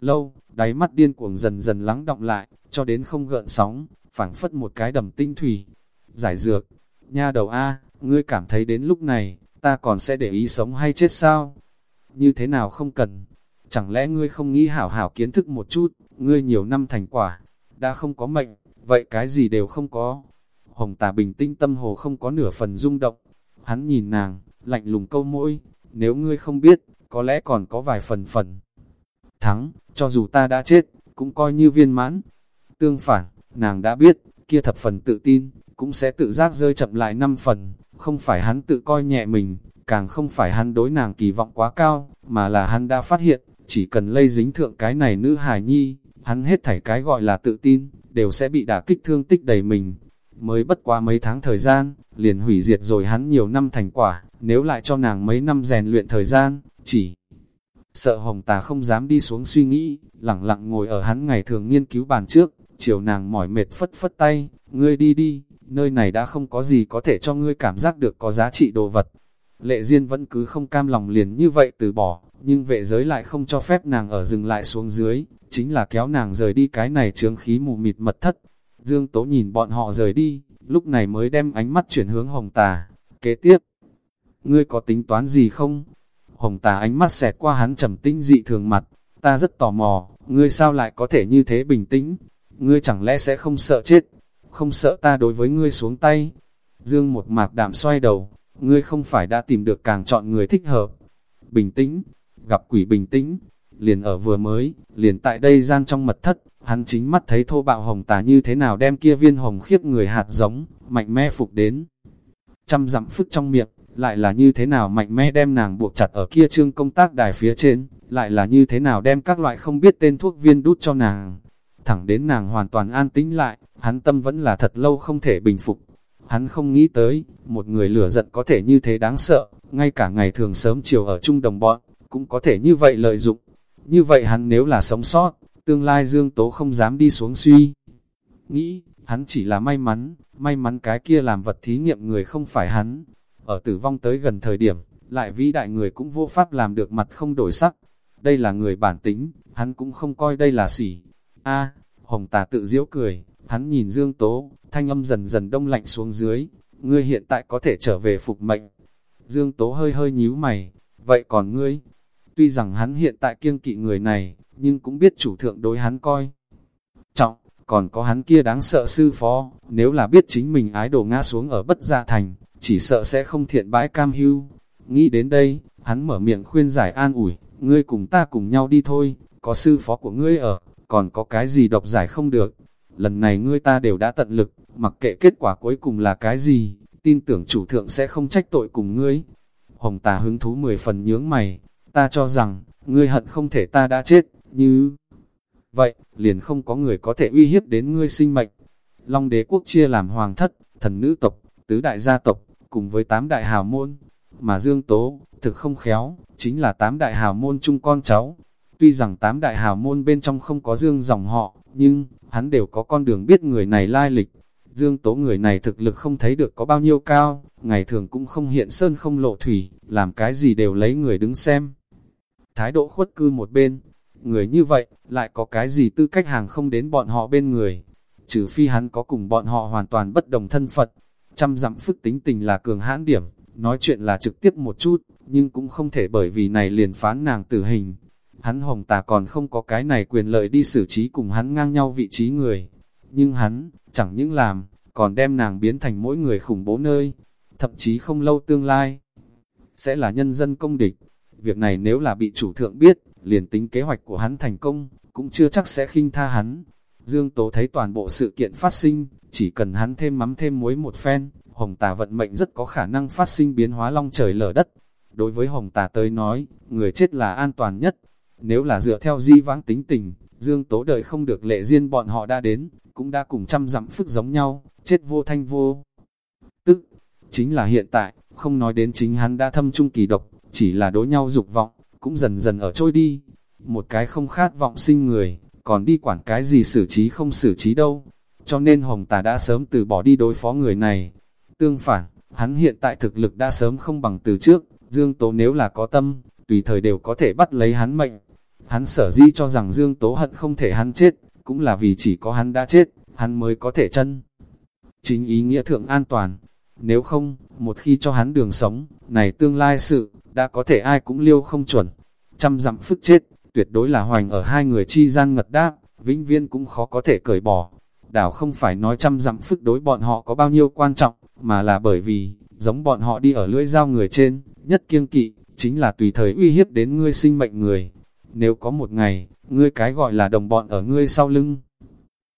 Lâu, đáy mắt điên cuồng dần dần lắng động lại, cho đến không gợn sóng, phảng phất một cái đầm tinh thủy. Giải dược, nha đầu A, ngươi cảm thấy đến lúc này, ta còn sẽ để ý sống hay chết sao? Như thế nào không cần? Chẳng lẽ ngươi không nghĩ hảo hảo kiến thức một chút, ngươi nhiều năm thành quả, đã không có mệnh, vậy cái gì đều không có. Hồng tà bình tinh tâm hồ không có nửa phần rung động. Hắn nhìn nàng, lạnh lùng câu mỗi, nếu ngươi không biết, có lẽ còn có vài phần phần. Thắng, cho dù ta đã chết, cũng coi như viên mãn. Tương phản, nàng đã biết, kia thập phần tự tin, cũng sẽ tự giác rơi chậm lại năm phần, không phải hắn tự coi nhẹ mình, càng không phải hắn đối nàng kỳ vọng quá cao, mà là hắn đã phát hiện, chỉ cần lây dính thượng cái này nữ hài nhi, hắn hết thảy cái gọi là tự tin, đều sẽ bị đả kích thương tích đầy mình. Mới bất quá mấy tháng thời gian, liền hủy diệt rồi hắn nhiều năm thành quả, nếu lại cho nàng mấy năm rèn luyện thời gian, chỉ sợ hồng tà không dám đi xuống suy nghĩ, lặng lặng ngồi ở hắn ngày thường nghiên cứu bàn trước, chiều nàng mỏi mệt phất phất tay, ngươi đi đi, nơi này đã không có gì có thể cho ngươi cảm giác được có giá trị đồ vật. Lệ Diên vẫn cứ không cam lòng liền như vậy từ bỏ, nhưng vệ giới lại không cho phép nàng ở dừng lại xuống dưới, chính là kéo nàng rời đi cái này trướng khí mù mịt mật thất. Dương Tố nhìn bọn họ rời đi, lúc này mới đem ánh mắt chuyển hướng Hồng Tà. Kế tiếp, ngươi có tính toán gì không? Hồng Tà ánh mắt xẹt qua hắn trầm tĩnh dị thường mặt, ta rất tò mò, ngươi sao lại có thể như thế bình tĩnh? Ngươi chẳng lẽ sẽ không sợ chết? Không sợ ta đối với ngươi xuống tay? Dương một mạc đạm xoay đầu, ngươi không phải đã tìm được càng chọn người thích hợp. Bình tĩnh, gặp quỷ bình tĩnh, liền ở vừa mới, liền tại đây gian trong mật thất, hắn chính mắt thấy thô bạo hồng tà như thế nào đem kia viên hồng khiếp người hạt giống, mạnh mẽ phục đến. Trăm dặm phức trong miệng, lại là như thế nào mạnh mẽ đem nàng buộc chặt ở kia trương công tác đài phía trên, lại là như thế nào đem các loại không biết tên thuốc viên đút cho nàng. Thẳng đến nàng hoàn toàn an tĩnh lại, hắn tâm vẫn là thật lâu không thể bình phục. Hắn không nghĩ tới, một người lửa giận có thể như thế đáng sợ, ngay cả ngày thường sớm chiều ở chung đồng bọn, cũng có thể như vậy lợi dụng. Như vậy hắn nếu là sống sót, tương lai Dương Tố không dám đi xuống suy. Nghĩ, hắn chỉ là may mắn, may mắn cái kia làm vật thí nghiệm người không phải hắn. Ở tử vong tới gần thời điểm, lại vĩ đại người cũng vô pháp làm được mặt không đổi sắc. Đây là người bản tính, hắn cũng không coi đây là sỉ a Hồng tà tự diễu cười, hắn nhìn Dương Tố, thanh âm dần dần đông lạnh xuống dưới. Ngươi hiện tại có thể trở về phục mệnh. Dương Tố hơi hơi nhíu mày, vậy còn ngươi? Tuy rằng hắn hiện tại kiêng kỵ người này, nhưng cũng biết chủ thượng đối hắn coi. Trọng, còn có hắn kia đáng sợ sư phó, nếu là biết chính mình ái đồ ngã xuống ở bất gia thành, chỉ sợ sẽ không thiện bãi cam hưu. Nghĩ đến đây, hắn mở miệng khuyên giải an ủi, ngươi cùng ta cùng nhau đi thôi, có sư phó của ngươi ở, còn có cái gì độc giải không được. Lần này ngươi ta đều đã tận lực, mặc kệ kết quả cuối cùng là cái gì, tin tưởng chủ thượng sẽ không trách tội cùng ngươi. Hồng tà hứng thú mười phần nhướng mày, ta cho rằng, ngươi hận không thể ta đã chết, như... Vậy, liền không có người có thể uy hiếp đến ngươi sinh mệnh. Long đế quốc chia làm hoàng thất, thần nữ tộc, tứ đại gia tộc, cùng với tám đại hào môn. Mà Dương Tố, thực không khéo, chính là tám đại hào môn chung con cháu. Tuy rằng tám đại hào môn bên trong không có Dương dòng họ, nhưng, hắn đều có con đường biết người này lai lịch. Dương Tố người này thực lực không thấy được có bao nhiêu cao, ngày thường cũng không hiện sơn không lộ thủy, làm cái gì đều lấy người đứng xem. Thái độ khuất cư một bên, người như vậy, lại có cái gì tư cách hàng không đến bọn họ bên người. Trừ phi hắn có cùng bọn họ hoàn toàn bất đồng thân Phật, trăm dặm phức tính tình là cường hãn điểm, nói chuyện là trực tiếp một chút, nhưng cũng không thể bởi vì này liền phán nàng tử hình. Hắn hồng tà còn không có cái này quyền lợi đi xử trí cùng hắn ngang nhau vị trí người. Nhưng hắn, chẳng những làm, còn đem nàng biến thành mỗi người khủng bố nơi, thậm chí không lâu tương lai, sẽ là nhân dân công địch. Việc này nếu là bị chủ thượng biết, liền tính kế hoạch của hắn thành công, cũng chưa chắc sẽ khinh tha hắn. Dương Tố thấy toàn bộ sự kiện phát sinh, chỉ cần hắn thêm mắm thêm muối một phen, Hồng Tà vận mệnh rất có khả năng phát sinh biến hóa long trời lở đất. Đối với Hồng Tà tới nói, người chết là an toàn nhất. Nếu là dựa theo di vãng tính tình, Dương Tố đợi không được lệ riêng bọn họ đã đến, cũng đã cùng trăm dặm phức giống nhau, chết vô thanh vô. Tức, chính là hiện tại, không nói đến chính hắn đã thâm trung kỳ độc, chỉ là đối nhau dục vọng, cũng dần dần ở trôi đi. Một cái không khát vọng sinh người, còn đi quản cái gì xử trí không xử trí đâu. Cho nên Hồng Tà đã sớm từ bỏ đi đối phó người này. Tương phản, hắn hiện tại thực lực đã sớm không bằng từ trước, Dương Tố nếu là có tâm, tùy thời đều có thể bắt lấy hắn mệnh. Hắn sở dĩ cho rằng Dương Tố hận không thể hắn chết, cũng là vì chỉ có hắn đã chết, hắn mới có thể chân. Chính ý nghĩa thượng an toàn, nếu không, một khi cho hắn đường sống, này tương lai sự, đã có thể ai cũng liêu không chuẩn. Trăm dặm phức chết, tuyệt đối là hoành ở hai người chi gian ngật đáp, vĩnh viên cũng khó có thể cởi bỏ. Đảo không phải nói trăm dặm phức đối bọn họ có bao nhiêu quan trọng, mà là bởi vì, giống bọn họ đi ở lưỡi dao người trên, nhất kiêng kỵ, chính là tùy thời uy hiếp đến ngươi sinh mệnh người. Nếu có một ngày, ngươi cái gọi là đồng bọn ở ngươi sau lưng,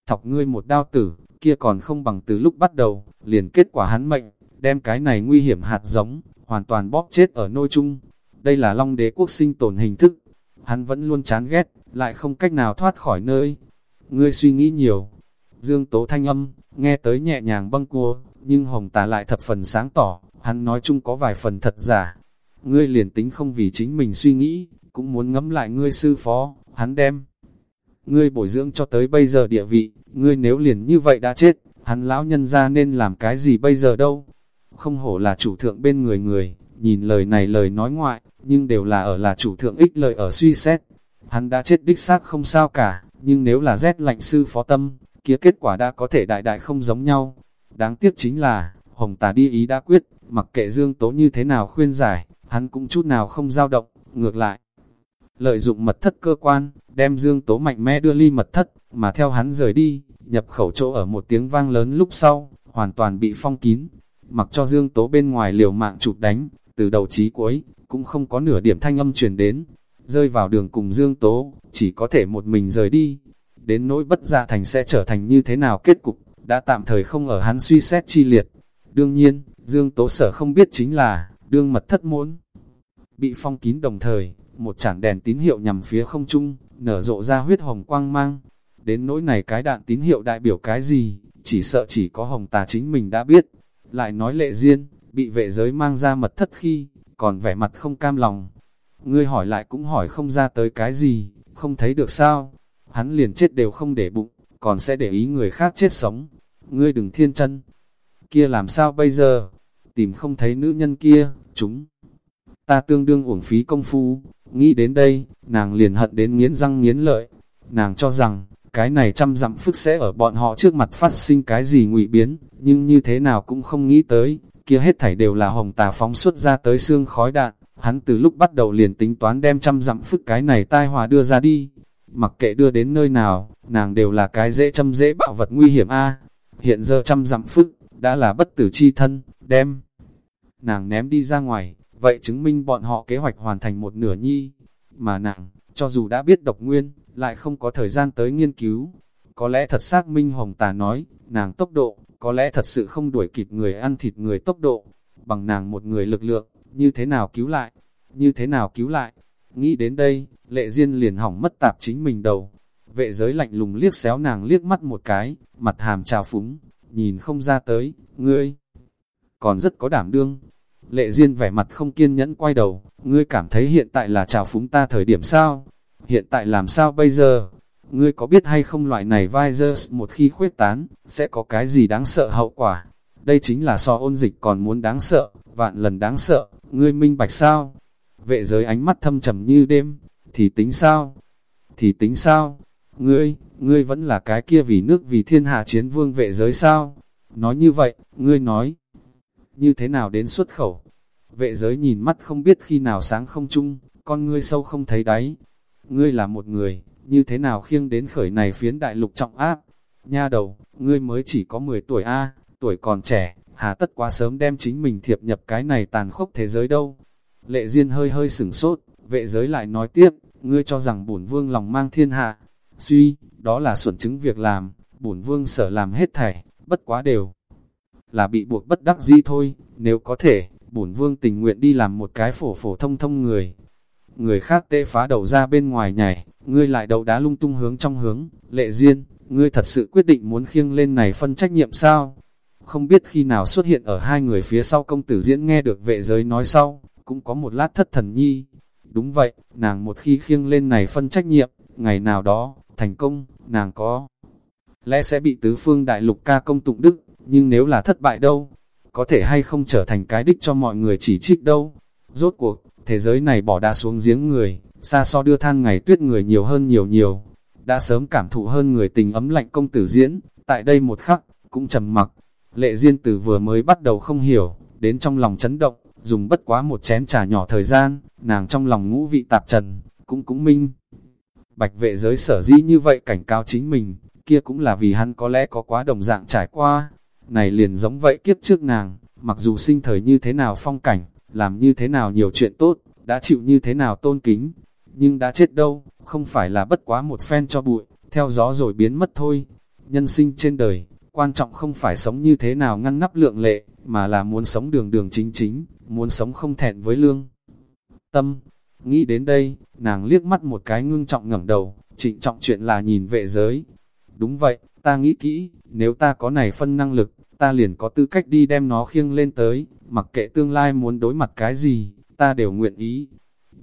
thọc ngươi một đao tử, kia còn không bằng từ lúc bắt đầu, liền kết quả hắn mệnh, đem cái này nguy hiểm hạt giống, hoàn toàn bóp chết ở nôi chung. Đây là long đế quốc sinh tồn hình thức, hắn vẫn luôn chán ghét, lại không cách nào thoát khỏi nơi. Ngươi suy nghĩ nhiều, dương tố thanh âm, nghe tới nhẹ nhàng bâng cua, nhưng hồng tà lại thập phần sáng tỏ, hắn nói chung có vài phần thật giả. Ngươi liền tính không vì chính mình suy nghĩ, cũng muốn ngẫm lại ngươi sư phó, hắn đem. Ngươi bồi dưỡng cho tới bây giờ địa vị, ngươi nếu liền như vậy đã chết, hắn lão nhân ra nên làm cái gì bây giờ đâu. Không hổ là chủ thượng bên người người, nhìn lời này lời nói ngoại, nhưng đều là ở là chủ thượng ích lợi ở suy xét. Hắn đã chết đích xác không sao cả, nhưng nếu là rét lạnh sư phó tâm, kia kết quả đã có thể đại đại không giống nhau. Đáng tiếc chính là, Hồng Tà đi ý đã quyết, mặc kệ Dương Tố như thế nào khuyên giải, hắn cũng chút nào không dao động, ngược lại. Lợi dụng mật thất cơ quan, đem Dương Tố mạnh mẽ đưa ly mật thất, mà theo hắn rời đi, nhập khẩu chỗ ở một tiếng vang lớn lúc sau, hoàn toàn bị phong kín. Mặc cho Dương Tố bên ngoài liều mạng chụp đánh, từ đầu chí cuối, cũng không có nửa điểm thanh âm truyền đến. Rơi vào đường cùng Dương Tố, chỉ có thể một mình rời đi. Đến nỗi bất gia thành sẽ trở thành như thế nào kết cục, đã tạm thời không ở hắn suy xét chi liệt. Đương nhiên, Dương Tố sở không biết chính là, đương mật thất muốn bị phong kín đồng thời, một chản đèn tín hiệu nhằm phía không trung, nở rộ ra huyết hồng quang mang. Đến nỗi này cái đạn tín hiệu đại biểu cái gì, chỉ sợ chỉ có hồng tà chính mình đã biết. Lại nói lệ riêng, bị vệ giới mang ra mật thất khi, còn vẻ mặt không cam lòng. Ngươi hỏi lại cũng hỏi không ra tới cái gì, không thấy được sao. Hắn liền chết đều không để bụng, còn sẽ để ý người khác chết sống. Ngươi đừng thiên chân. Kia làm sao bây giờ? Tìm không thấy nữ nhân kia, chúng. Ta tương đương uổng phí công phu. Nghĩ đến đây, nàng liền hận đến nghiến răng nghiến lợi. Nàng cho rằng, cái này trăm dặm phức sẽ ở bọn họ trước mặt phát sinh cái gì ngụy biến, nhưng như thế nào cũng không nghĩ tới, kia hết thảy đều là hồng tà phóng xuất ra tới xương khói đạn, hắn từ lúc bắt đầu liền tính toán đem trăm dặm phức cái này tai hòa đưa ra đi, mặc kệ đưa đến nơi nào, nàng đều là cái dễ châm dễ bạo vật nguy hiểm a. Hiện giờ trăm dặm phức, đã là bất tử chi thân, đem nàng ném đi ra ngoài, vậy chứng minh bọn họ kế hoạch hoàn thành một nửa nhi. Mà nàng, cho dù đã biết độc nguyên, lại không có thời gian tới nghiên cứu. Có lẽ thật xác minh Hồng Tà nói, nàng tốc độ, có lẽ thật sự không đuổi kịp người ăn thịt người tốc độ, bằng nàng một người lực lượng, như thế nào cứu lại, như thế nào cứu lại. Nghĩ đến đây, lệ duyên liền hỏng mất tạp chính mình đầu. Vệ giới lạnh lùng liếc xéo nàng liếc mắt một cái, mặt hàm trào phúng, nhìn không ra tới, ngươi, còn rất có đảm đương. Lệ Diên vẻ mặt không kiên nhẫn quay đầu, ngươi cảm thấy hiện tại là trào phúng ta thời điểm sao? Hiện tại làm sao bây giờ? Ngươi có biết hay không loại này virus một khi khuyết tán, sẽ có cái gì đáng sợ hậu quả? Đây chính là so ôn dịch còn muốn đáng sợ, vạn lần đáng sợ, ngươi minh bạch sao? Vệ giới ánh mắt thâm trầm như đêm, thì tính sao? Thì tính sao? Ngươi, ngươi vẫn là cái kia vì nước vì thiên hạ chiến vương vệ giới sao? Nói như vậy, ngươi nói, như thế nào đến xuất khẩu? Vệ giới nhìn mắt không biết khi nào sáng không chung, con ngươi sâu không thấy đáy. Ngươi là một người, như thế nào khiêng đến khởi này phiến đại lục trọng áp? Nha đầu, ngươi mới chỉ có 10 tuổi A, tuổi còn trẻ, hà tất quá sớm đem chính mình thiệp nhập cái này tàn khốc thế giới đâu. Lệ Diên hơi hơi sửng sốt, vệ giới lại nói tiếp, ngươi cho rằng bổn vương lòng mang thiên hạ. Suy, đó là xuẩn chứng việc làm, bổn vương sở làm hết thảy, bất quá đều. Là bị buộc bất đắc dĩ thôi, nếu có thể, bổn vương tình nguyện đi làm một cái phổ phổ thông thông người. Người khác tê phá đầu ra bên ngoài nhảy, ngươi lại đầu đá lung tung hướng trong hướng, lệ duyên, ngươi thật sự quyết định muốn khiêng lên này phân trách nhiệm sao? Không biết khi nào xuất hiện ở hai người phía sau công tử diễn nghe được vệ giới nói sau, cũng có một lát thất thần nhi. Đúng vậy, nàng một khi khiêng lên này phân trách nhiệm, ngày nào đó, thành công, nàng có lẽ sẽ bị tứ phương đại lục ca công tụng đức, nhưng nếu là thất bại đâu, có thể hay không trở thành cái đích cho mọi người chỉ trích đâu. Rốt cuộc, thế giới này bỏ đá xuống giếng người, xa so đưa than ngày tuyết người nhiều hơn nhiều nhiều. Đã sớm cảm thụ hơn người tình ấm lạnh công tử diễn, tại đây một khắc, cũng trầm mặc. Lệ Diên Tử vừa mới bắt đầu không hiểu, đến trong lòng chấn động, dùng bất quá một chén trà nhỏ thời gian, nàng trong lòng ngũ vị tạp trần, cũng cũng minh. Bạch vệ giới sở dĩ như vậy cảnh cáo chính mình, kia cũng là vì hắn có lẽ có quá đồng dạng trải qua. Này liền giống vậy kiếp trước nàng, mặc dù sinh thời như thế nào phong cảnh, làm như thế nào nhiều chuyện tốt, đã chịu như thế nào tôn kính, nhưng đã chết đâu, không phải là bất quá một phen cho bụi, theo gió rồi biến mất thôi. Nhân sinh trên đời, quan trọng không phải sống như thế nào ngăn nắp lượng lệ, mà là muốn sống đường đường chính chính, muốn sống không thẹn với lương. Tâm, nghĩ đến đây, nàng liếc mắt một cái ngưng trọng ngẩng đầu, trịnh trọng chuyện là nhìn vệ giới. Đúng vậy, ta nghĩ kỹ, nếu ta có này phân năng lực, ta liền có tư cách đi đem nó khiêng lên tới, mặc kệ tương lai muốn đối mặt cái gì, ta đều nguyện ý.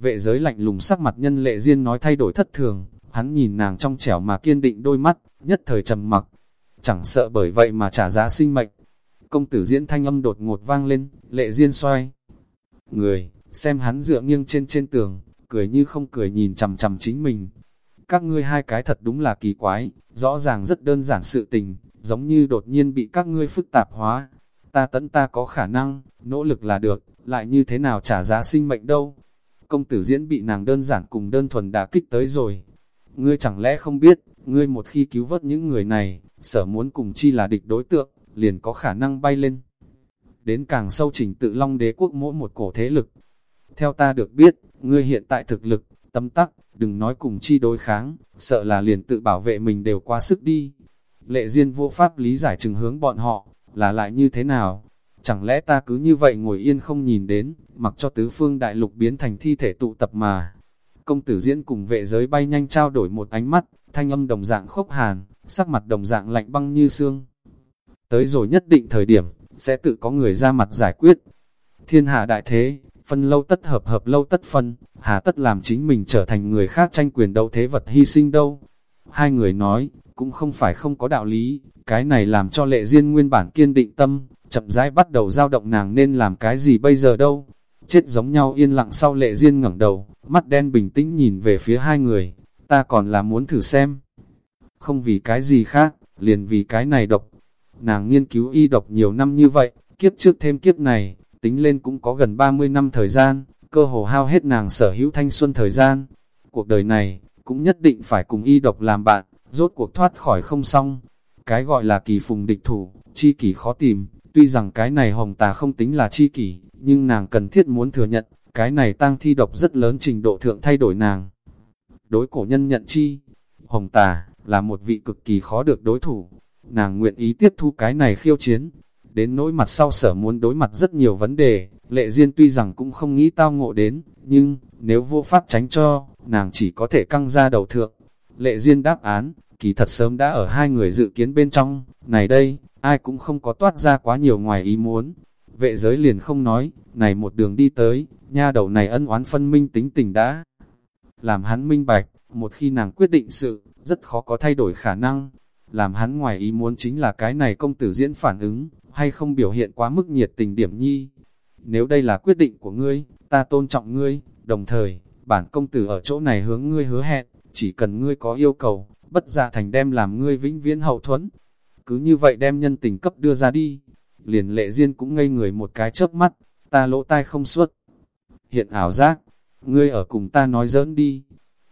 Vệ giới lạnh lùng sắc mặt nhân lệ riêng nói thay đổi thất thường, hắn nhìn nàng trong trẻo mà kiên định đôi mắt, nhất thời trầm mặc, chẳng sợ bởi vậy mà trả giá sinh mệnh. Công tử diễn thanh âm đột ngột vang lên, lệ duyên xoay. Người, xem hắn dựa nghiêng trên trên tường, cười như không cười nhìn chằm chằm chính mình. Các ngươi hai cái thật đúng là kỳ quái, rõ ràng rất đơn giản sự tình, giống như đột nhiên bị các ngươi phức tạp hóa. Ta tẫn ta có khả năng, nỗ lực là được, lại như thế nào trả giá sinh mệnh đâu. Công tử diễn bị nàng đơn giản cùng đơn thuần đã kích tới rồi. Ngươi chẳng lẽ không biết, ngươi một khi cứu vớt những người này, sở muốn cùng chi là địch đối tượng, liền có khả năng bay lên. Đến càng sâu trình tự long đế quốc mỗi một cổ thế lực. Theo ta được biết, ngươi hiện tại thực lực, tâm tắc, đừng nói cùng chi đối kháng, sợ là liền tự bảo vệ mình đều quá sức đi. Lệ Diên vô pháp lý giải chừng hướng bọn họ, là lại như thế nào? Chẳng lẽ ta cứ như vậy ngồi yên không nhìn đến, mặc cho tứ phương đại lục biến thành thi thể tụ tập mà. Công tử diễn cùng vệ giới bay nhanh trao đổi một ánh mắt, thanh âm đồng dạng khốc hàn, sắc mặt đồng dạng lạnh băng như xương. Tới rồi nhất định thời điểm, sẽ tự có người ra mặt giải quyết. Thiên hạ đại thế, phân lâu tất hợp hợp lâu tất phân, hà tất làm chính mình trở thành người khác tranh quyền đấu thế vật hy sinh đâu. Hai người nói, cũng không phải không có đạo lý, cái này làm cho lệ duyên nguyên bản kiên định tâm, chậm rãi bắt đầu dao động nàng nên làm cái gì bây giờ đâu. Chết giống nhau yên lặng sau lệ duyên ngẩng đầu, mắt đen bình tĩnh nhìn về phía hai người, ta còn là muốn thử xem. Không vì cái gì khác, liền vì cái này độc. Nàng nghiên cứu y độc nhiều năm như vậy, kiếp trước thêm kiếp này, tính lên cũng có gần 30 năm thời gian, cơ hồ hao hết nàng sở hữu thanh xuân thời gian. Cuộc đời này, cũng nhất định phải cùng y độc làm bạn, rốt cuộc thoát khỏi không xong. Cái gọi là kỳ phùng địch thủ, chi kỷ khó tìm, tuy rằng cái này hồng tà không tính là chi kỷ, nhưng nàng cần thiết muốn thừa nhận, cái này tang thi độc rất lớn trình độ thượng thay đổi nàng. Đối cổ nhân nhận chi, hồng tà, là một vị cực kỳ khó được đối thủ, nàng nguyện ý tiếp thu cái này khiêu chiến. Đến nỗi mặt sau sở muốn đối mặt rất nhiều vấn đề, lệ duyên tuy rằng cũng không nghĩ tao ngộ đến, nhưng, nếu vô pháp tránh cho, nàng chỉ có thể căng ra đầu thượng. Lệ duyên đáp án, kỳ thật sớm đã ở hai người dự kiến bên trong, này đây, ai cũng không có toát ra quá nhiều ngoài ý muốn. Vệ giới liền không nói, này một đường đi tới, nha đầu này ân oán phân minh tính tình đã. Làm hắn minh bạch, một khi nàng quyết định sự, rất khó có thay đổi khả năng. Làm hắn ngoài ý muốn chính là cái này công tử diễn phản ứng, hay không biểu hiện quá mức nhiệt tình điểm nhi. Nếu đây là quyết định của ngươi, ta tôn trọng ngươi, đồng thời, bản công tử ở chỗ này hướng ngươi hứa hẹn, chỉ cần ngươi có yêu cầu, bất gia thành đem làm ngươi vĩnh viễn hậu thuẫn. Cứ như vậy đem nhân tình cấp đưa ra đi. Liền lệ riêng cũng ngây người một cái chớp mắt, ta lỗ tai không suốt. Hiện ảo giác, ngươi ở cùng ta nói giỡn đi.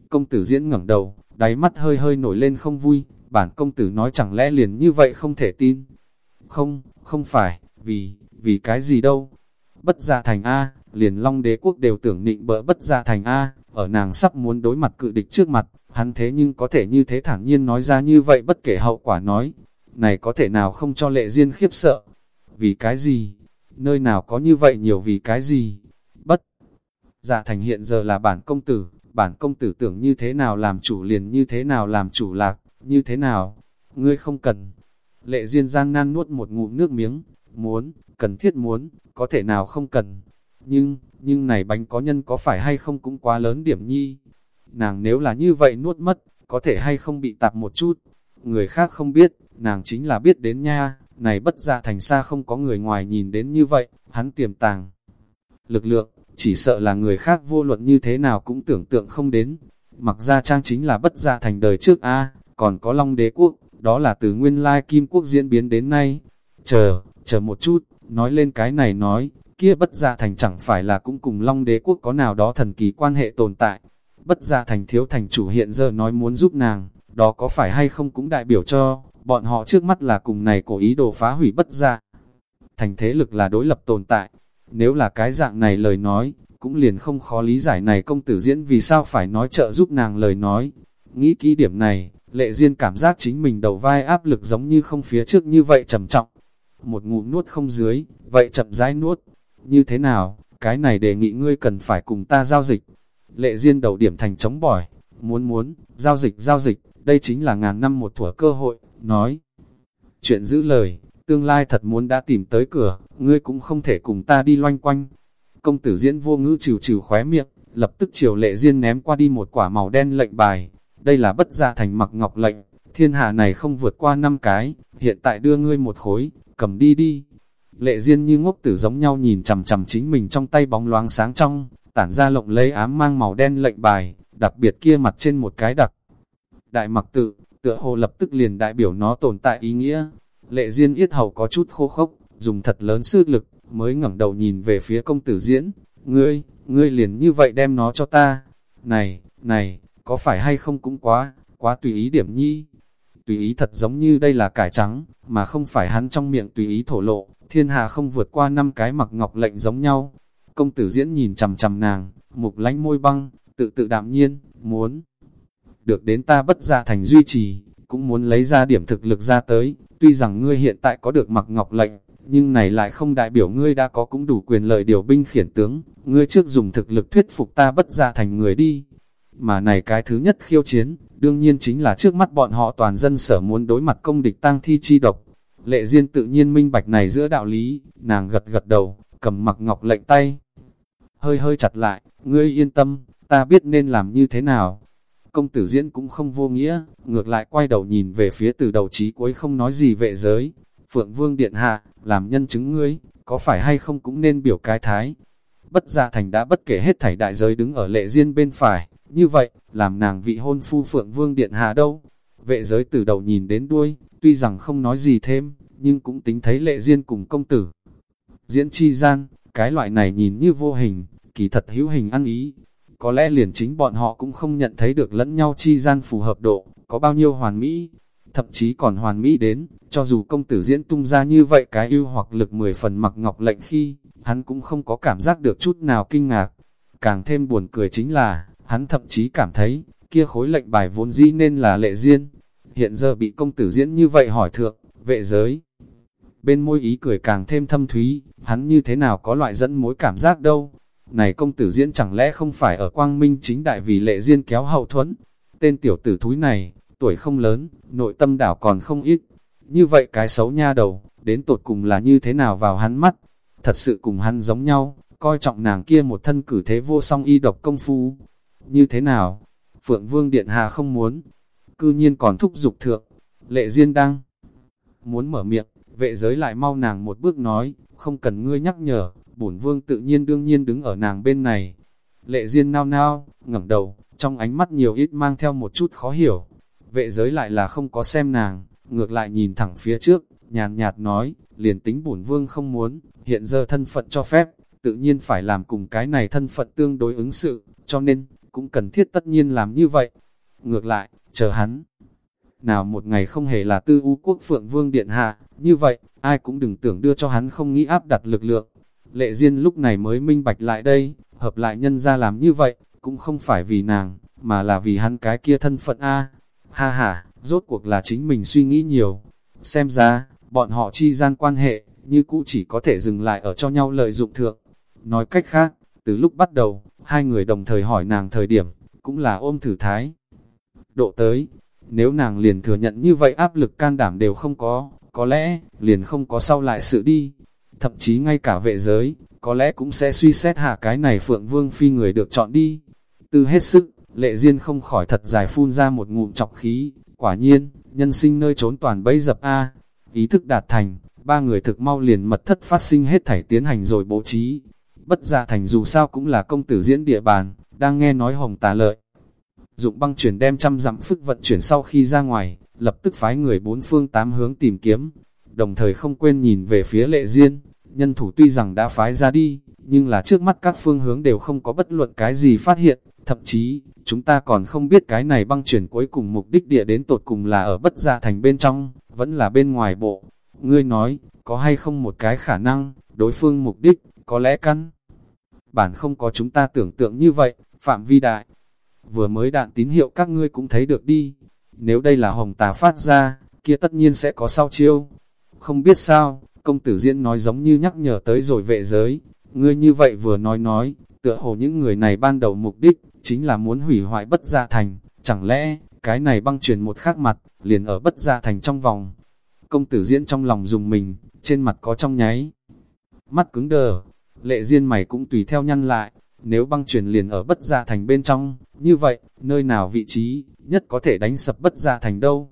Công tử diễn ngẩng đầu, đáy mắt hơi hơi nổi lên không vui, bản công tử nói chẳng lẽ liền như vậy không thể tin. Không, không phải, vì, vì cái gì đâu. Bất gia thành A, liền long đế quốc đều tưởng nịnh bỡ bất gia thành A, ở nàng sắp muốn đối mặt cự địch trước mặt, hắn thế nhưng có thể như thế thản nhiên nói ra như vậy bất kể hậu quả nói. Này có thể nào không cho lệ duyên khiếp sợ? Vì cái gì? Nơi nào có như vậy nhiều vì cái gì? Bất Dạ thành hiện giờ là bản công tử, bản công tử tưởng như thế nào làm chủ liền như thế nào làm chủ lạc, như thế nào? Ngươi không cần. Lệ duyên gian nan nuốt một ngụm nước miếng, muốn, cần thiết muốn, có thể nào không cần. Nhưng, nhưng này bánh có nhân có phải hay không cũng quá lớn điểm nhi. Nàng nếu là như vậy nuốt mất, có thể hay không bị tạp một chút. Người khác không biết, nàng chính là biết đến nha, này bất dạ thành xa không có người ngoài nhìn đến như vậy, hắn tiềm tàng. Lực lượng, chỉ sợ là người khác vô luận như thế nào cũng tưởng tượng không đến. Mặc ra trang chính là bất dạ thành đời trước A, còn có long đế quốc, đó là từ nguyên lai kim quốc diễn biến đến nay. Chờ, chờ một chút, nói lên cái này nói, kia bất gia thành chẳng phải là cũng cùng long đế quốc có nào đó thần kỳ quan hệ tồn tại. Bất gia thành thiếu thành chủ hiện giờ nói muốn giúp nàng, đó có phải hay không cũng đại biểu cho, bọn họ trước mắt là cùng này cố ý đồ phá hủy bất gia Thành thế lực là đối lập tồn tại, nếu là cái dạng này lời nói, cũng liền không khó lý giải này công tử diễn vì sao phải nói trợ giúp nàng lời nói. Nghĩ kỹ điểm này, lệ duyên cảm giác chính mình đầu vai áp lực giống như không phía trước như vậy trầm trọng. Một ngụm nuốt không dưới, vậy chậm rãi nuốt. Như thế nào, cái này đề nghị ngươi cần phải cùng ta giao dịch. Lệ duyên đầu điểm thành chống bỏi, muốn muốn, giao dịch giao dịch, đây chính là ngàn năm một thủa cơ hội, nói. Chuyện giữ lời, tương lai thật muốn đã tìm tới cửa, ngươi cũng không thể cùng ta đi loanh quanh. Công tử diễn vô ngữ trừ trừ khóe miệng, lập tức chiều lệ duyên ném qua đi một quả màu đen lệnh bài. Đây là bất gia thành mặc ngọc lệnh, thiên hạ này không vượt qua năm cái, hiện tại đưa ngươi một khối, cầm đi đi. Lệ duyên như ngốc tử giống nhau nhìn chằm chằm chính mình trong tay bóng loáng sáng trong, tản ra lộng lấy ám mang màu đen lệnh bài, đặc biệt kia mặt trên một cái đặc. Đại mặc tự, tựa hồ lập tức liền đại biểu nó tồn tại ý nghĩa. Lệ duyên yết hầu có chút khô khốc, dùng thật lớn sức lực, mới ngẩng đầu nhìn về phía công tử diễn. Ngươi, ngươi liền như vậy đem nó cho ta. Này, này, có phải hay không cũng quá, quá tùy ý điểm nhi. Tùy ý thật giống như đây là cải trắng, mà không phải hắn trong miệng tùy ý thổ lộ, thiên hà không vượt qua năm cái mặc ngọc lệnh giống nhau. Công tử diễn nhìn chầm chầm nàng, mục lánh môi băng, tự tự đạm nhiên, muốn được đến ta bất gia thành duy trì, cũng muốn lấy ra điểm thực lực ra tới, tuy rằng ngươi hiện tại có được mặc ngọc lệnh, nhưng này lại không đại biểu ngươi đã có cũng đủ quyền lợi điều binh khiển tướng, ngươi trước dùng thực lực thuyết phục ta bất gia thành người đi. Mà này cái thứ nhất khiêu chiến, đương nhiên chính là trước mắt bọn họ toàn dân sở muốn đối mặt công địch tăng thi chi độc. Lệ Diên tự nhiên minh bạch này giữa đạo lý, nàng gật gật đầu, cầm mặc ngọc lệnh tay. Hơi hơi chặt lại, ngươi yên tâm, ta biết nên làm như thế nào. Công tử diễn cũng không vô nghĩa, ngược lại quay đầu nhìn về phía từ đầu chí cuối không nói gì vệ giới. Phượng Vương Điện Hạ, làm nhân chứng ngươi, có phải hay không cũng nên biểu cái thái. Bất gia thành đã bất kể hết thảy đại giới đứng ở lệ riêng bên phải, như vậy, làm nàng vị hôn phu Phượng Vương Điện Hạ đâu. Vệ giới từ đầu nhìn đến đuôi, tuy rằng không nói gì thêm, nhưng cũng tính thấy lệ duyên cùng công tử. Diễn chi gian, cái loại này nhìn như vô hình, kỳ thật hữu hình ăn ý. Có lẽ liền chính bọn họ cũng không nhận thấy được lẫn nhau chi gian phù hợp độ, có bao nhiêu hoàn mỹ, thậm chí còn hoàn mỹ đến, cho dù công tử diễn tung ra như vậy cái ưu hoặc lực 10 phần mặc ngọc lệnh khi, hắn cũng không có cảm giác được chút nào kinh ngạc. càng thêm buồn cười chính là, hắn thậm chí cảm thấy, kia khối lệnh bài vốn dĩ nên là lệ duyên. Hiện giờ bị công tử diễn như vậy hỏi thượng, vệ giới. Bên môi ý cười càng thêm thâm thúy, hắn như thế nào có loại dẫn mối cảm giác đâu. Này công tử diễn chẳng lẽ không phải ở quang minh chính đại vì lệ duyên kéo hậu thuẫn. Tên tiểu tử thúi này, tuổi không lớn, nội tâm đảo còn không ít. Như vậy cái xấu nha đầu, đến tột cùng là như thế nào vào hắn mắt. Thật sự cùng hắn giống nhau, coi trọng nàng kia một thân cử thế vô song y độc công phu. Như thế nào? Phượng Vương Điện Hà không muốn. Cư nhiên còn thúc dục thượng. Lệ Diên đang muốn mở miệng, vệ giới lại mau nàng một bước nói, không cần ngươi nhắc nhở, bổn vương tự nhiên đương nhiên đứng ở nàng bên này. Lệ Diên nao nao, ngẩng đầu, trong ánh mắt nhiều ít mang theo một chút khó hiểu. Vệ giới lại là không có xem nàng, ngược lại nhìn thẳng phía trước, nhàn nhạt nói, liền tính bổn vương không muốn, hiện giờ thân phận cho phép, tự nhiên phải làm cùng cái này thân phận tương đối ứng sự, cho nên, cũng cần thiết tất nhiên làm như vậy. Ngược lại, chờ hắn. Nào một ngày không hề là tư u quốc phượng vương điện hạ, như vậy, ai cũng đừng tưởng đưa cho hắn không nghĩ áp đặt lực lượng. Lệ Diên lúc này mới minh bạch lại đây, hợp lại nhân ra làm như vậy, cũng không phải vì nàng, mà là vì hắn cái kia thân phận A. Ha ha, rốt cuộc là chính mình suy nghĩ nhiều. Xem ra, bọn họ chi gian quan hệ, như cũ chỉ có thể dừng lại ở cho nhau lợi dụng thượng. Nói cách khác, từ lúc bắt đầu, hai người đồng thời hỏi nàng thời điểm, cũng là ôm thử thái. Độ tới, nếu nàng liền thừa nhận như vậy áp lực can đảm đều không có, có lẽ, liền không có sau lại sự đi. Thậm chí ngay cả vệ giới, có lẽ cũng sẽ suy xét hạ cái này Phượng Vương Phi người được chọn đi. Từ hết sức, lệ duyên không khỏi thật dài phun ra một ngụm chọc khí, quả nhiên, nhân sinh nơi trốn toàn bấy dập A. Ý thức đạt thành, ba người thực mau liền mật thất phát sinh hết thảy tiến hành rồi bố trí. Bất gia thành dù sao cũng là công tử diễn địa bàn, đang nghe nói hồng tà lợi. Dụng băng chuyển đem trăm dặm phức vận chuyển sau khi ra ngoài, lập tức phái người bốn phương tám hướng tìm kiếm, đồng thời không quên nhìn về phía lệ duyên nhân thủ tuy rằng đã phái ra đi, nhưng là trước mắt các phương hướng đều không có bất luận cái gì phát hiện, thậm chí, chúng ta còn không biết cái này băng chuyển cuối cùng mục đích địa đến tột cùng là ở bất gia thành bên trong, vẫn là bên ngoài bộ. Ngươi nói, có hay không một cái khả năng, đối phương mục đích, có lẽ căn. Bản không có chúng ta tưởng tượng như vậy, phạm vi đại. Vừa mới đạn tín hiệu các ngươi cũng thấy được đi. Nếu đây là hồng tà phát ra, kia tất nhiên sẽ có sau chiêu. Không biết sao, công tử diễn nói giống như nhắc nhở tới rồi vệ giới. Ngươi như vậy vừa nói nói, tựa hồ những người này ban đầu mục đích, chính là muốn hủy hoại bất gia thành. Chẳng lẽ, cái này băng truyền một khác mặt, liền ở bất gia thành trong vòng. Công tử diễn trong lòng dùng mình, trên mặt có trong nháy. Mắt cứng đờ, lệ diên mày cũng tùy theo nhăn lại. Nếu băng truyền liền ở bất gia thành bên trong, như vậy, nơi nào vị trí, nhất có thể đánh sập bất gia thành đâu.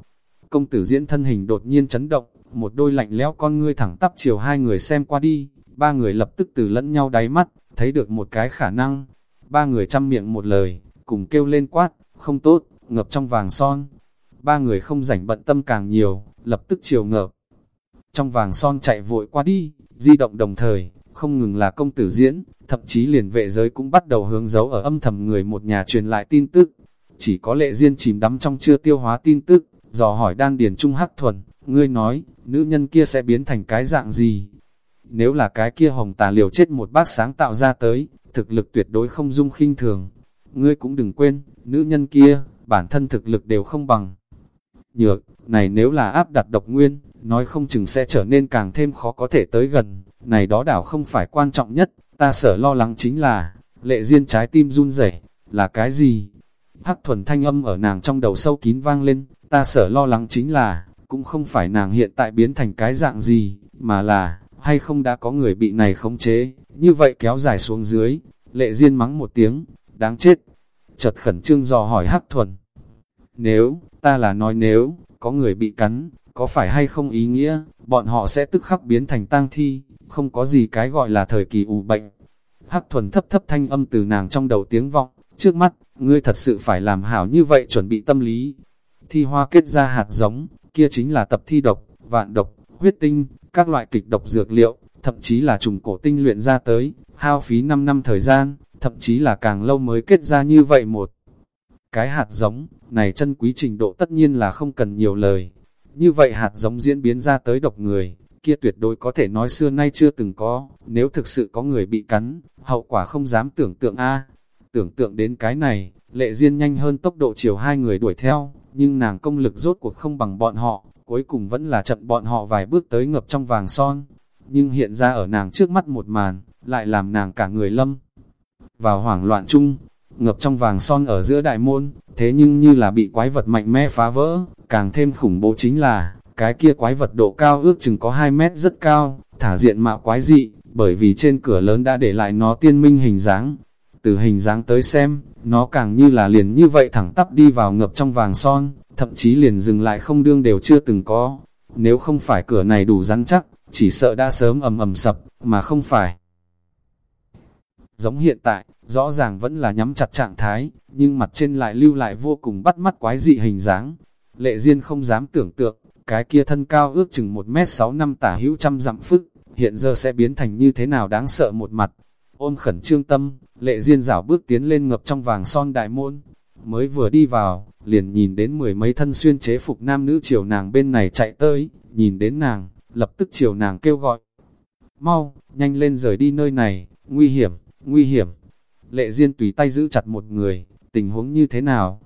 Công tử diễn thân hình đột nhiên chấn động, một đôi lạnh lẽo con ngươi thẳng tắp chiều hai người xem qua đi, ba người lập tức từ lẫn nhau đáy mắt, thấy được một cái khả năng. Ba người chăm miệng một lời, cùng kêu lên quát, không tốt, ngập trong vàng son. Ba người không rảnh bận tâm càng nhiều, lập tức chiều ngợp. Trong vàng son chạy vội qua đi, di động đồng thời, không ngừng là công tử diễn, thậm chí liền vệ giới cũng bắt đầu hướng dấu ở âm thầm người một nhà truyền lại tin tức. Chỉ có lệ riêng chìm đắm trong chưa tiêu hóa tin tức, dò hỏi đan điền trung hắc thuần, ngươi nói, nữ nhân kia sẽ biến thành cái dạng gì? Nếu là cái kia hồng tà liều chết một bác sáng tạo ra tới, thực lực tuyệt đối không dung khinh thường. Ngươi cũng đừng quên, nữ nhân kia, bản thân thực lực đều không bằng. Nhược, này nếu là áp đặt độc nguyên, nói không chừng sẽ trở nên càng thêm khó có thể tới gần. Này đó đảo không phải quan trọng nhất, ta sở lo lắng chính là, lệ duyên trái tim run rẩy là cái gì? Hắc thuần thanh âm ở nàng trong đầu sâu kín vang lên, ta sở lo lắng chính là, cũng không phải nàng hiện tại biến thành cái dạng gì, mà là, hay không đã có người bị này khống chế, như vậy kéo dài xuống dưới, lệ duyên mắng một tiếng, đáng chết. Chợt khẩn trương dò hỏi Hắc thuần. Nếu, ta là nói nếu, có người bị cắn, có phải hay không ý nghĩa, bọn họ sẽ tức khắc biến thành tang thi, không có gì cái gọi là thời kỳ ủ bệnh. Hắc thuần thấp thấp thanh âm từ nàng trong đầu tiếng vọng, trước mắt, ngươi thật sự phải làm hảo như vậy chuẩn bị tâm lý. Thi hoa kết ra hạt giống, kia chính là tập thi độc, vạn độc, huyết tinh, các loại kịch độc dược liệu, thậm chí là trùng cổ tinh luyện ra tới, hao phí 5 năm thời gian, thậm chí là càng lâu mới kết ra như vậy một. Cái hạt giống, này chân quý trình độ tất nhiên là không cần nhiều lời. Như vậy hạt giống diễn biến ra tới độc người, kia tuyệt đối có thể nói xưa nay chưa từng có, nếu thực sự có người bị cắn, hậu quả không dám tưởng tượng a Tưởng tượng đến cái này, lệ duyên nhanh hơn tốc độ chiều hai người đuổi theo, nhưng nàng công lực rốt cuộc không bằng bọn họ, cuối cùng vẫn là chậm bọn họ vài bước tới ngập trong vàng son. Nhưng hiện ra ở nàng trước mắt một màn, lại làm nàng cả người lâm. Vào hoảng loạn chung, ngập trong vàng son ở giữa đại môn, thế nhưng như là bị quái vật mạnh mẽ phá vỡ, càng thêm khủng bố chính là, cái kia quái vật độ cao ước chừng có 2 mét rất cao, thả diện mạo quái dị, bởi vì trên cửa lớn đã để lại nó tiên minh hình dáng. Từ hình dáng tới xem, nó càng như là liền như vậy thẳng tắp đi vào ngập trong vàng son, thậm chí liền dừng lại không đương đều chưa từng có. Nếu không phải cửa này đủ rắn chắc, chỉ sợ đã sớm ầm ầm sập, mà không phải. Giống hiện tại, rõ ràng vẫn là nhắm chặt trạng thái, nhưng mặt trên lại lưu lại vô cùng bắt mắt quái dị hình dáng. Lệ Diên không dám tưởng tượng, cái kia thân cao ước chừng 1 mét 6 năm tả hữu trăm dặm phức, hiện giờ sẽ biến thành như thế nào đáng sợ một mặt. Ôm khẩn trương tâm, Lệ duyên rảo bước tiến lên ngập trong vàng son đại môn, mới vừa đi vào, liền nhìn đến mười mấy thân xuyên chế phục nam nữ chiều nàng bên này chạy tới, nhìn đến nàng, lập tức chiều nàng kêu gọi. Mau, nhanh lên rời đi nơi này, nguy hiểm, nguy hiểm. Lệ duyên tùy tay giữ chặt một người, tình huống như thế nào?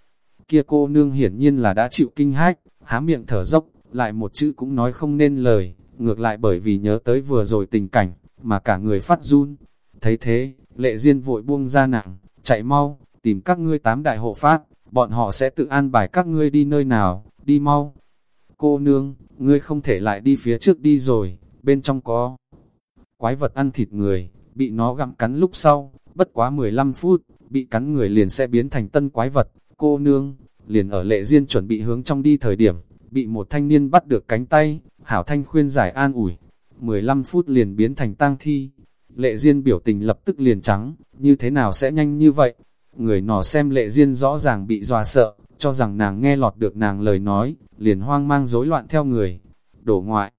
Kia cô nương hiển nhiên là đã chịu kinh hách, há miệng thở dốc, lại một chữ cũng nói không nên lời, ngược lại bởi vì nhớ tới vừa rồi tình cảnh, mà cả người phát run. Thấy thế, Lệ duyên vội buông ra nặng, chạy mau, tìm các ngươi tám đại hộ pháp, bọn họ sẽ tự an bài các ngươi đi nơi nào, đi mau. Cô nương, ngươi không thể lại đi phía trước đi rồi, bên trong có quái vật ăn thịt người, bị nó gặm cắn lúc sau, bất quá 15 phút, bị cắn người liền sẽ biến thành tân quái vật, cô nương, liền ở lệ duyên chuẩn bị hướng trong đi thời điểm, bị một thanh niên bắt được cánh tay, hảo thanh khuyên giải an ủi, 15 phút liền biến thành tang thi, lệ Diên biểu tình lập tức liền trắng, như thế nào sẽ nhanh như vậy, người nọ xem lệ Diên rõ ràng bị dọa sợ, cho rằng nàng nghe lọt được nàng lời nói, liền hoang mang rối loạn theo người, đổ ngoại,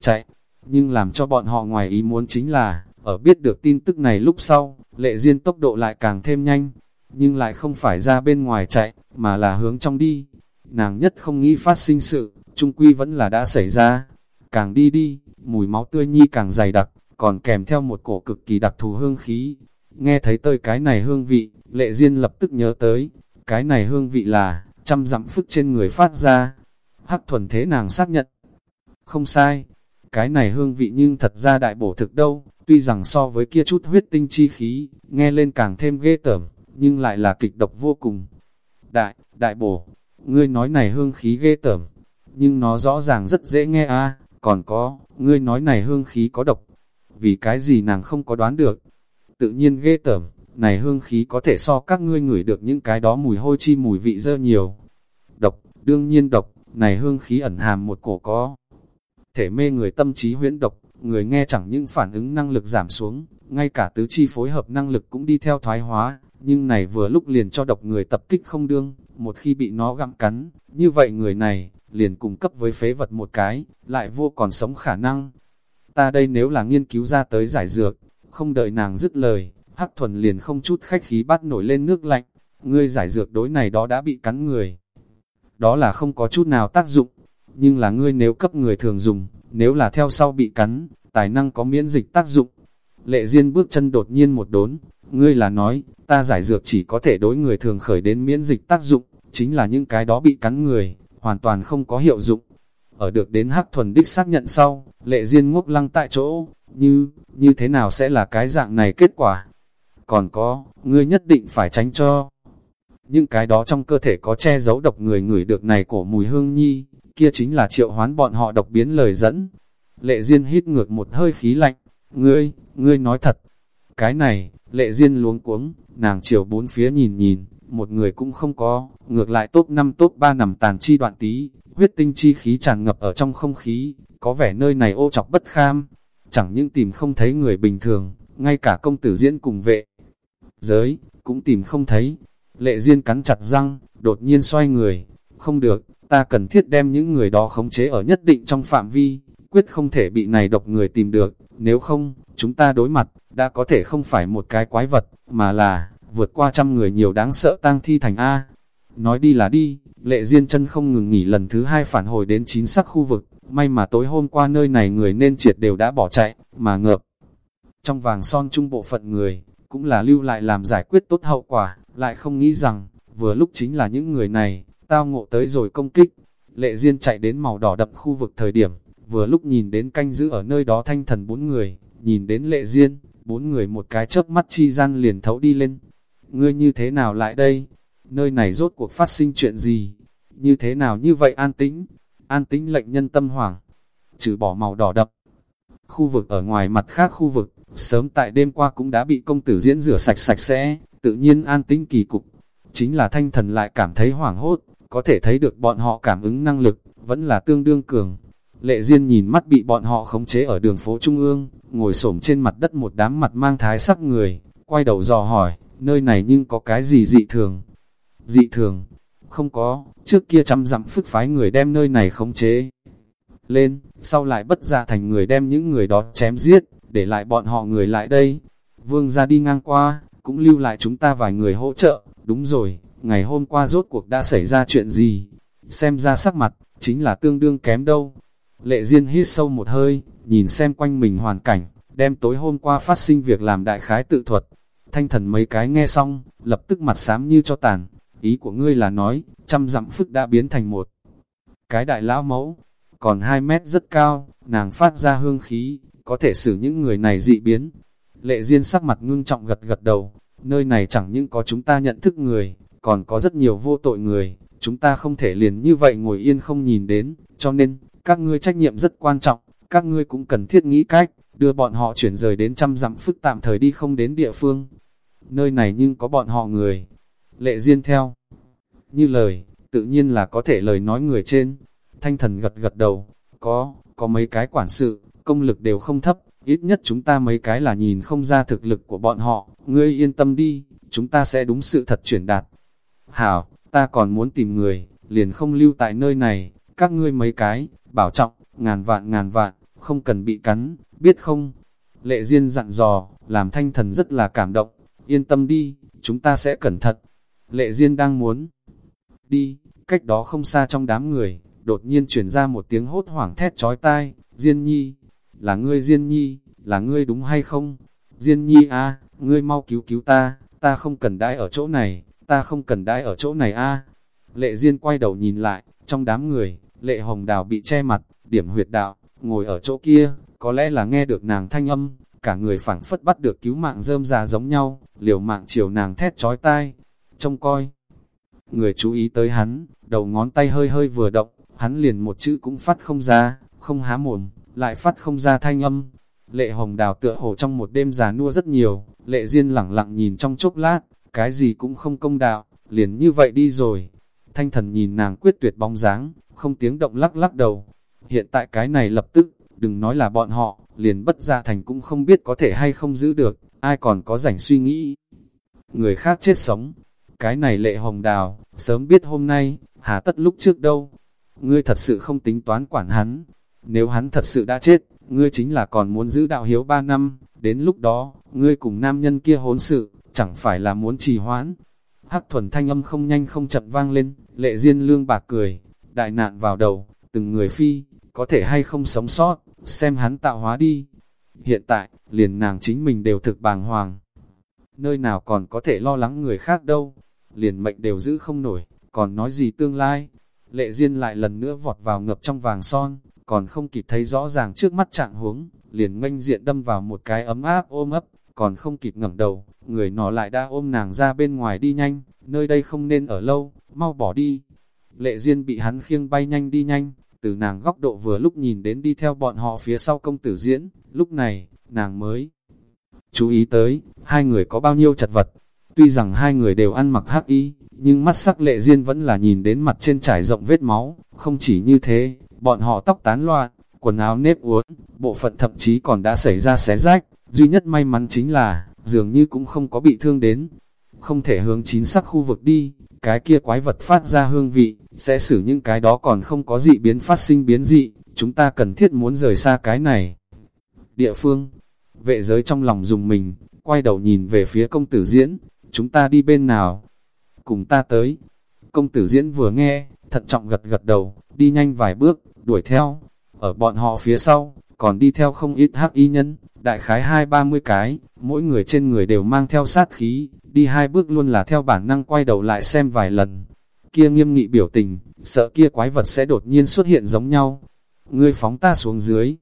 chạy, nhưng làm cho bọn họ ngoài ý muốn chính là, ở biết được tin tức này lúc sau, lệ Diên tốc độ lại càng thêm nhanh, nhưng lại không phải ra bên ngoài chạy, mà là hướng trong đi. Nàng nhất không nghĩ phát sinh sự, trung quy vẫn là đã xảy ra. Càng đi đi, mùi máu tươi nhi càng dày đặc, còn kèm theo một cổ cực kỳ đặc thù hương khí. Nghe thấy tơi cái này hương vị, lệ duyên lập tức nhớ tới, cái này hương vị là, trăm dặm phức trên người phát ra. Hắc thuần thế nàng xác nhận. Không sai, cái này hương vị nhưng thật ra đại bổ thực đâu, tuy rằng so với kia chút huyết tinh chi khí, nghe lên càng thêm ghê tởm, nhưng lại là kịch độc vô cùng. Đại, đại bổ, ngươi nói này hương khí ghê tởm, nhưng nó rõ ràng rất dễ nghe a còn có, ngươi nói này hương khí có độc, vì cái gì nàng không có đoán được. Tự nhiên ghê tởm, này hương khí có thể so các ngươi ngửi được những cái đó mùi hôi chi mùi vị dơ nhiều. Độc, đương nhiên độc, này hương khí ẩn hàm một cổ có. Thể mê người tâm trí huyễn độc, người nghe chẳng những phản ứng năng lực giảm xuống, ngay cả tứ chi phối hợp năng lực cũng đi theo thoái hóa, nhưng này vừa lúc liền cho độc người tập kích không đương, một khi bị nó gặm cắn, như vậy người này, liền cung cấp với phế vật một cái, lại vô còn sống khả năng. Ta đây nếu là nghiên cứu ra tới giải dược, không đợi nàng dứt lời, Hắc thuần liền không chút khách khí bắt nổi lên nước lạnh, ngươi giải dược đối này đó đã bị cắn người. Đó là không có chút nào tác dụng, nhưng là ngươi nếu cấp người thường dùng, nếu là theo sau bị cắn, tài năng có miễn dịch tác dụng. Lệ Diên bước chân đột nhiên một đốn, ngươi là nói, ta giải dược chỉ có thể đối người thường khởi đến miễn dịch tác dụng, chính là những cái đó bị cắn người, hoàn toàn không có hiệu dụng. Ở được đến hắc thuần đích xác nhận sau, lệ Diên ngốc lăng tại chỗ, như, như thế nào sẽ là cái dạng này kết quả? Còn có, ngươi nhất định phải tránh cho. Những cái đó trong cơ thể có che giấu độc người ngửi được này cổ mùi hương nhi, kia chính là triệu hoán bọn họ độc biến lời dẫn. Lệ Diên hít ngược một hơi khí lạnh, ngươi, ngươi nói thật. Cái này, lệ duyên luống cuống, nàng chiều bốn phía nhìn nhìn, một người cũng không có, ngược lại top 5 top 3 nằm tàn chi đoạn tí, huyết tinh chi khí tràn ngập ở trong không khí, có vẻ nơi này ô chọc bất kham, chẳng những tìm không thấy người bình thường, ngay cả công tử diễn cùng vệ. Giới, cũng tìm không thấy, lệ duyên cắn chặt răng, đột nhiên xoay người, không được, ta cần thiết đem những người đó khống chế ở nhất định trong phạm vi, quyết không thể bị này độc người tìm được, nếu không, chúng ta đối mặt, đã có thể không phải một cái quái vật, mà là, vượt qua trăm người nhiều đáng sợ tang thi thành A. Nói đi là đi, lệ diên chân không ngừng nghỉ lần thứ hai phản hồi đến chín sắc khu vực, may mà tối hôm qua nơi này người nên triệt đều đã bỏ chạy, mà ngợp. Trong vàng son trung bộ phận người, cũng là lưu lại làm giải quyết tốt hậu quả, lại không nghĩ rằng, vừa lúc chính là những người này, tao ngộ tới rồi công kích. Lệ Diên chạy đến màu đỏ đậm khu vực thời điểm, vừa lúc nhìn đến canh giữ ở nơi đó thanh thần bốn người, nhìn đến Lệ duyên bốn người một cái chớp mắt chi gian liền thấu đi lên. Ngươi như thế nào lại đây? Nơi này rốt cuộc phát sinh chuyện gì? Như thế nào như vậy an tĩnh? An tĩnh lệnh nhân tâm hoảng. Trừ bỏ màu đỏ đậm. Khu vực ở ngoài mặt khác khu vực, sớm tại đêm qua cũng đã bị công tử diễn rửa sạch sạch sẽ, tự nhiên an tĩnh kỳ cục. Chính là thanh thần lại cảm thấy hoảng hốt, có thể thấy được bọn họ cảm ứng năng lực, vẫn là tương đương cường. Lệ Diên nhìn mắt bị bọn họ khống chế ở đường phố Trung ương, ngồi xổm trên mặt đất một đám mặt mang thái sắc người, quay đầu dò hỏi, nơi này nhưng có cái gì dị thường? Dị thường? Không có, trước kia chăm dặm phức phái người đem nơi này khống chế. Lên, sau lại bất ra thành người đem những người đó chém giết, để lại bọn họ người lại đây. Vương ra đi ngang qua, cũng lưu lại chúng ta vài người hỗ trợ, đúng rồi, ngày hôm qua rốt cuộc đã xảy ra chuyện gì? Xem ra sắc mặt, chính là tương đương kém đâu. Lệ Diên hít sâu một hơi, nhìn xem quanh mình hoàn cảnh, đem tối hôm qua phát sinh việc làm đại khái tự thuật. Thanh thần mấy cái nghe xong, lập tức mặt xám như cho tàn. Ý của ngươi là nói, trăm dặm phức đã biến thành một cái đại lão mẫu, còn 2 mét rất cao, nàng phát ra hương khí, có thể xử những người này dị biến. Lệ Diên sắc mặt ngưng trọng gật gật đầu, nơi này chẳng những có chúng ta nhận thức người, còn có rất nhiều vô tội người, chúng ta không thể liền như vậy ngồi yên không nhìn đến, cho nên, các ngươi trách nhiệm rất quan trọng, các ngươi cũng cần thiết nghĩ cách, đưa bọn họ chuyển rời đến trăm dặm phức tạm thời đi không đến địa phương. Nơi này nhưng có bọn họ người. Lệ Diên theo. Như lời, tự nhiên là có thể lời nói người trên. Thanh thần gật gật đầu, có, có mấy cái quản sự, công lực đều không thấp, ít nhất chúng ta mấy cái là nhìn không ra thực lực của bọn họ, ngươi yên tâm đi, chúng ta sẽ đúng sự thật chuyển đạt. Hảo, ta còn muốn tìm người, liền không lưu tại nơi này, các ngươi mấy cái, bảo trọng, ngàn vạn ngàn vạn, không cần bị cắn, biết không? Lệ Diên dặn dò, làm thanh thần rất là cảm động, yên tâm đi, chúng ta sẽ cẩn thận. Lệ Diên đang muốn đi, cách đó không xa trong đám người, đột nhiên chuyển ra một tiếng hốt hoảng thét chói tai, Diên Nhi, là ngươi Diên Nhi, là ngươi đúng hay không? Diên Nhi a, ngươi mau cứu cứu ta, ta không cần đãi ở chỗ này, ta không cần đãi ở chỗ này a. Lệ Diên quay đầu nhìn lại, trong đám người, Lệ Hồng Đào bị che mặt, điểm huyệt đạo, ngồi ở chỗ kia, có lẽ là nghe được nàng thanh âm, cả người phảng phất bắt được cứu mạng rơm già giống nhau, liều mạng chiều nàng thét chói tai, trông coi. Người chú ý tới hắn, đầu ngón tay hơi hơi vừa động, hắn liền một chữ cũng phát không ra, không há mồm, lại phát không ra thanh âm. Lệ hồng đào tựa hồ trong một đêm già nua rất nhiều, lệ diên lẳng lặng nhìn trong chốc lát, cái gì cũng không công đạo, liền như vậy đi rồi. Thanh thần nhìn nàng quyết tuyệt bóng dáng, không tiếng động lắc lắc đầu. Hiện tại cái này lập tức, đừng nói là bọn họ, liền bất gia thành cũng không biết có thể hay không giữ được, ai còn có rảnh suy nghĩ. Người khác chết sống, cái này lệ hồng đào, sớm biết hôm nay, hà tất lúc trước đâu. Ngươi thật sự không tính toán quản hắn, nếu hắn thật sự đã chết, ngươi chính là còn muốn giữ đạo hiếu ba năm, đến lúc đó, ngươi cùng nam nhân kia hôn sự, chẳng phải là muốn trì hoãn. Hắc thuần thanh âm không nhanh không chậm vang lên, lệ diên lương bạc cười, đại nạn vào đầu, từng người phi, có thể hay không sống sót, xem hắn tạo hóa đi. Hiện tại, liền nàng chính mình đều thực bàng hoàng. Nơi nào còn có thể lo lắng người khác đâu, liền mệnh đều giữ không nổi, còn nói gì tương lai. Lệ Diên lại lần nữa vọt vào ngập trong vàng son, còn không kịp thấy rõ ràng trước mắt trạng huống, liền nganh diện đâm vào một cái ấm áp ôm ấp, còn không kịp ngẩng đầu, người nó lại đã ôm nàng ra bên ngoài đi nhanh, nơi đây không nên ở lâu, mau bỏ đi. Lệ Diên bị hắn khiêng bay nhanh đi nhanh, từ nàng góc độ vừa lúc nhìn đến đi theo bọn họ phía sau công tử diễn, lúc này, nàng mới chú ý tới, hai người có bao nhiêu chật vật. Tuy rằng hai người đều ăn mặc hắc y, nhưng mắt sắc lệ Diên vẫn là nhìn đến mặt trên trải rộng vết máu, không chỉ như thế, bọn họ tóc tán loạn, quần áo nếp uốn, bộ phận thậm chí còn đã xảy ra xé rách, duy nhất may mắn chính là, dường như cũng không có bị thương đến. Không thể hướng chín sắc khu vực đi, cái kia quái vật phát ra hương vị, sẽ xử những cái đó còn không có dị biến phát sinh biến dị, chúng ta cần thiết muốn rời xa cái này. Địa phương, vệ giới trong lòng dùng mình, quay đầu nhìn về phía công tử diễn, chúng ta đi bên nào? Cùng ta tới. Công tử diễn vừa nghe, thận trọng gật gật đầu, đi nhanh vài bước, đuổi theo. Ở bọn họ phía sau, còn đi theo không ít hắc y nhân, đại khái hai ba mươi cái, mỗi người trên người đều mang theo sát khí, đi hai bước luôn là theo bản năng quay đầu lại xem vài lần. Kia nghiêm nghị biểu tình, sợ kia quái vật sẽ đột nhiên xuất hiện giống nhau. Ngươi phóng ta xuống dưới.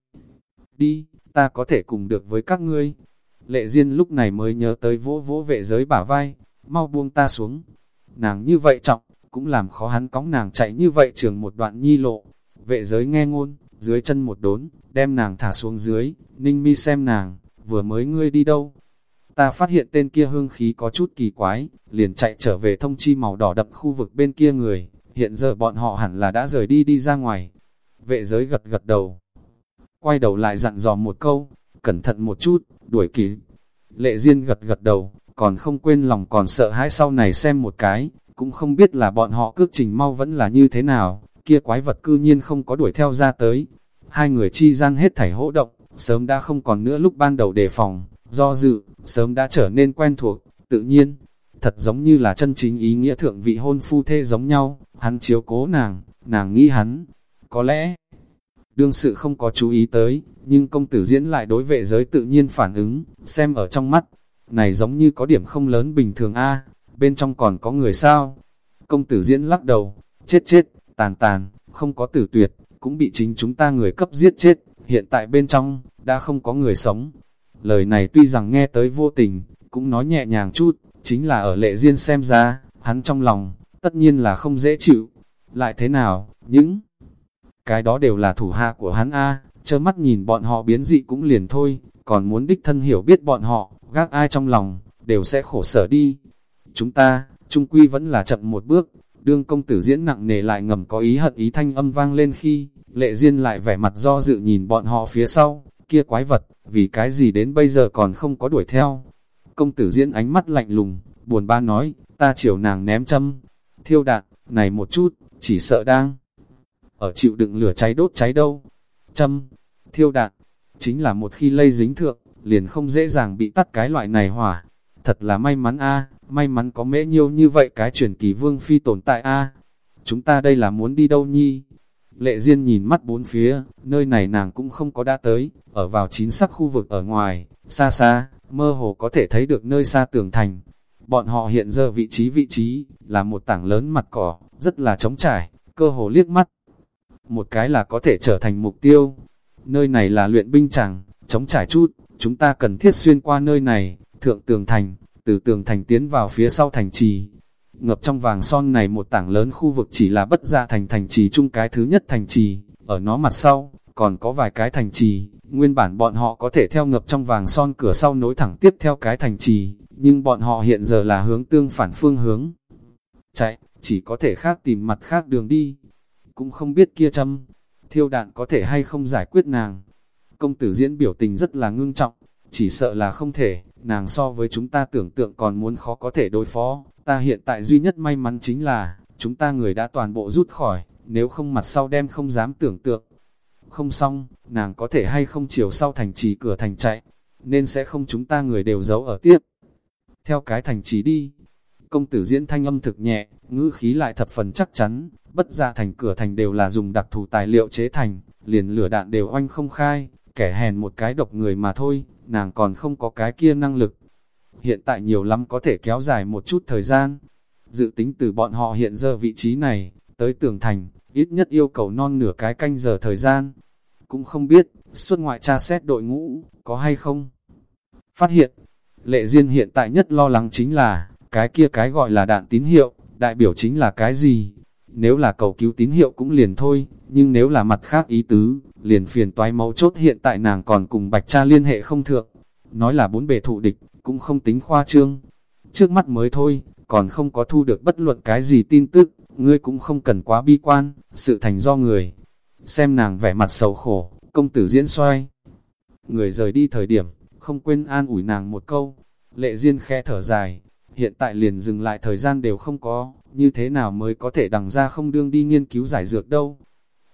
Đi, ta có thể cùng được với các ngươi. Lệ Diên lúc này mới nhớ tới vỗ vỗ vệ giới bả vai, mau buông ta xuống. Nàng như vậy trọng, cũng làm khó hắn cóng nàng chạy như vậy trường một đoạn nhi lộ. Vệ giới nghe ngôn, dưới chân một đốn, đem nàng thả xuống dưới, ninh mi xem nàng, vừa mới ngươi đi đâu. Ta phát hiện tên kia hương khí có chút kỳ quái, liền chạy trở về thông chi màu đỏ đậm khu vực bên kia người, hiện giờ bọn họ hẳn là đã rời đi đi ra ngoài. Vệ giới gật gật đầu, quay đầu lại dặn dò một câu, cẩn thận một chút, đuổi kịp. Lệ Diên gật gật đầu, còn không quên lòng còn sợ hãi sau này xem một cái, cũng không biết là bọn họ cước trình mau vẫn là như thế nào, kia quái vật cư nhiên không có đuổi theo ra tới. Hai người chi gian hết thảy hỗ động, sớm đã không còn nữa lúc ban đầu đề phòng, do dự, sớm đã trở nên quen thuộc, tự nhiên. Thật giống như là chân chính ý nghĩa thượng vị hôn phu thê giống nhau, hắn chiếu cố nàng, nàng nghĩ hắn. Có lẽ, đương sự không có chú ý tới, nhưng công tử diễn lại đối vệ giới tự nhiên phản ứng, xem ở trong mắt. Này giống như có điểm không lớn bình thường a bên trong còn có người sao? Công tử diễn lắc đầu, chết chết, tàn tàn, không có tử tuyệt, cũng bị chính chúng ta người cấp giết chết, hiện tại bên trong, đã không có người sống. Lời này tuy rằng nghe tới vô tình, cũng nói nhẹ nhàng chút, chính là ở lệ duyên xem ra, hắn trong lòng, tất nhiên là không dễ chịu. Lại thế nào, những cái đó đều là thủ hạ của hắn A, chơ mắt nhìn bọn họ biến dị cũng liền thôi, còn muốn đích thân hiểu biết bọn họ, gác ai trong lòng, đều sẽ khổ sở đi. Chúng ta, trung quy vẫn là chậm một bước, đương công tử diễn nặng nề lại ngầm có ý hận ý thanh âm vang lên khi, lệ duyên lại vẻ mặt do dự nhìn bọn họ phía sau, kia quái vật, vì cái gì đến bây giờ còn không có đuổi theo. Công tử diễn ánh mắt lạnh lùng, buồn ba nói, ta chiều nàng ném châm, thiêu đạn, này một chút, chỉ sợ đang ở chịu đựng lửa cháy đốt cháy đâu. Châm, thiêu đạn, chính là một khi lây dính thượng, liền không dễ dàng bị tắt cái loại này hỏa. Thật là may mắn a may mắn có mễ nhiêu như vậy cái truyền kỳ vương phi tồn tại a Chúng ta đây là muốn đi đâu nhi? Lệ Diên nhìn mắt bốn phía, nơi này nàng cũng không có đã tới, ở vào chín sắc khu vực ở ngoài, xa xa, mơ hồ có thể thấy được nơi xa tường thành. Bọn họ hiện giờ vị trí vị trí, là một tảng lớn mặt cỏ, rất là trống trải, cơ hồ liếc mắt. Một cái là có thể trở thành mục tiêu. Nơi này là luyện binh chẳng, trống trải chút, chúng ta cần thiết xuyên qua nơi này, thượng tường thành, từ tường thành tiến vào phía sau thành trì. Ngập trong vàng son này một tảng lớn khu vực chỉ là bất gia thành thành trì chung cái thứ nhất thành trì, ở nó mặt sau, còn có vài cái thành trì, nguyên bản bọn họ có thể theo ngập trong vàng son cửa sau nối thẳng tiếp theo cái thành trì, nhưng bọn họ hiện giờ là hướng tương phản phương hướng. Chạy, chỉ có thể khác tìm mặt khác đường đi. Cũng không biết kia châm, thiêu đạn có thể hay không giải quyết nàng. Công tử diễn biểu tình rất là ngưng trọng, chỉ sợ là không thể, nàng so với chúng ta tưởng tượng còn muốn khó có thể đối phó, ta hiện tại duy nhất may mắn chính là, chúng ta người đã toàn bộ rút khỏi, nếu không mặt sau đem không dám tưởng tượng. Không xong, nàng có thể hay không chiều sau thành trì cửa thành chạy, nên sẽ không chúng ta người đều giấu ở tiếp. Theo cái thành trì đi, công tử diễn thanh âm thực nhẹ, ngữ khí lại thập phần chắc chắn, bất ra thành cửa thành đều là dùng đặc thù tài liệu chế thành, liền lửa đạn đều oanh không khai, kẻ hèn một cái độc người mà thôi, nàng còn không có cái kia năng lực. Hiện tại nhiều lắm có thể kéo dài một chút thời gian. Dự tính từ bọn họ hiện giờ vị trí này, tới tường thành, ít nhất yêu cầu non nửa cái canh giờ thời gian. Cũng không biết, xuất ngoại tra xét đội ngũ, có hay không? Phát hiện, lệ duyên hiện tại nhất lo lắng chính là, cái kia cái gọi là đạn tín hiệu, đại biểu chính là cái gì? Nếu là cầu cứu tín hiệu cũng liền thôi, nhưng nếu là mặt khác ý tứ, liền phiền toái máu chốt hiện tại nàng còn cùng bạch cha liên hệ không thượng. Nói là bốn bề thụ địch, cũng không tính khoa trương. Trước mắt mới thôi, còn không có thu được bất luận cái gì tin tức, ngươi cũng không cần quá bi quan, sự thành do người. Xem nàng vẻ mặt sầu khổ, công tử diễn xoay. Người rời đi thời điểm, không quên an ủi nàng một câu. Lệ Diên khe thở dài, hiện tại liền dừng lại thời gian đều không có, như thế nào mới có thể đằng ra không đương đi nghiên cứu giải dược đâu.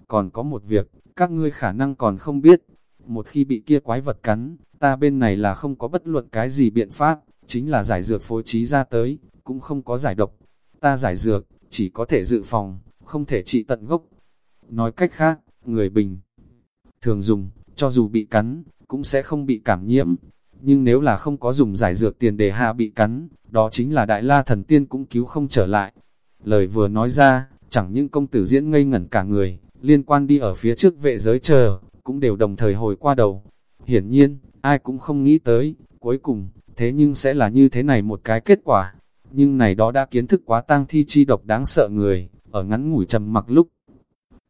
Còn có một việc, các ngươi khả năng còn không biết, một khi bị kia quái vật cắn, ta bên này là không có bất luận cái gì biện pháp, chính là giải dược phối trí ra tới, cũng không có giải độc. Ta giải dược, chỉ có thể dự phòng, không thể trị tận gốc. Nói cách khác, người bình thường dùng, cho dù bị cắn, cũng sẽ không bị cảm nhiễm. Nhưng nếu là không có dùng giải dược tiền để hạ bị cắn, đó chính là đại la thần tiên cũng cứu không trở lại. Lời vừa nói ra, chẳng những công tử diễn ngây ngẩn cả người, liên quan đi ở phía trước vệ giới chờ, cũng đều đồng thời hồi qua đầu. Hiển nhiên, ai cũng không nghĩ tới, cuối cùng, thế nhưng sẽ là như thế này một cái kết quả. Nhưng này đó đã kiến thức quá tang thi chi độc đáng sợ người, ở ngắn ngủi trầm mặc lúc.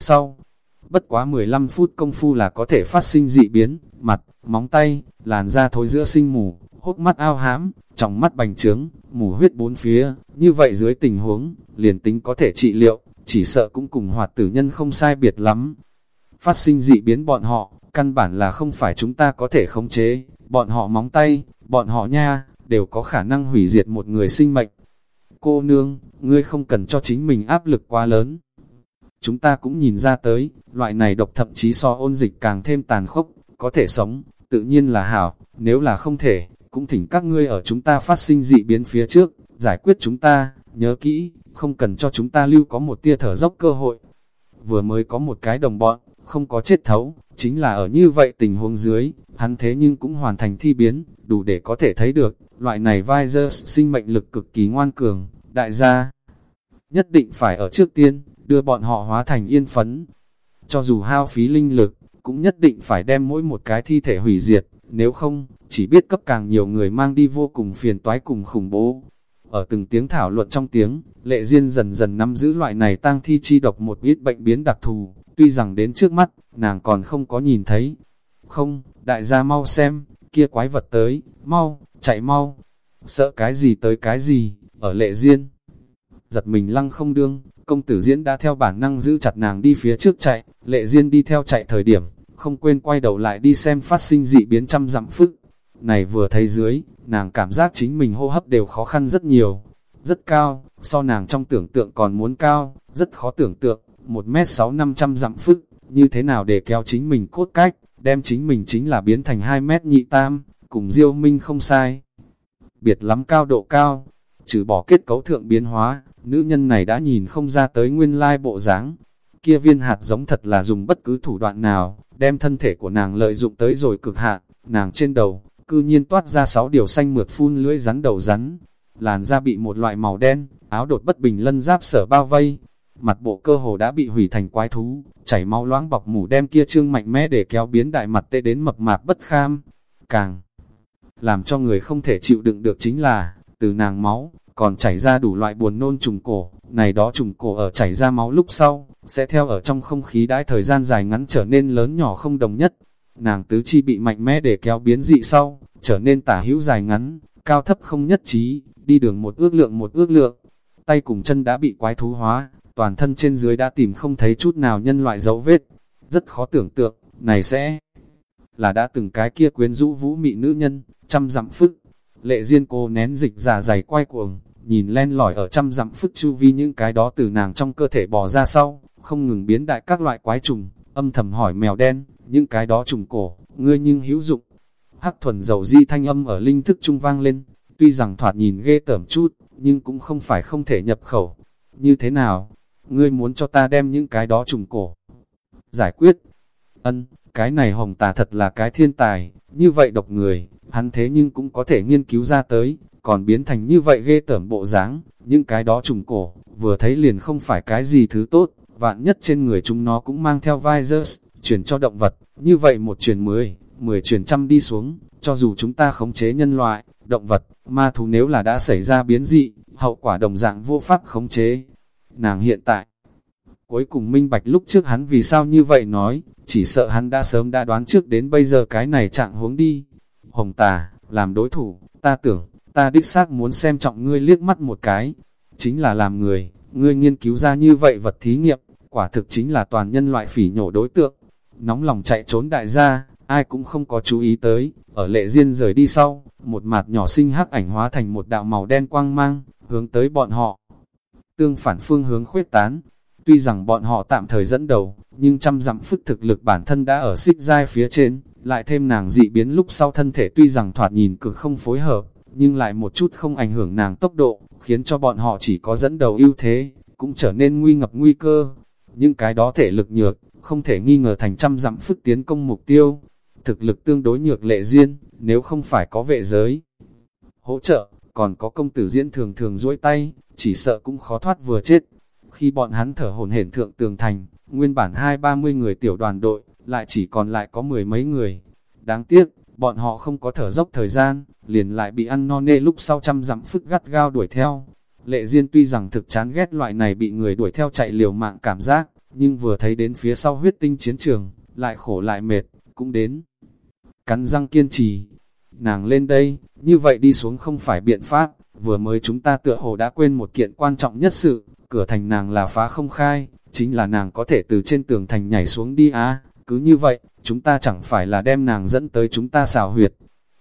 Sau, bất quá 15 phút công phu là có thể phát sinh dị biến, mặt, móng tay, làn da thối giữa sinh mù, hốc mắt ao hám trong mắt bành trướng, mù huyết bốn phía, như vậy dưới tình huống, liền tính có thể trị liệu, chỉ sợ cũng cùng hoạt tử nhân không sai biệt lắm. Phát sinh dị biến bọn họ, căn bản là không phải chúng ta có thể khống chế, bọn họ móng tay, bọn họ nha, đều có khả năng hủy diệt một người sinh mệnh. Cô nương, ngươi không cần cho chính mình áp lực quá lớn. Chúng ta cũng nhìn ra tới, loại này độc thậm chí so ôn dịch càng thêm tàn khốc, có thể sống, tự nhiên là hảo, nếu là không thể, cũng thỉnh các ngươi ở chúng ta phát sinh dị biến phía trước, giải quyết chúng ta, nhớ kỹ, không cần cho chúng ta lưu có một tia thở dốc cơ hội. Vừa mới có một cái đồng bọn, không có chết thấu, chính là ở như vậy tình huống dưới, hắn thế nhưng cũng hoàn thành thi biến, đủ để có thể thấy được, loại này Visors sinh mệnh lực cực kỳ ngoan cường, đại gia. Nhất định phải ở trước tiên, đưa bọn họ hóa thành yên phấn. Cho dù hao phí linh lực, cũng nhất định phải đem mỗi một cái thi thể hủy diệt, nếu không, chỉ biết cấp càng nhiều người mang đi vô cùng phiền toái cùng khủng bố. Ở từng tiếng thảo luận trong tiếng, lệ duyên dần dần nắm giữ loại này tang thi chi độc một ít bệnh biến đặc thù, tuy rằng đến trước mắt, nàng còn không có nhìn thấy. Không, đại gia mau xem, kia quái vật tới, mau, chạy mau, sợ cái gì tới cái gì, ở lệ duyên. Giật mình lăng không đương, công tử diễn đã theo bản năng giữ chặt nàng đi phía trước chạy, lệ duyên đi theo chạy thời điểm, không quên quay đầu lại đi xem phát sinh dị biến trăm dặm phức. Này vừa thấy dưới, nàng cảm giác chính mình hô hấp đều khó khăn rất nhiều, rất cao, so nàng trong tưởng tượng còn muốn cao, rất khó tưởng tượng, một mét 6 500 dặm phức, như thế nào để kéo chính mình cốt cách, đem chính mình chính là biến thành hai mét nhị tam, cùng diêu minh không sai. Biệt lắm cao độ cao, trừ bỏ kết cấu thượng biến hóa, nữ nhân này đã nhìn không ra tới nguyên lai bộ dáng. Kia viên hạt giống thật là dùng bất cứ thủ đoạn nào, đem thân thể của nàng lợi dụng tới rồi cực hạn, nàng trên đầu, cư nhiên toát ra sáu điều xanh mượt phun lưỡi rắn đầu rắn. Làn da bị một loại màu đen, áo đột bất bình lân giáp sở bao vây, mặt bộ cơ hồ đã bị hủy thành quái thú, chảy máu loãng bọc mủ đem kia trương mạnh mẽ để kéo biến đại mặt tê đến mập mạp bất kham. Càng làm cho người không thể chịu đựng được chính là, từ nàng máu, còn chảy ra đủ loại buồn nôn trùng cổ, này đó trùng cổ ở chảy ra máu lúc sau, sẽ theo ở trong không khí đãi thời gian dài ngắn trở nên lớn nhỏ không đồng nhất. Nàng tứ chi bị mạnh mẽ để kéo biến dị sau, trở nên tả hữu dài ngắn, cao thấp không nhất trí, đi đường một ước lượng một ước lượng. Tay cùng chân đã bị quái thú hóa, toàn thân trên dưới đã tìm không thấy chút nào nhân loại dấu vết. Rất khó tưởng tượng, này sẽ là đã từng cái kia quyến rũ vũ mị nữ nhân, trăm dặm phức. Lệ Diên cô nén dịch giả dày quay cuồng, nhìn len lỏi ở trăm dặm phức chu vi những cái đó từ nàng trong cơ thể bò ra sau, không ngừng biến đại các loại quái trùng, âm thầm hỏi mèo đen, những cái đó trùng cổ, ngươi nhưng hữu dụng. Hắc thuần dầu di thanh âm ở linh thức trung vang lên, tuy rằng thoạt nhìn ghê tởm chút, nhưng cũng không phải không thể nhập khẩu. Như thế nào? Ngươi muốn cho ta đem những cái đó trùng cổ. Giải quyết. Ân, cái này hồng tà thật là cái thiên tài, như vậy độc người, hắn thế nhưng cũng có thể nghiên cứu ra tới, còn biến thành như vậy ghê tởm bộ dáng, những cái đó trùng cổ, vừa thấy liền không phải cái gì thứ tốt, vạn nhất trên người chúng nó cũng mang theo virus chuyển cho động vật, như vậy một chuyển mười, mười chuyển trăm đi xuống, cho dù chúng ta khống chế nhân loại, động vật, ma thú nếu là đã xảy ra biến dị, hậu quả đồng dạng vô pháp khống chế. Nàng hiện tại, cuối cùng minh bạch lúc trước hắn vì sao như vậy nói, chỉ sợ hắn đã sớm đã đoán trước đến bây giờ cái này trạng huống đi. Hồng tà, làm đối thủ, ta tưởng, ta đích xác muốn xem trọng ngươi liếc mắt một cái, chính là làm người, ngươi nghiên cứu ra như vậy vật thí nghiệm, quả thực chính là toàn nhân loại phỉ nhổ đối tượng. Nóng lòng chạy trốn đại gia, ai cũng không có chú ý tới, ở lệ duyên rời đi sau, một mặt nhỏ sinh hắc ảnh hóa thành một đạo màu đen quang mang, hướng tới bọn họ. Tương phản phương hướng khuyết tán, tuy rằng bọn họ tạm thời dẫn đầu, nhưng trăm dặm phức thực lực bản thân đã ở xích giai phía trên, lại thêm nàng dị biến lúc sau thân thể tuy rằng thoạt nhìn cực không phối hợp, nhưng lại một chút không ảnh hưởng nàng tốc độ, khiến cho bọn họ chỉ có dẫn đầu ưu thế, cũng trở nên nguy ngập nguy cơ. Những cái đó thể lực nhược, không thể nghi ngờ thành trăm dặm phức tiến công mục tiêu. thực lực tương đối nhược lệ riêng, nếu không phải có vệ giới. Hỗ trợ, còn có công tử diễn thường thường duỗi tay, chỉ sợ cũng khó thoát vừa chết. Khi bọn hắn thở hồn hển thượng tường thành, nguyên bản hai ba mươi người tiểu đoàn đội, lại chỉ còn lại có mười mấy người. Đáng tiếc, bọn họ không có thở dốc thời gian, liền lại bị ăn no nê lúc sau trăm dặm phức gắt gao đuổi theo. Lệ Diên tuy rằng thực chán ghét loại này bị người đuổi theo chạy liều mạng cảm giác, nhưng vừa thấy đến phía sau huyết tinh chiến trường, lại khổ lại mệt, cũng đến. Cắn răng kiên trì, nàng lên đây, như vậy đi xuống không phải biện pháp, vừa mới chúng ta tựa hồ đã quên một kiện quan trọng nhất sự, cửa thành nàng là phá không khai, chính là nàng có thể từ trên tường thành nhảy xuống đi á, cứ như vậy, chúng ta chẳng phải là đem nàng dẫn tới chúng ta xào huyệt.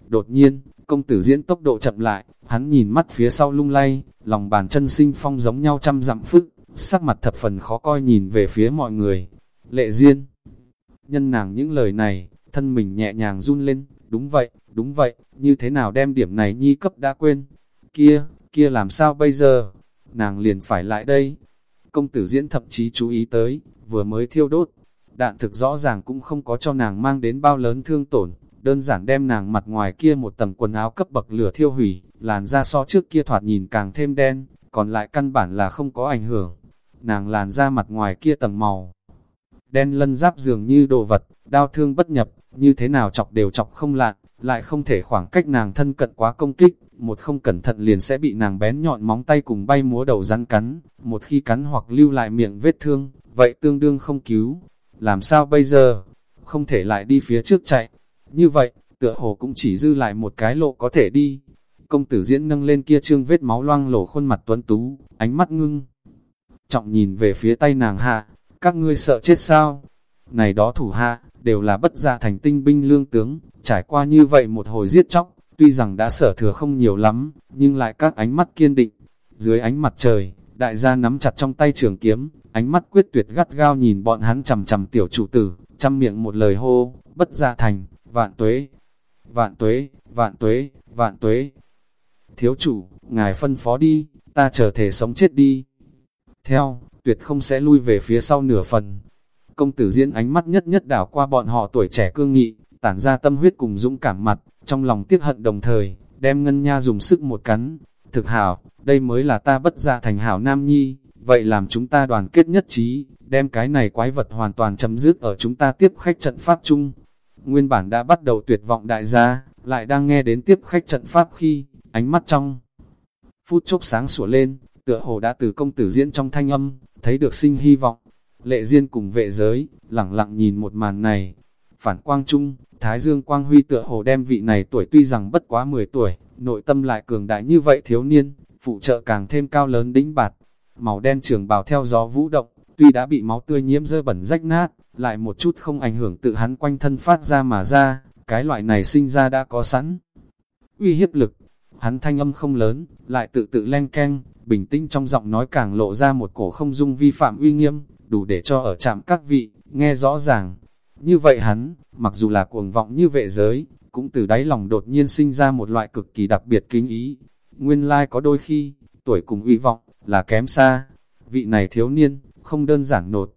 Đột nhiên, công tử diễn tốc độ chậm lại, hắn nhìn mắt phía sau lung lay, lòng bàn chân sinh phong giống nhau trăm dặm phức, sắc mặt thập phần khó coi nhìn về phía mọi người. Lệ Diên, nhân nàng những lời này, thân mình nhẹ nhàng run lên, đúng vậy, đúng vậy, như thế nào đem điểm này nhi cấp đã quên. Kia, kia làm sao bây giờ? Nàng liền phải lại đây. Công tử diễn thậm chí chú ý tới, vừa mới thiêu đốt. Đạn thực rõ ràng cũng không có cho nàng mang đến bao lớn thương tổn, đơn giản đem nàng mặt ngoài kia một tầng quần áo cấp bậc lửa thiêu hủy, làn da so trước kia thoạt nhìn càng thêm đen, còn lại căn bản là không có ảnh hưởng. Nàng làn da mặt ngoài kia tầng màu, đen lân giáp dường như đồ vật, đau thương bất nhập, như thế nào chọc đều chọc không lạn, lại không thể khoảng cách nàng thân cận quá công kích, một không cẩn thận liền sẽ bị nàng bén nhọn móng tay cùng bay múa đầu rắn cắn, một khi cắn hoặc lưu lại miệng vết thương, vậy tương đương không cứu. Làm sao bây giờ? Không thể lại đi phía trước chạy. Như vậy, tựa hồ cũng chỉ dư lại một cái lộ có thể đi. Công tử diễn nâng lên kia trương vết máu loang lổ khuôn mặt tuấn tú, ánh mắt ngưng. Trọng nhìn về phía tay nàng hạ, các ngươi sợ chết sao? Này đó thủ hạ, đều là bất gia thành tinh binh lương tướng, trải qua như vậy một hồi giết chóc, tuy rằng đã sở thừa không nhiều lắm, nhưng lại các ánh mắt kiên định. Dưới ánh mặt trời, đại gia nắm chặt trong tay trường kiếm, ánh mắt quyết tuyệt gắt gao nhìn bọn hắn chầm chầm tiểu chủ tử, chăm miệng một lời hô, bất gia thành, vạn tuế, vạn tuế, vạn tuế, vạn tuế. Thiếu chủ, ngài phân phó đi, ta chờ thể sống chết đi. Theo, tuyệt không sẽ lui về phía sau nửa phần. Công tử diễn ánh mắt nhất nhất đảo qua bọn họ tuổi trẻ cương nghị, tản ra tâm huyết cùng dũng cảm mặt, trong lòng tiếc hận đồng thời, đem ngân nha dùng sức một cắn. Thực hảo, đây mới là ta bất ra thành hảo nam nhi, vậy làm chúng ta đoàn kết nhất trí, đem cái này quái vật hoàn toàn chấm dứt ở chúng ta tiếp khách trận pháp chung. Nguyên bản đã bắt đầu tuyệt vọng đại gia, lại đang nghe đến tiếp khách trận pháp khi, ánh mắt trong. Phút chốc sáng sủa lên, tựa hồ đã từ công tử diễn trong thanh âm, thấy được sinh hy vọng. Lệ Diên cùng vệ giới, lặng lặng nhìn một màn này. Phản quang trung, Thái Dương Quang Huy tựa hồ đem vị này tuổi tuy rằng bất quá 10 tuổi, nội tâm lại cường đại như vậy thiếu niên, phụ trợ càng thêm cao lớn đĩnh bạt. Màu đen trường bào theo gió vũ động, tuy đã bị máu tươi nhiễm dơ bẩn rách nát, lại một chút không ảnh hưởng tự hắn quanh thân phát ra mà ra, cái loại này sinh ra đã có sẵn. Uy hiếp lực, hắn thanh âm không lớn, lại tự tự len keng, bình tĩnh trong giọng nói càng lộ ra một cổ không dung vi phạm uy nghiêm, đủ để cho ở trạm các vị, nghe rõ ràng. Như vậy hắn, mặc dù là cuồng vọng như vệ giới, cũng từ đáy lòng đột nhiên sinh ra một loại cực kỳ đặc biệt kính ý. Nguyên lai like có đôi khi, tuổi cùng uy vọng, là kém xa. Vị này thiếu niên, không đơn giản nột.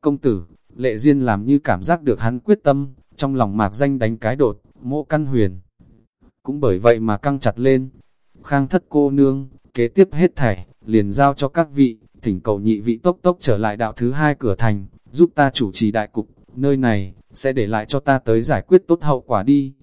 Công tử, lệ duyên làm như cảm giác được hắn quyết tâm, trong lòng mạc danh đánh cái đột, mộ căn huyền. Cũng bởi vậy mà căng chặt lên. Khang thất cô nương, kế tiếp hết thảy, liền giao cho các vị, thỉnh cầu nhị vị tốc tốc trở lại đạo thứ hai cửa thành, giúp ta chủ trì đại cục, nơi này, sẽ để lại cho ta tới giải quyết tốt hậu quả đi.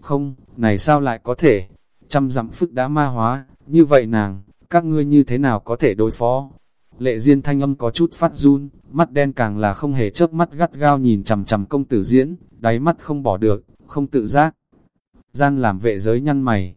Không, này sao lại có thể? Trăm dặm phức đã ma hóa, như vậy nàng, các ngươi như thế nào có thể đối phó? Lệ Diên thanh âm có chút phát run, mắt đen càng là không hề chớp mắt gắt gao nhìn chằm chằm công tử diễn, đáy mắt không bỏ được, không tự giác. Gian làm vệ giới nhăn mày.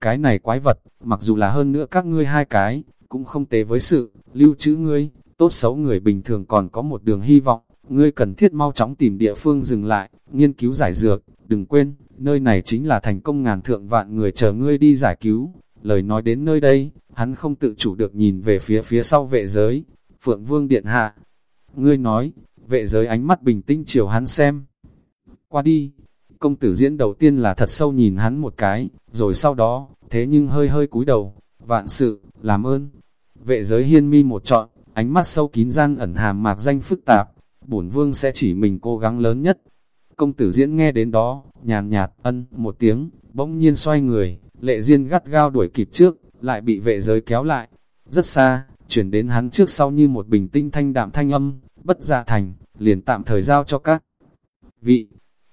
Cái này quái vật, mặc dù là hơn nữa các ngươi hai cái, cũng không tế với sự, lưu trữ ngươi, tốt xấu người bình thường còn có một đường hy vọng, ngươi cần thiết mau chóng tìm địa phương dừng lại, nghiên cứu giải dược, đừng quên, nơi này chính là thành công ngàn thượng vạn người chờ ngươi đi giải cứu. Lời nói đến nơi đây, hắn không tự chủ được nhìn về phía phía sau vệ giới, Phượng Vương Điện Hạ. Ngươi nói, vệ giới ánh mắt bình tĩnh chiều hắn xem. Qua đi, công tử diễn đầu tiên là thật sâu nhìn hắn một cái, rồi sau đó, thế nhưng hơi hơi cúi đầu, vạn sự, làm ơn. Vệ giới hiên mi một trọn, ánh mắt sâu kín gian ẩn hàm mạc danh phức tạp, bổn vương sẽ chỉ mình cố gắng lớn nhất. Công tử diễn nghe đến đó, nhàn nhạt, ân, một tiếng, bỗng nhiên xoay người, lệ diên gắt gao đuổi kịp trước, lại bị vệ giới kéo lại. Rất xa, chuyển đến hắn trước sau như một bình tinh thanh đạm thanh âm, bất dạ thành, liền tạm thời giao cho các vị.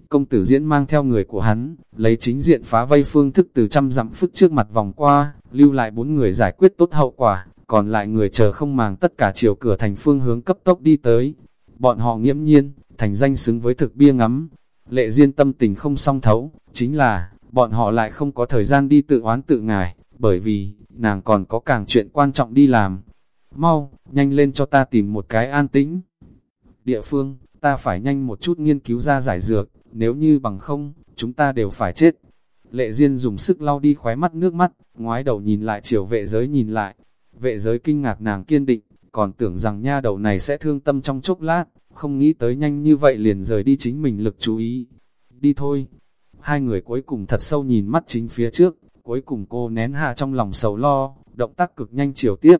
Công tử diễn mang theo người của hắn, lấy chính diện phá vây phương thức từ trăm dặm phức trước mặt vòng qua, lưu lại bốn người giải quyết tốt hậu quả, còn lại người chờ không màng tất cả chiều cửa thành phương hướng cấp tốc đi tới. Bọn họ nghiễm nhiên, thành danh xứng với thực bia ngắm. Lệ duyên tâm tình không song thấu, chính là, bọn họ lại không có thời gian đi tự oán tự ngài, bởi vì, nàng còn có càng chuyện quan trọng đi làm. Mau, nhanh lên cho ta tìm một cái an tĩnh. Địa phương, ta phải nhanh một chút nghiên cứu ra giải dược, nếu như bằng không, chúng ta đều phải chết. Lệ Diên dùng sức lau đi khóe mắt nước mắt, ngoái đầu nhìn lại chiều vệ giới nhìn lại. Vệ giới kinh ngạc nàng kiên định, còn tưởng rằng nha đầu này sẽ thương tâm trong chốc lát, không nghĩ tới nhanh như vậy liền rời đi chính mình lực chú ý. Đi thôi. Hai người cuối cùng thật sâu nhìn mắt chính phía trước, cuối cùng cô nén hạ trong lòng sầu lo, động tác cực nhanh chiều tiếp.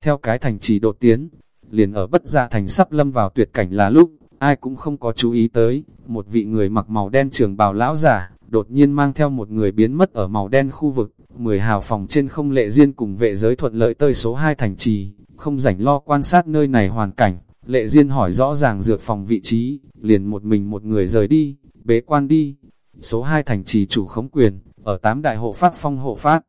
Theo cái thành trì đột tiến, liền ở bất gia thành sắp lâm vào tuyệt cảnh là lúc, ai cũng không có chú ý tới, một vị người mặc màu đen trường bào lão giả, đột nhiên mang theo một người biến mất ở màu đen khu vực, 10 hào phòng trên không lệ riêng cùng vệ giới thuận lợi tơi số 2 thành trì, không rảnh lo quan sát nơi này hoàn cảnh, lệ riêng hỏi rõ ràng dược phòng vị trí, liền một mình một người rời đi, bế quan đi, số 2 thành trì chủ khống quyền, ở tám đại hộ pháp phong hộ pháp.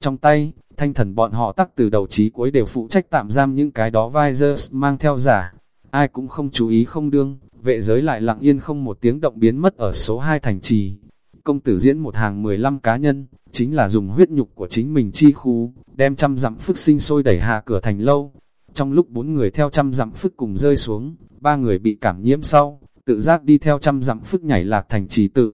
Trong tay, thanh thần bọn họ tắc từ đầu chí cuối đều phụ trách tạm giam những cái đó visors mang theo giả, ai cũng không chú ý không đương, vệ giới lại lặng yên không một tiếng động biến mất ở số 2 thành trì. Công tử diễn một hàng 15 cá nhân, chính là dùng huyết nhục của chính mình chi khu, đem trăm dặm phức sinh sôi đẩy hạ cửa thành lâu. Trong lúc bốn người theo trăm dặm phức cùng rơi xuống, ba người bị cảm nhiễm sau, tự giác đi theo trăm dặm phức nhảy lạc thành trì tự.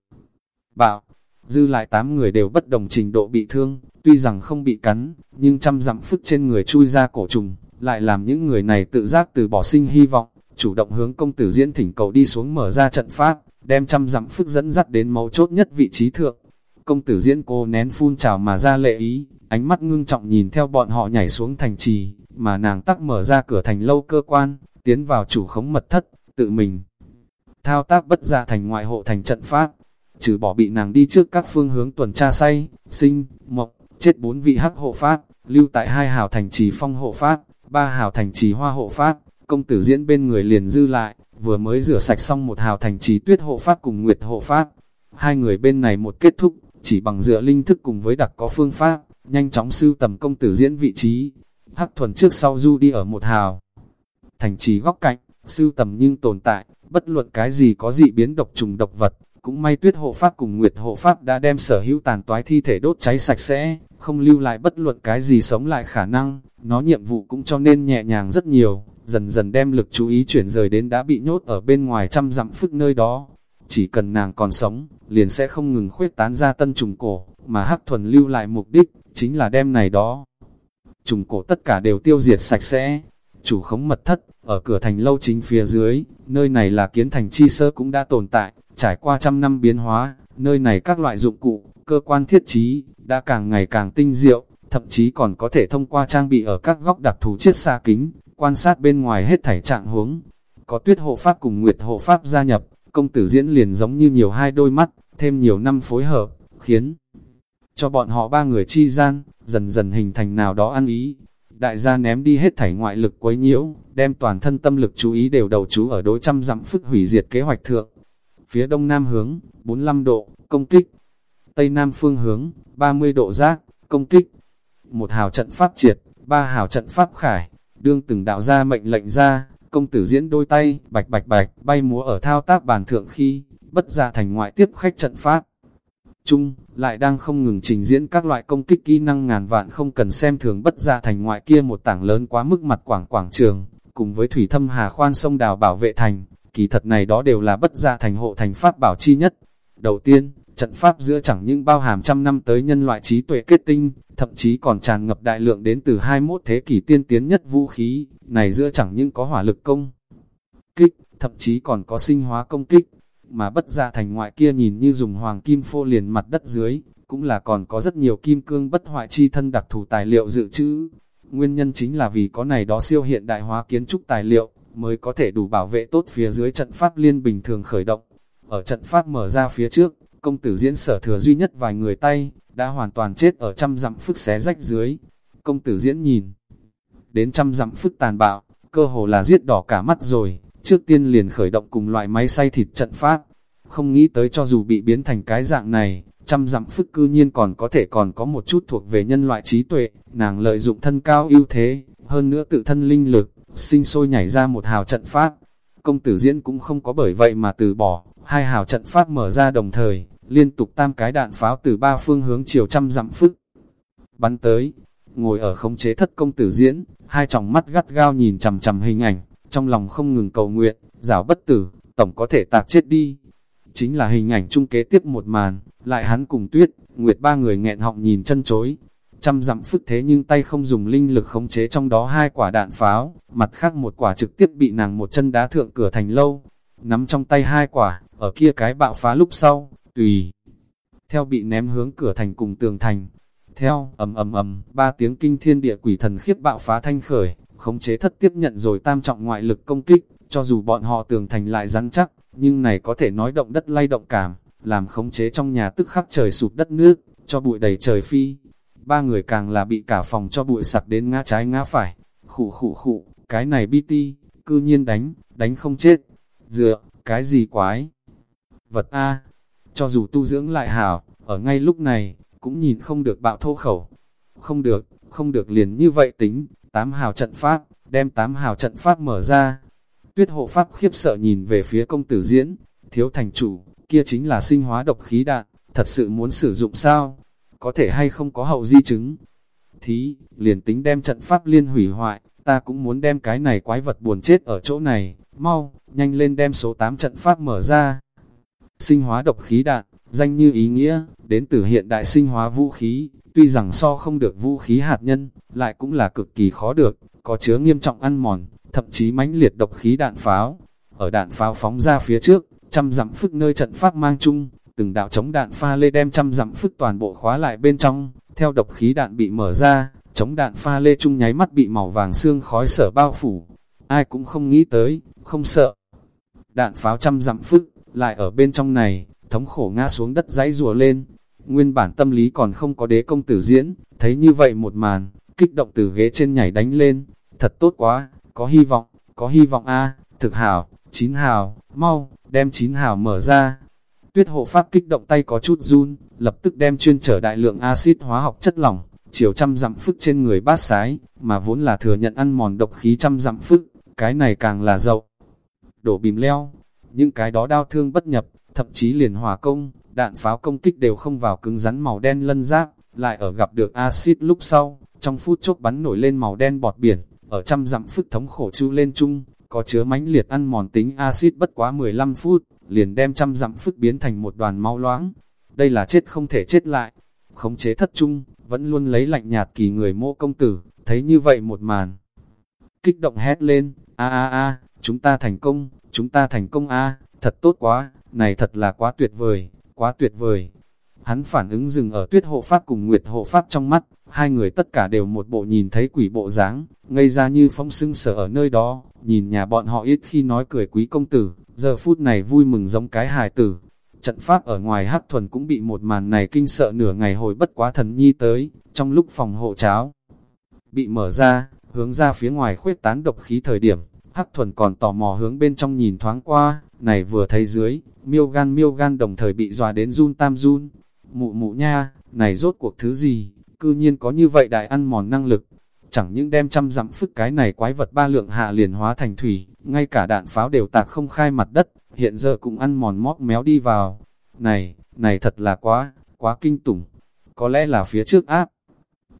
Bạo, dư lại tám người đều bất đồng trình độ bị thương, tuy rằng không bị cắn, nhưng trăm dặm phức trên người chui ra cổ trùng, lại làm những người này tự giác từ bỏ sinh hy vọng, chủ động hướng công tử diễn thỉnh cầu đi xuống mở ra trận pháp, đem trăm dặm phức dẫn dắt đến mấu chốt nhất vị trí thượng. Công tử diễn cô nén phun trào mà ra lệ ý, ánh mắt ngưng trọng nhìn theo bọn họ nhảy xuống thành trì, mà nàng tắc mở ra cửa thành lâu cơ quan, tiến vào chủ khống mật thất, tự mình. Thao tác bất ra thành ngoại hộ thành trận pháp, trừ bỏ bị nàng đi trước các phương hướng tuần tra say, sinh, mộc, chết bốn vị hắc hộ pháp, lưu tại hai hào thành trì phong hộ pháp, ba hào thành trì hoa hộ pháp, công tử diễn bên người liền dư lại, vừa mới rửa sạch xong một hào thành trì tuyết hộ pháp cùng nguyệt hộ pháp. Hai người bên này một kết thúc, chỉ bằng dựa linh thức cùng với đặc có phương pháp, nhanh chóng sưu tầm công tử diễn vị trí. Hắc thuần trước sau du đi ở một hào. Thành trì góc cạnh, sưu tầm nhưng tồn tại, bất luận cái gì có dị biến độc trùng độc vật, cũng may tuyết hộ pháp cùng nguyệt hộ pháp đã đem sở hữu tàn toái thi thể đốt cháy sạch sẽ, không lưu lại bất luận cái gì sống lại khả năng, nó nhiệm vụ cũng cho nên nhẹ nhàng rất nhiều, dần dần đem lực chú ý chuyển rời đến đã bị nhốt ở bên ngoài trăm dặm phức nơi đó. Chỉ cần nàng còn sống, liền sẽ không ngừng khuyết tán ra tân trùng cổ, mà hắc thuần lưu lại mục đích, chính là đem này đó. Trùng cổ tất cả đều tiêu diệt sạch sẽ. Chủ khống mật thất, ở cửa thành lâu chính phía dưới, nơi này là kiến thành chi sơ cũng đã tồn tại, trải qua trăm năm biến hóa, nơi này các loại dụng cụ, cơ quan thiết trí, đã càng ngày càng tinh diệu, thậm chí còn có thể thông qua trang bị ở các góc đặc thù chiết xa kính, quan sát bên ngoài hết thảy trạng huống. Có tuyết hộ pháp cùng nguyệt hộ pháp gia nhập, công tử diễn liền giống như nhiều hai đôi mắt, thêm nhiều năm phối hợp, khiến cho bọn họ ba người chi gian, dần dần hình thành nào đó ăn ý. Đại gia ném đi hết thảy ngoại lực quấy nhiễu, đem toàn thân tâm lực chú ý đều đầu chú ở đối trăm dặm phức hủy diệt kế hoạch thượng. Phía đông nam hướng, 45 độ, công kích. Tây nam phương hướng, 30 độ giác, công kích. Một hào trận pháp triệt, ba hào trận pháp khải, đương từng đạo ra mệnh lệnh ra, công tử diễn đôi tay, bạch bạch bạch, bay múa ở thao tác bàn thượng khi, bất ra thành ngoại tiếp khách trận pháp. Trung, lại đang không ngừng trình diễn các loại công kích kỹ năng ngàn vạn không cần xem thường bất ra thành ngoại kia một tảng lớn quá mức mặt quảng quảng trường, cùng với thủy thâm hà khoan sông đào bảo vệ thành, kỳ thật này đó đều là bất ra thành hộ thành pháp bảo chi nhất. Đầu tiên, trận pháp giữa chẳng những bao hàm trăm năm tới nhân loại trí tuệ kết tinh, thậm chí còn tràn ngập đại lượng đến từ 21 thế kỷ tiên tiến nhất vũ khí, này giữa chẳng những có hỏa lực công kích, thậm chí còn có sinh hóa công kích, mà bất ra thành ngoại kia nhìn như dùng hoàng kim phô liền mặt đất dưới, cũng là còn có rất nhiều kim cương bất hoại chi thân đặc thù tài liệu dự trữ. Nguyên nhân chính là vì có này đó siêu hiện đại hóa kiến trúc tài liệu, mới có thể đủ bảo vệ tốt phía dưới trận pháp liên bình thường khởi động. ở trận pháp mở ra phía trước, công tử diễn sở thừa duy nhất vài người tay, đã hoàn toàn chết ở trăm dặm phức xé rách dưới. Công tử diễn nhìn, đến trăm dặm phức tàn bạo, cơ hồ là giết đỏ cả mắt rồi, trước tiên liền khởi động cùng loại máy xay thịt trận pháp. Không nghĩ tới cho dù bị biến thành cái dạng này, trăm dặm phức cư nhiên còn có thể còn có một chút thuộc về nhân loại trí tuệ, nàng lợi dụng thân cao ưu thế, hơn nữa tự thân linh lực, sinh sôi nhảy ra một hào trận pháp. Công tử diễn cũng không có bởi vậy mà từ bỏ, hai hào trận pháp mở ra đồng thời, liên tục tam cái đạn pháo từ ba phương hướng chiều trăm dặm phức. Bắn tới, ngồi ở khống chế thất công tử diễn, hai tròng mắt gắt gao nhìn chằm chằm hình ảnh, trong lòng không ngừng cầu nguyện, rảo bất tử, tổng có thể tạc chết đi. Chính là hình ảnh chung kế tiếp một màn, lại hắn cùng tuyết, nguyệt ba người nghẹn họng nhìn chân chối. Trăm dặm phức thế nhưng tay không dùng linh lực khống chế trong đó hai quả đạn pháo, mặt khác một quả trực tiếp bị nàng một chân đá thượng cửa thành lâu. Nắm trong tay hai quả, ở kia cái bạo phá lúc sau, tùy. Theo bị ném hướng cửa thành cùng tường thành, theo, ầm ầm ầm, ba tiếng kinh thiên địa quỷ thần khiếp bạo phá thanh khởi, khống chế thất tiếp nhận rồi tam trọng ngoại lực công kích, cho dù bọn họ tường thành lại rắn chắc, nhưng này có thể nói động đất lay động cảm, làm khống chế trong nhà tức khắc trời sụp đất nước, cho bụi đầy trời phi. Ba người càng là bị cả phòng cho bụi sặc đến ngã trái ngã phải, khụ khụ khụ, cái này BT, cư nhiên đánh, đánh không chết, dựa, cái gì quái. Vật A, cho dù tu dưỡng lại hảo, ở ngay lúc này, cũng nhìn không được bạo thô khẩu. Không được, không được liền như vậy tính, tám hào trận pháp, đem tám hào trận pháp mở ra. Tuyết hộ pháp khiếp sợ nhìn về phía công tử diễn, thiếu thành chủ, kia chính là sinh hóa độc khí đạn, thật sự muốn sử dụng sao? Có thể hay không có hậu di chứng? Thí, liền tính đem trận pháp liên hủy hoại, ta cũng muốn đem cái này quái vật buồn chết ở chỗ này, mau, nhanh lên đem số 8 trận pháp mở ra. Sinh hóa độc khí đạn, danh như ý nghĩa, đến từ hiện đại sinh hóa vũ khí, tuy rằng so không được vũ khí hạt nhân, lại cũng là cực kỳ khó được, có chứa nghiêm trọng ăn mòn, thậm chí mãnh liệt độc khí đạn pháo. Ở đạn pháo phóng ra phía trước, trăm dặm phức nơi trận pháp mang chung, từng đạo chống đạn pha lê đem trăm dặm phức toàn bộ khóa lại bên trong, theo độc khí đạn bị mở ra, chống đạn pha lê chung nháy mắt bị màu vàng xương khói sở bao phủ. Ai cũng không nghĩ tới, không sợ. Đạn pháo trăm dặm phức, lại ở bên trong này, thống khổ ngã xuống đất dãy rùa lên. Nguyên bản tâm lý còn không có đế công tử diễn, thấy như vậy một màn, kích động từ ghế trên nhảy đánh lên. Thật tốt quá, có hy vọng, có hy vọng a thực hào, chín hào, mau, đem chín hào mở ra. Tuyết hộ pháp kích động tay có chút run, lập tức đem chuyên trở đại lượng axit hóa học chất lỏng, chiều trăm dặm phức trên người bát sái, mà vốn là thừa nhận ăn mòn độc khí trăm dặm phức, cái này càng là dậu. Đổ bìm leo, những cái đó đau thương bất nhập, thậm chí liền hòa công, đạn pháo công kích đều không vào cứng rắn màu đen lân giáp, lại ở gặp được axit lúc sau, trong phút chốc bắn nổi lên màu đen bọt biển, ở trăm dặm phức thống khổ chu lên chung, có chứa mãnh liệt ăn mòn tính axit bất quá 15 phút, liền đem trăm dặm phức biến thành một đoàn mau loãng. Đây là chết không thể chết lại. Khống chế thất trung, vẫn luôn lấy lạnh nhạt kỳ người mộ công tử, thấy như vậy một màn. Kích động hét lên, a a a, chúng ta thành công, chúng ta thành công a thật tốt quá, này thật là quá tuyệt vời, quá tuyệt vời. Hắn phản ứng dừng ở tuyết hộ pháp cùng nguyệt hộ pháp trong mắt, hai người tất cả đều một bộ nhìn thấy quỷ bộ dáng, ngây ra như phong sưng sở ở nơi đó, nhìn nhà bọn họ ít khi nói cười quý công tử, giờ phút này vui mừng giống cái hài tử. Trận pháp ở ngoài hắc thuần cũng bị một màn này kinh sợ nửa ngày hồi bất quá thần nhi tới, trong lúc phòng hộ cháo bị mở ra, hướng ra phía ngoài khuếch tán độc khí thời điểm, hắc thuần còn tò mò hướng bên trong nhìn thoáng qua, này vừa thấy dưới, miêu gan miêu gan đồng thời bị dọa đến run tam run. Mụ mụ nha, này rốt cuộc thứ gì, cư nhiên có như vậy đại ăn mòn năng lực. Chẳng những đem trăm dặm phức cái này quái vật ba lượng hạ liền hóa thành thủy, ngay cả đạn pháo đều tạc không khai mặt đất, hiện giờ cũng ăn mòn móc méo đi vào. Này, này thật là quá, quá kinh tủng. Có lẽ là phía trước áp.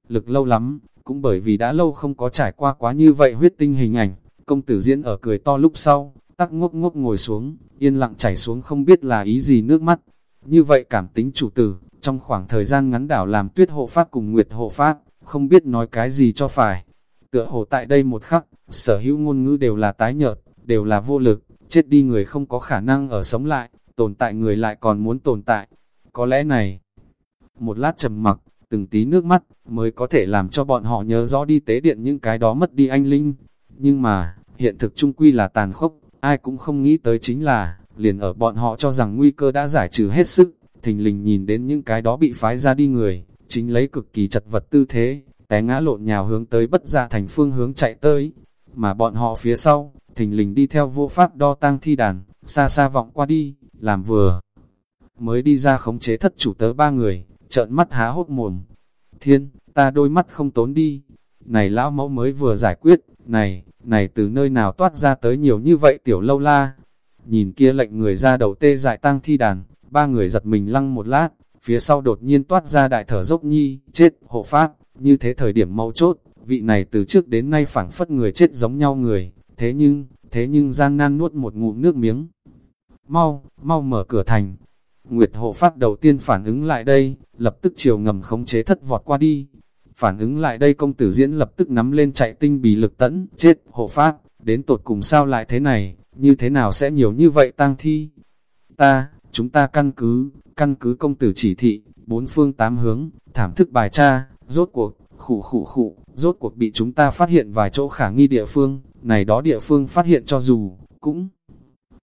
Lực lâu lắm, cũng bởi vì đã lâu không có trải qua quá như vậy huyết tinh hình ảnh, công tử diễn ở cười to lúc sau, tắc ngốc ngốc ngồi xuống, yên lặng chảy xuống không biết là ý gì nước mắt. Như vậy cảm tính chủ tử, trong khoảng thời gian ngắn đảo làm tuyết hộ pháp cùng nguyệt hộ pháp, không biết nói cái gì cho phải. Tựa hồ tại đây một khắc, sở hữu ngôn ngữ đều là tái nhợt, đều là vô lực, chết đi người không có khả năng ở sống lại, tồn tại người lại còn muốn tồn tại. Có lẽ này, một lát trầm mặc, từng tí nước mắt, mới có thể làm cho bọn họ nhớ rõ đi tế điện những cái đó mất đi anh Linh. Nhưng mà, hiện thực trung quy là tàn khốc, ai cũng không nghĩ tới chính là, liền ở bọn họ cho rằng nguy cơ đã giải trừ hết sức, thình lình nhìn đến những cái đó bị phái ra đi người, chính lấy cực kỳ chật vật tư thế, té ngã lộn nhào hướng tới bất ra thành phương hướng chạy tới, mà bọn họ phía sau, thình lình đi theo vô pháp đo tang thi đàn, xa xa vọng qua đi, làm vừa. Mới đi ra khống chế thất chủ tớ ba người, trợn mắt há hốt mồm. Thiên, ta đôi mắt không tốn đi. Này lão mẫu mới vừa giải quyết, này, này từ nơi nào toát ra tới nhiều như vậy tiểu lâu la. Nhìn kia lệnh người ra đầu tê dại tang thi đàn, ba người giật mình lăng một lát, phía sau đột nhiên toát ra đại thở dốc nhi, chết, hộ pháp, như thế thời điểm mau chốt, vị này từ trước đến nay phảng phất người chết giống nhau người, thế nhưng, thế nhưng gian nan nuốt một ngụm nước miếng. Mau, mau mở cửa thành. Nguyệt hộ pháp đầu tiên phản ứng lại đây, lập tức chiều ngầm khống chế thất vọt qua đi. Phản ứng lại đây công tử diễn lập tức nắm lên chạy tinh bì lực tẫn, chết, hộ pháp, đến tột cùng sao lại thế này, như thế nào sẽ nhiều như vậy tang thi. Ta, chúng ta căn cứ, căn cứ công tử chỉ thị, bốn phương tám hướng, thảm thức bài tra, rốt cuộc, khủ khủ khủ, rốt cuộc bị chúng ta phát hiện vài chỗ khả nghi địa phương, này đó địa phương phát hiện cho dù, cũng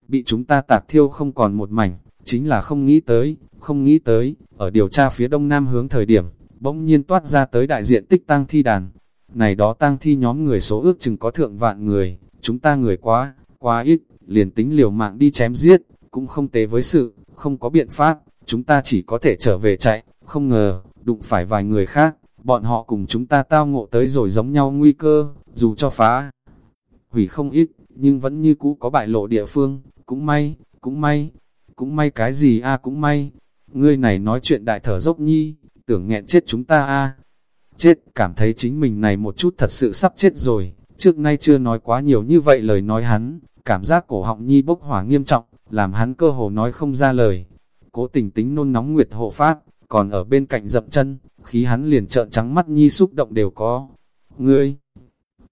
bị chúng ta tạc thiêu không còn một mảnh, chính là không nghĩ tới, không nghĩ tới, ở điều tra phía đông nam hướng thời điểm, bỗng nhiên toát ra tới đại diện tích tang thi đàn. Này đó tang thi nhóm người số ước chừng có thượng vạn người, chúng ta người quá, quá ít, liền tính liều mạng đi chém giết, cũng không tế với sự, không có biện pháp, chúng ta chỉ có thể trở về chạy, không ngờ, đụng phải vài người khác, bọn họ cùng chúng ta tao ngộ tới rồi giống nhau nguy cơ, dù cho phá hủy không ít, nhưng vẫn như cũ có bại lộ địa phương, cũng may, cũng may, cũng may cái gì a à, cũng may, ngươi này nói chuyện đại thở dốc nhi, tưởng nghẹn chết chúng ta a. Chết, cảm thấy chính mình này một chút thật sự sắp chết rồi, trước nay chưa nói quá nhiều như vậy lời nói hắn, cảm giác cổ họng nhi bốc hỏa nghiêm trọng, làm hắn cơ hồ nói không ra lời, cố tình tính nôn nóng nguyệt hộ pháp, còn ở bên cạnh dậm chân, khí hắn liền trợn trắng mắt nhi xúc động đều có. Ngươi,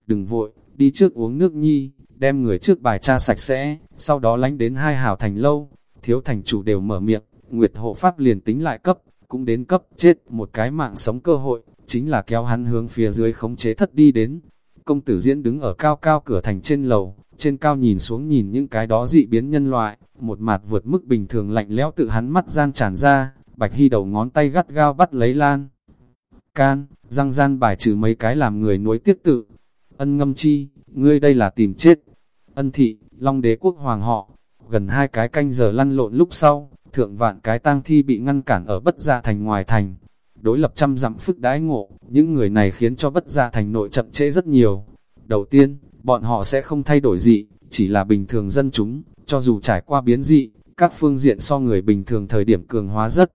đừng vội, đi trước uống nước nhi, đem người trước bài tra sạch sẽ, sau đó lánh đến hai hào thành lâu, thiếu thành chủ đều mở miệng, nguyệt hộ pháp liền tính lại cấp, cũng đến cấp, chết, một cái mạng sống cơ hội, chính là kéo hắn hướng phía dưới khống chế thất đi đến. Công tử diễn đứng ở cao cao cửa thành trên lầu, trên cao nhìn xuống nhìn những cái đó dị biến nhân loại, một mặt vượt mức bình thường lạnh lẽo tự hắn mắt gian tràn ra, bạch hy đầu ngón tay gắt gao bắt lấy lan. Can, răng gian bài trừ mấy cái làm người nuối tiếc tự. Ân ngâm chi, ngươi đây là tìm chết. Ân thị, long đế quốc hoàng họ, gần hai cái canh giờ lăn lộn lúc sau, thượng vạn cái tang thi bị ngăn cản ở bất gia thành ngoài thành. Đối lập trăm dặm phức đái ngộ, những người này khiến cho bất gia thành nội chậm trễ rất nhiều. Đầu tiên, bọn họ sẽ không thay đổi gì, chỉ là bình thường dân chúng, cho dù trải qua biến dị, các phương diện so người bình thường thời điểm cường hóa rất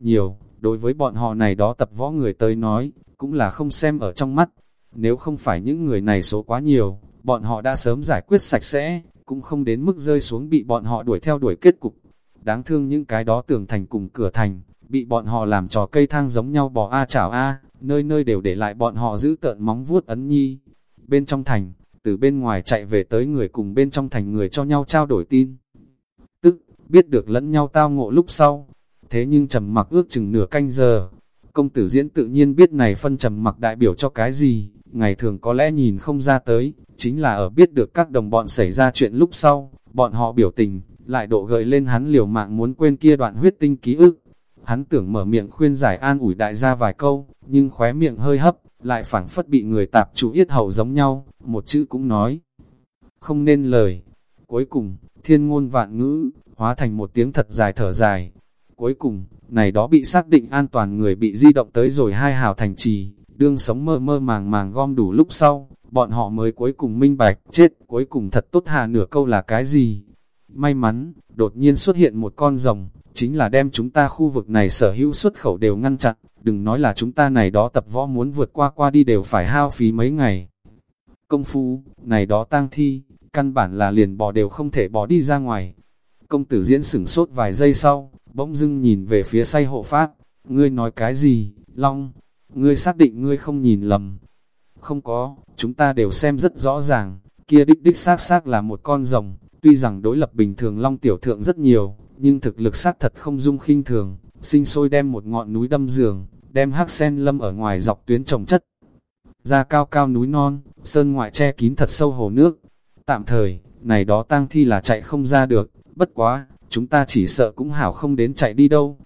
nhiều, đối với bọn họ này đó tập võ người tới nói, cũng là không xem ở trong mắt. Nếu không phải những người này số quá nhiều, bọn họ đã sớm giải quyết sạch sẽ, cũng không đến mức rơi xuống bị bọn họ đuổi theo đuổi kết cục. Đáng thương những cái đó tường thành cùng cửa thành, bị bọn họ làm trò cây thang giống nhau bỏ A chảo A, nơi nơi đều để lại bọn họ giữ tợn móng vuốt ấn nhi. Bên trong thành, từ bên ngoài chạy về tới người cùng bên trong thành người cho nhau trao đổi tin. Tức, biết được lẫn nhau tao ngộ lúc sau. Thế nhưng trầm mặc ước chừng nửa canh giờ. Công tử diễn tự nhiên biết này phân trầm mặc đại biểu cho cái gì, ngày thường có lẽ nhìn không ra tới, chính là ở biết được các đồng bọn xảy ra chuyện lúc sau, bọn họ biểu tình, lại độ gợi lên hắn liều mạng muốn quên kia đoạn huyết tinh ký ức. Hắn tưởng mở miệng khuyên giải an ủi đại gia vài câu, nhưng khóe miệng hơi hấp, lại phảng phất bị người tạp chủ yết hầu giống nhau, một chữ cũng nói. Không nên lời. Cuối cùng, thiên ngôn vạn ngữ, hóa thành một tiếng thật dài thở dài. Cuối cùng, này đó bị xác định an toàn người bị di động tới rồi hai hào thành trì, đương sống mơ mơ màng màng gom đủ lúc sau, bọn họ mới cuối cùng minh bạch, chết, cuối cùng thật tốt hà nửa câu là cái gì. May mắn, đột nhiên xuất hiện một con rồng, chính là đem chúng ta khu vực này sở hữu xuất khẩu đều ngăn chặn, đừng nói là chúng ta này đó tập võ muốn vượt qua qua đi đều phải hao phí mấy ngày. Công phu, này đó tang thi, căn bản là liền bỏ đều không thể bỏ đi ra ngoài. Công tử diễn sửng sốt vài giây sau, bỗng dưng nhìn về phía say hộ phát, ngươi nói cái gì, Long, ngươi xác định ngươi không nhìn lầm. Không có, chúng ta đều xem rất rõ ràng, kia đích đích xác xác là một con rồng, tuy rằng đối lập bình thường Long tiểu thượng rất nhiều, nhưng thực lực xác thật không dung khinh thường, sinh sôi đem một ngọn núi đâm giường, đem hắc sen lâm ở ngoài dọc tuyến trồng chất. Ra cao cao núi non, sơn ngoại che kín thật sâu hồ nước. Tạm thời, này đó tang thi là chạy không ra được, bất quá, chúng ta chỉ sợ cũng hảo không đến chạy đi đâu.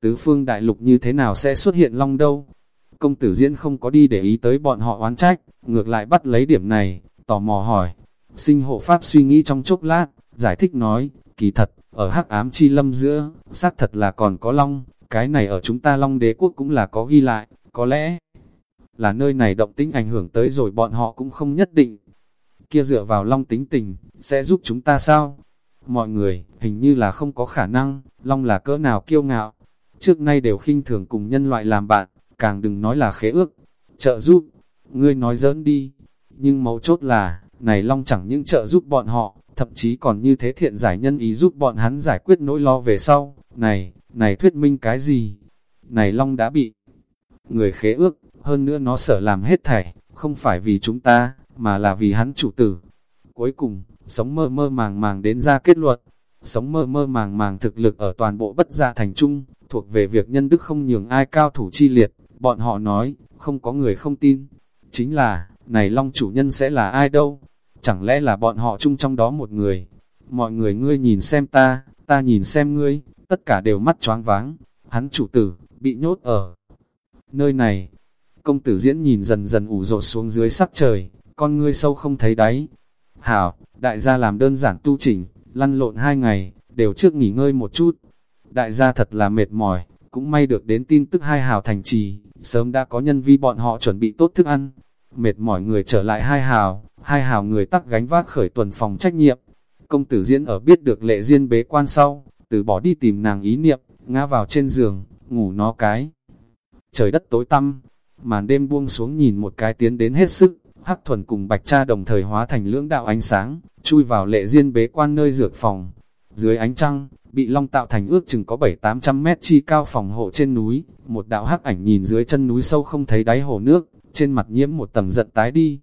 Tứ phương đại lục như thế nào sẽ xuất hiện long đâu? Công tử diễn không có đi để ý tới bọn họ oán trách, ngược lại bắt lấy điểm này, tò mò hỏi. Sinh hộ pháp suy nghĩ trong chốc lát, giải thích nói, kỳ thật, ở hắc ám chi lâm giữa, xác thật là còn có long, cái này ở chúng ta long đế quốc cũng là có ghi lại, có lẽ là nơi này động tính ảnh hưởng tới rồi bọn họ cũng không nhất định. Kia dựa vào long tính tình, sẽ giúp chúng ta sao? Mọi người, hình như là không có khả năng, long là cỡ nào kiêu ngạo. Trước nay đều khinh thường cùng nhân loại làm bạn, càng đừng nói là khế ước. Trợ giúp, ngươi nói giỡn đi. Nhưng mấu chốt là, này long chẳng những trợ giúp bọn họ, thậm chí còn như thế thiện giải nhân ý giúp bọn hắn giải quyết nỗi lo về sau. Này, này thuyết minh cái gì? Này long đã bị người khế ước, hơn nữa nó sợ làm hết thảy, không phải vì chúng ta, mà là vì hắn chủ tử. Cuối cùng, sống mơ mơ màng màng đến ra kết luận, sống mơ mơ màng màng thực lực ở toàn bộ bất gia thành trung, thuộc về việc nhân đức không nhường ai cao thủ chi liệt, bọn họ nói, không có người không tin. Chính là, này long chủ nhân sẽ là ai đâu? Chẳng lẽ là bọn họ chung trong đó một người? Mọi người ngươi nhìn xem ta, ta nhìn xem ngươi, tất cả đều mắt choáng váng. Hắn chủ tử, bị nhốt ở nơi này, Công tử diễn nhìn dần dần ủ rột xuống dưới sắc trời, con ngươi sâu không thấy đáy. Hảo, đại gia làm đơn giản tu chỉnh, lăn lộn hai ngày, đều trước nghỉ ngơi một chút. Đại gia thật là mệt mỏi, cũng may được đến tin tức hai hào thành trì, sớm đã có nhân vi bọn họ chuẩn bị tốt thức ăn. Mệt mỏi người trở lại hai hào, hai hào người tắc gánh vác khởi tuần phòng trách nhiệm. Công tử diễn ở biết được lệ duyên bế quan sau, từ bỏ đi tìm nàng ý niệm, ngã vào trên giường, ngủ nó cái. Trời đất tối tăm, màn đêm buông xuống nhìn một cái tiến đến hết sức, hắc thuần cùng bạch cha đồng thời hóa thành lưỡng đạo ánh sáng, chui vào lệ diên bế quan nơi dược phòng. Dưới ánh trăng, bị long tạo thành ước chừng có 7-800 mét chi cao phòng hộ trên núi, một đạo hắc ảnh nhìn dưới chân núi sâu không thấy đáy hồ nước, trên mặt nhiễm một tầng giận tái đi.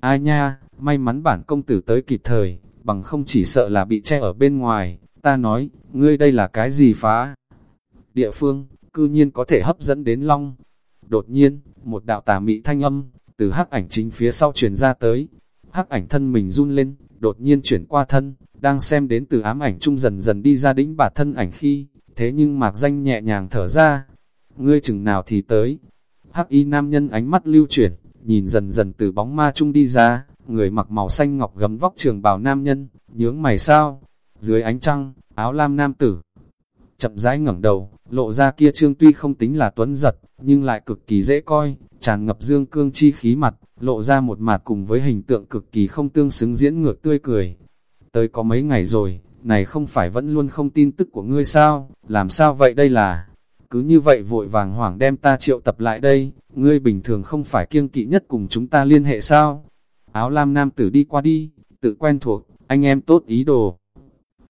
Ai nha, may mắn bản công tử tới kịp thời, bằng không chỉ sợ là bị che ở bên ngoài, ta nói, ngươi đây là cái gì phá? Địa phương, cư nhiên có thể hấp dẫn đến long, Đột nhiên, một đạo tà mị thanh âm, từ hắc ảnh chính phía sau truyền ra tới. Hắc ảnh thân mình run lên, đột nhiên chuyển qua thân, đang xem đến từ ám ảnh trung dần dần đi ra đĩnh bà thân ảnh khi, thế nhưng mạc danh nhẹ nhàng thở ra. Ngươi chừng nào thì tới. Hắc y nam nhân ánh mắt lưu chuyển, nhìn dần dần từ bóng ma trung đi ra, người mặc màu xanh ngọc gấm vóc trường bào nam nhân, nhướng mày sao? Dưới ánh trăng, áo lam nam tử, chậm rãi ngẩng đầu, lộ ra kia trương tuy không tính là tuấn giật, nhưng lại cực kỳ dễ coi, tràn ngập dương cương chi khí mặt, lộ ra một mặt cùng với hình tượng cực kỳ không tương xứng diễn ngược tươi cười. Tới có mấy ngày rồi, này không phải vẫn luôn không tin tức của ngươi sao, làm sao vậy đây là... Cứ như vậy vội vàng hoảng đem ta triệu tập lại đây, ngươi bình thường không phải kiêng kỵ nhất cùng chúng ta liên hệ sao? Áo lam nam tử đi qua đi, tự quen thuộc, anh em tốt ý đồ.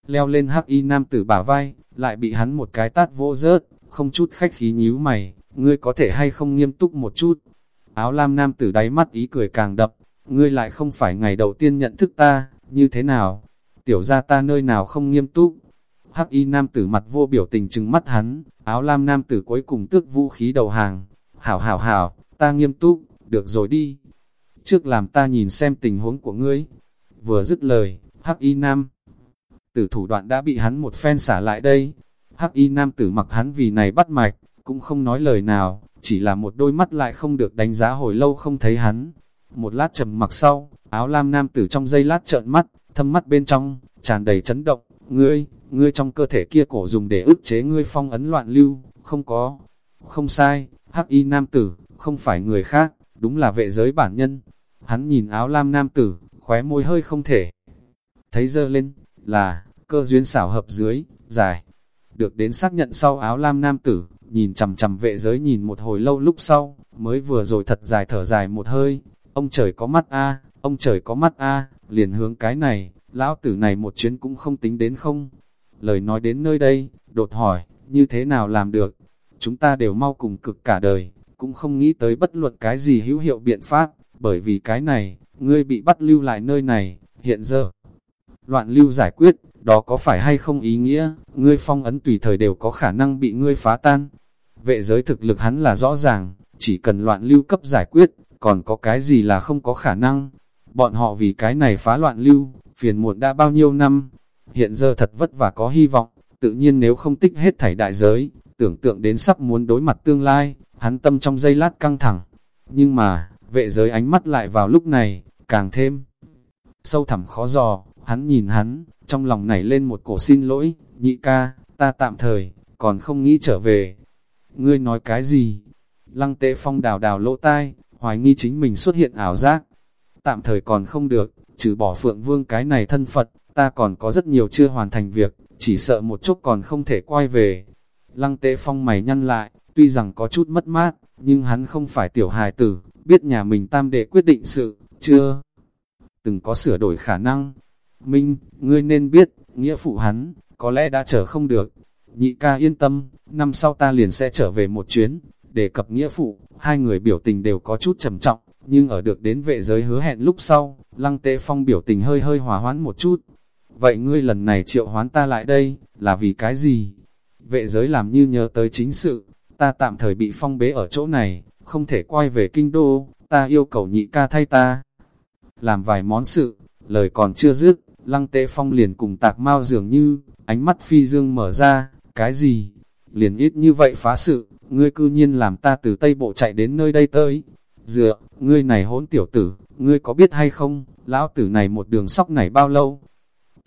Leo lên hắc y nam tử bả vai, lại bị hắn một cái tát vỗ rớt, không chút khách khí nhíu mày, ngươi có thể hay không nghiêm túc một chút. Áo lam nam tử đáy mắt ý cười càng đập, ngươi lại không phải ngày đầu tiên nhận thức ta, như thế nào? Tiểu ra ta nơi nào không nghiêm túc? Hắc y nam tử mặt vô biểu tình trừng mắt hắn, áo lam nam tử cuối cùng tước vũ khí đầu hàng. Hảo hảo hảo, ta nghiêm túc, được rồi đi. Trước làm ta nhìn xem tình huống của ngươi. Vừa dứt lời, Hắc y nam tử thủ đoạn đã bị hắn một phen xả lại đây. Hắc y nam tử mặc hắn vì này bắt mạch, cũng không nói lời nào, chỉ là một đôi mắt lại không được đánh giá hồi lâu không thấy hắn. Một lát trầm mặc sau, áo lam nam tử trong giây lát trợn mắt, thâm mắt bên trong, tràn đầy chấn động, ngươi, ngươi trong cơ thể kia cổ dùng để ức chế ngươi phong ấn loạn lưu, không có, không sai, hắc y nam tử, không phải người khác, đúng là vệ giới bản nhân. Hắn nhìn áo lam nam tử, khóe môi hơi không thể. Thấy dơ lên, là, cơ duyên xảo hợp dưới, dài. Được đến xác nhận sau áo lam nam tử, nhìn chầm chầm vệ giới nhìn một hồi lâu lúc sau, mới vừa rồi thật dài thở dài một hơi. Ông trời có mắt a ông trời có mắt a liền hướng cái này, lão tử này một chuyến cũng không tính đến không. Lời nói đến nơi đây, đột hỏi, như thế nào làm được? Chúng ta đều mau cùng cực cả đời, cũng không nghĩ tới bất luận cái gì hữu hiệu biện pháp, bởi vì cái này, ngươi bị bắt lưu lại nơi này, hiện giờ. Loạn lưu giải quyết, đó có phải hay không ý nghĩa, ngươi phong ấn tùy thời đều có khả năng bị ngươi phá tan. Vệ giới thực lực hắn là rõ ràng, chỉ cần loạn lưu cấp giải quyết, còn có cái gì là không có khả năng. Bọn họ vì cái này phá loạn lưu, phiền muộn đã bao nhiêu năm hiện giờ thật vất vả có hy vọng, tự nhiên nếu không tích hết thảy đại giới, tưởng tượng đến sắp muốn đối mặt tương lai, hắn tâm trong giây lát căng thẳng. Nhưng mà, vệ giới ánh mắt lại vào lúc này, càng thêm sâu thẳm khó dò, hắn nhìn hắn, trong lòng nảy lên một cổ xin lỗi, nhị ca, ta tạm thời, còn không nghĩ trở về. Ngươi nói cái gì? Lăng tệ phong đào đào lỗ tai, hoài nghi chính mình xuất hiện ảo giác. Tạm thời còn không được, trừ bỏ phượng vương cái này thân Phật, ta còn có rất nhiều chưa hoàn thành việc, chỉ sợ một chút còn không thể quay về. Lăng tế phong mày nhăn lại, tuy rằng có chút mất mát, nhưng hắn không phải tiểu hài tử, biết nhà mình tam đệ quyết định sự, chưa từng có sửa đổi khả năng. Minh, ngươi nên biết, nghĩa phụ hắn, có lẽ đã chờ không được. Nhị ca yên tâm, năm sau ta liền sẽ trở về một chuyến. Đề cập nghĩa phụ, hai người biểu tình đều có chút trầm trọng, nhưng ở được đến vệ giới hứa hẹn lúc sau, lăng tế phong biểu tình hơi hơi hòa hoãn một chút. Vậy ngươi lần này triệu hoán ta lại đây, là vì cái gì? Vệ giới làm như nhớ tới chính sự, ta tạm thời bị phong bế ở chỗ này, không thể quay về kinh đô, ta yêu cầu nhị ca thay ta. Làm vài món sự, lời còn chưa dứt, lăng tệ phong liền cùng tạc mau dường như, ánh mắt phi dương mở ra, cái gì? Liền ít như vậy phá sự, ngươi cư nhiên làm ta từ Tây Bộ chạy đến nơi đây tới. Dựa, ngươi này hỗn tiểu tử, ngươi có biết hay không, lão tử này một đường sóc này bao lâu?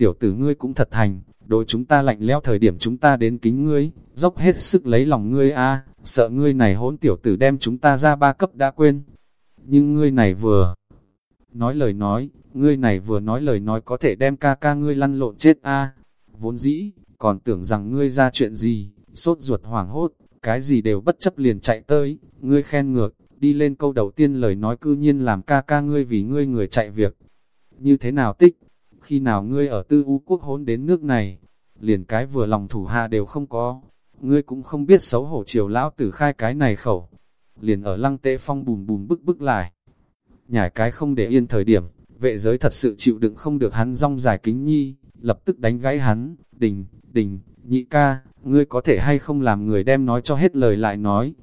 Tiểu tử ngươi cũng thật thành, đối chúng ta lạnh lẽo thời điểm chúng ta đến kính ngươi, dốc hết sức lấy lòng ngươi a sợ ngươi này hỗn tiểu tử đem chúng ta ra ba cấp đã quên. Nhưng ngươi này vừa nói lời nói, ngươi này vừa nói lời nói có thể đem ca ca ngươi lăn lộn chết a Vốn dĩ, còn tưởng rằng ngươi ra chuyện gì, sốt ruột hoảng hốt, cái gì đều bất chấp liền chạy tới, ngươi khen ngược, đi lên câu đầu tiên lời nói cư nhiên làm ca ca ngươi vì ngươi người chạy việc. Như thế nào tích, khi nào ngươi ở tư u quốc hốn đến nước này, liền cái vừa lòng thủ hạ đều không có, ngươi cũng không biết xấu hổ triều lão tử khai cái này khẩu, liền ở lăng tệ phong bùm bùm bức bức lại. Nhảy cái không để yên thời điểm, vệ giới thật sự chịu đựng không được hắn rong dài kính nhi, lập tức đánh gãy hắn, đình, đình, nhị ca, ngươi có thể hay không làm người đem nói cho hết lời lại nói.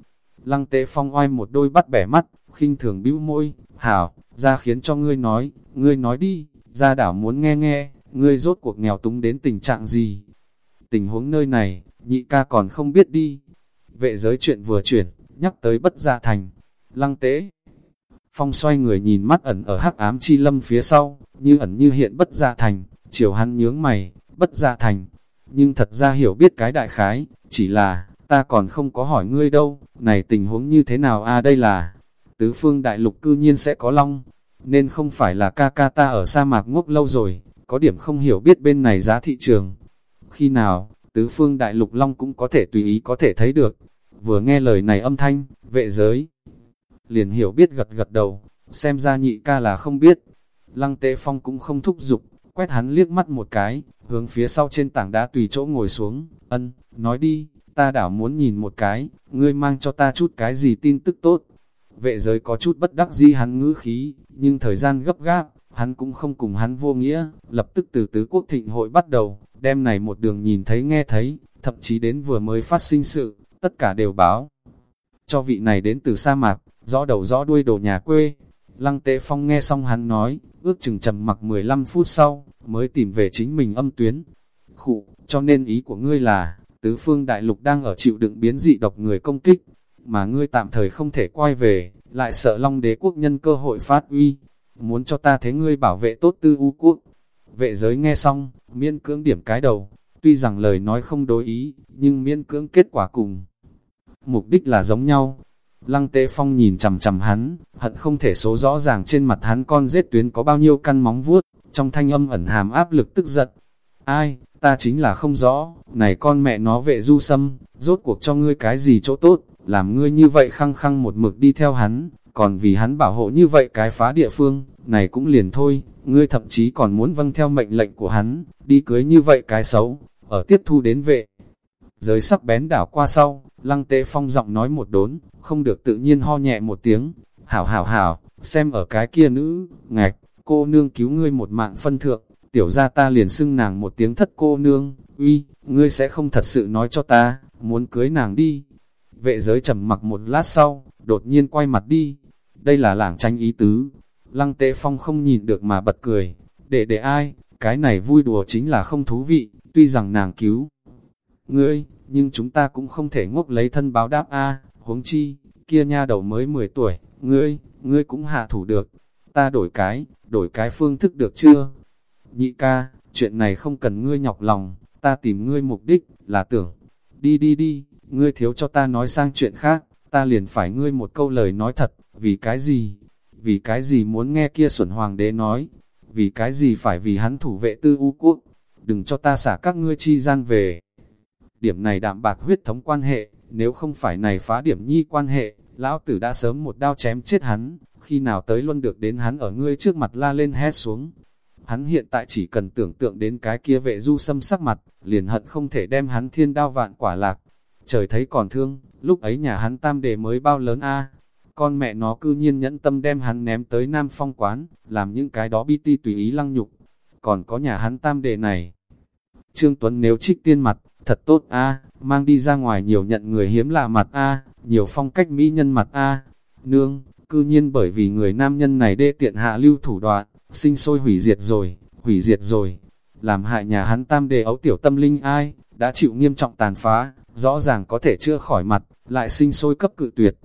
Lăng tế phong oai một đôi bắt bẻ mắt, khinh thường bĩu môi, hảo, ra khiến cho ngươi nói, ngươi nói đi, ra đảo muốn nghe nghe, ngươi rốt cuộc nghèo túng đến tình trạng gì. Tình huống nơi này, nhị ca còn không biết đi. Vệ giới chuyện vừa chuyển, nhắc tới bất gia thành. Lăng tế. Phong xoay người nhìn mắt ẩn ở hắc ám chi lâm phía sau, như ẩn như hiện bất gia thành, chiều hắn nhướng mày, bất gia thành. Nhưng thật ra hiểu biết cái đại khái, chỉ là, ta còn không có hỏi ngươi đâu, này tình huống như thế nào a à, đây là, tứ phương đại lục cư nhiên sẽ có long, nên không phải là ca ca ta ở sa mạc ngốc lâu rồi, có điểm không hiểu biết bên này giá thị trường. Khi nào, tứ phương đại lục long cũng có thể tùy ý có thể thấy được. Vừa nghe lời này âm thanh, vệ giới, liền hiểu biết gật gật đầu, xem ra nhị ca là không biết. Lăng tế phong cũng không thúc giục, quét hắn liếc mắt một cái, hướng phía sau trên tảng đá tùy chỗ ngồi xuống, ân, nói đi, ta đảo muốn nhìn một cái, ngươi mang cho ta chút cái gì tin tức tốt. Vệ giới có chút bất đắc dĩ hắn ngữ khí, nhưng thời gian gấp gáp, hắn cũng không cùng hắn vô nghĩa, lập tức từ tứ quốc thịnh hội bắt đầu, đem này một đường nhìn thấy nghe thấy, thậm chí đến vừa mới phát sinh sự, tất cả đều báo. Cho vị này đến từ sa mạc, rõ đầu rõ đuôi đồ nhà quê. Lăng tế phong nghe xong hắn nói, ước chừng trầm mặc 15 phút sau, mới tìm về chính mình âm tuyến. Khụ, cho nên ý của ngươi là, tứ phương đại lục đang ở chịu đựng biến dị độc người công kích, mà ngươi tạm thời không thể quay về, lại sợ long đế quốc nhân cơ hội phát uy, muốn cho ta thế ngươi bảo vệ tốt tư u quốc. Vệ giới nghe xong, miễn cưỡng điểm cái đầu, tuy rằng lời nói không đối ý, nhưng miễn cưỡng kết quả cùng. Mục đích là giống nhau. Lăng tế phong nhìn chầm chầm hắn, hận không thể số rõ ràng trên mặt hắn con rết tuyến có bao nhiêu căn móng vuốt, trong thanh âm ẩn hàm áp lực tức giận. Ai, ta chính là không rõ, này con mẹ nó vệ du sâm, rốt cuộc cho ngươi cái gì chỗ tốt, làm ngươi như vậy khăng khăng một mực đi theo hắn, còn vì hắn bảo hộ như vậy cái phá địa phương, này cũng liền thôi, ngươi thậm chí còn muốn vâng theo mệnh lệnh của hắn, đi cưới như vậy cái xấu, ở tiếp thu đến vệ. Giới sắc bén đảo qua sau, lăng tế phong giọng nói một đốn, không được tự nhiên ho nhẹ một tiếng, hảo hảo hảo, xem ở cái kia nữ, ngạch, cô nương cứu ngươi một mạng phân thượng, tiểu ra ta liền xưng nàng một tiếng thất cô nương, uy, ngươi sẽ không thật sự nói cho ta, muốn cưới nàng đi. Vệ giới trầm mặc một lát sau, đột nhiên quay mặt đi, đây là lảng tranh ý tứ. Lăng tế phong không nhìn được mà bật cười, để để ai, Cái này vui đùa chính là không thú vị, tuy rằng nàng cứu. Ngươi, nhưng chúng ta cũng không thể ngốc lấy thân báo đáp a huống chi, kia nha đầu mới 10 tuổi, ngươi, ngươi cũng hạ thủ được. Ta đổi cái, đổi cái phương thức được chưa? Nhị ca, chuyện này không cần ngươi nhọc lòng, ta tìm ngươi mục đích, là tưởng. Đi đi đi, ngươi thiếu cho ta nói sang chuyện khác, ta liền phải ngươi một câu lời nói thật, vì cái gì? Vì cái gì muốn nghe kia xuẩn hoàng đế nói? Vì cái gì phải vì hắn thủ vệ tư u quốc? Đừng cho ta xả các ngươi chi gian về. Điểm này đạm bạc huyết thống quan hệ, nếu không phải này phá điểm nhi quan hệ, lão tử đã sớm một đao chém chết hắn, khi nào tới luôn được đến hắn ở ngươi trước mặt la lên hét xuống. Hắn hiện tại chỉ cần tưởng tượng đến cái kia vệ du xâm sắc mặt, liền hận không thể đem hắn thiên đao vạn quả lạc. Trời thấy còn thương, lúc ấy nhà hắn tam đề mới bao lớn a Con mẹ nó cư nhiên nhẫn tâm đem hắn ném tới Nam Phong quán, làm những cái đó bi ti tùy ý lăng nhục. Còn có nhà hắn tam đề này. Trương Tuấn nếu trích tiên mặt, thật tốt a mang đi ra ngoài nhiều nhận người hiếm lạ mặt a nhiều phong cách mỹ nhân mặt a Nương, cư nhiên bởi vì người nam nhân này đê tiện hạ lưu thủ đoạn, sinh sôi hủy diệt rồi, hủy diệt rồi. Làm hại nhà hắn tam đề ấu tiểu tâm linh ai, đã chịu nghiêm trọng tàn phá, rõ ràng có thể chưa khỏi mặt, lại sinh sôi cấp cự tuyệt.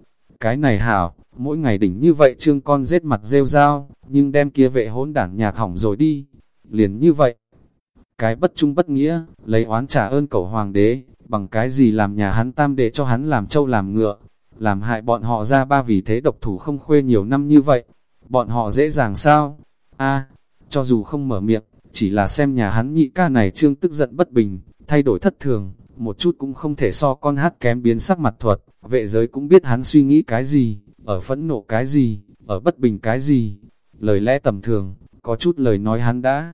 Cái này hảo, mỗi ngày đỉnh như vậy trương con rết mặt rêu dao, nhưng đem kia vệ hỗn đản nhạc hỏng rồi đi. Liền như vậy, cái bất trung bất nghĩa, lấy oán trả ơn cầu hoàng đế, bằng cái gì làm nhà hắn tam đệ cho hắn làm trâu làm ngựa, làm hại bọn họ ra ba vì thế độc thủ không khuê nhiều năm như vậy. Bọn họ dễ dàng sao? a cho dù không mở miệng, chỉ là xem nhà hắn nhị ca này trương tức giận bất bình, thay đổi thất thường, một chút cũng không thể so con hát kém biến sắc mặt thuật, vệ giới cũng biết hắn suy nghĩ cái gì, ở phẫn nộ cái gì, ở bất bình cái gì. Lời lẽ tầm thường, có chút lời nói hắn đã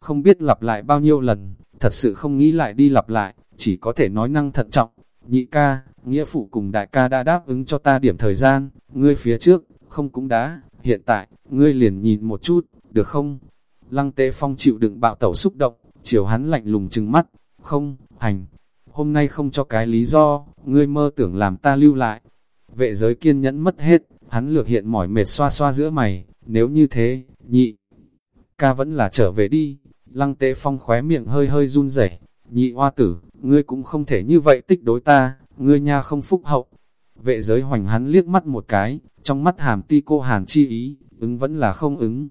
không biết lặp lại bao nhiêu lần, thật sự không nghĩ lại đi lặp lại, chỉ có thể nói năng thận trọng. Nhị ca, nghĩa phụ cùng đại ca đã đáp ứng cho ta điểm thời gian, ngươi phía trước, không cũng đã, hiện tại, ngươi liền nhìn một chút, được không? Lăng tế phong chịu đựng bạo tẩu xúc động, chiều hắn lạnh lùng trừng mắt, không, hành, hôm nay không cho cái lý do, ngươi mơ tưởng làm ta lưu lại. Vệ giới kiên nhẫn mất hết, hắn lược hiện mỏi mệt xoa xoa giữa mày, nếu như thế, nhị, ca vẫn là trở về đi. Lăng tệ phong khóe miệng hơi hơi run rẩy nhị hoa tử, ngươi cũng không thể như vậy tích đối ta, ngươi nha không phúc hậu. Vệ giới hoành hắn liếc mắt một cái, trong mắt hàm ti cô hàn chi ý, ứng vẫn là không ứng.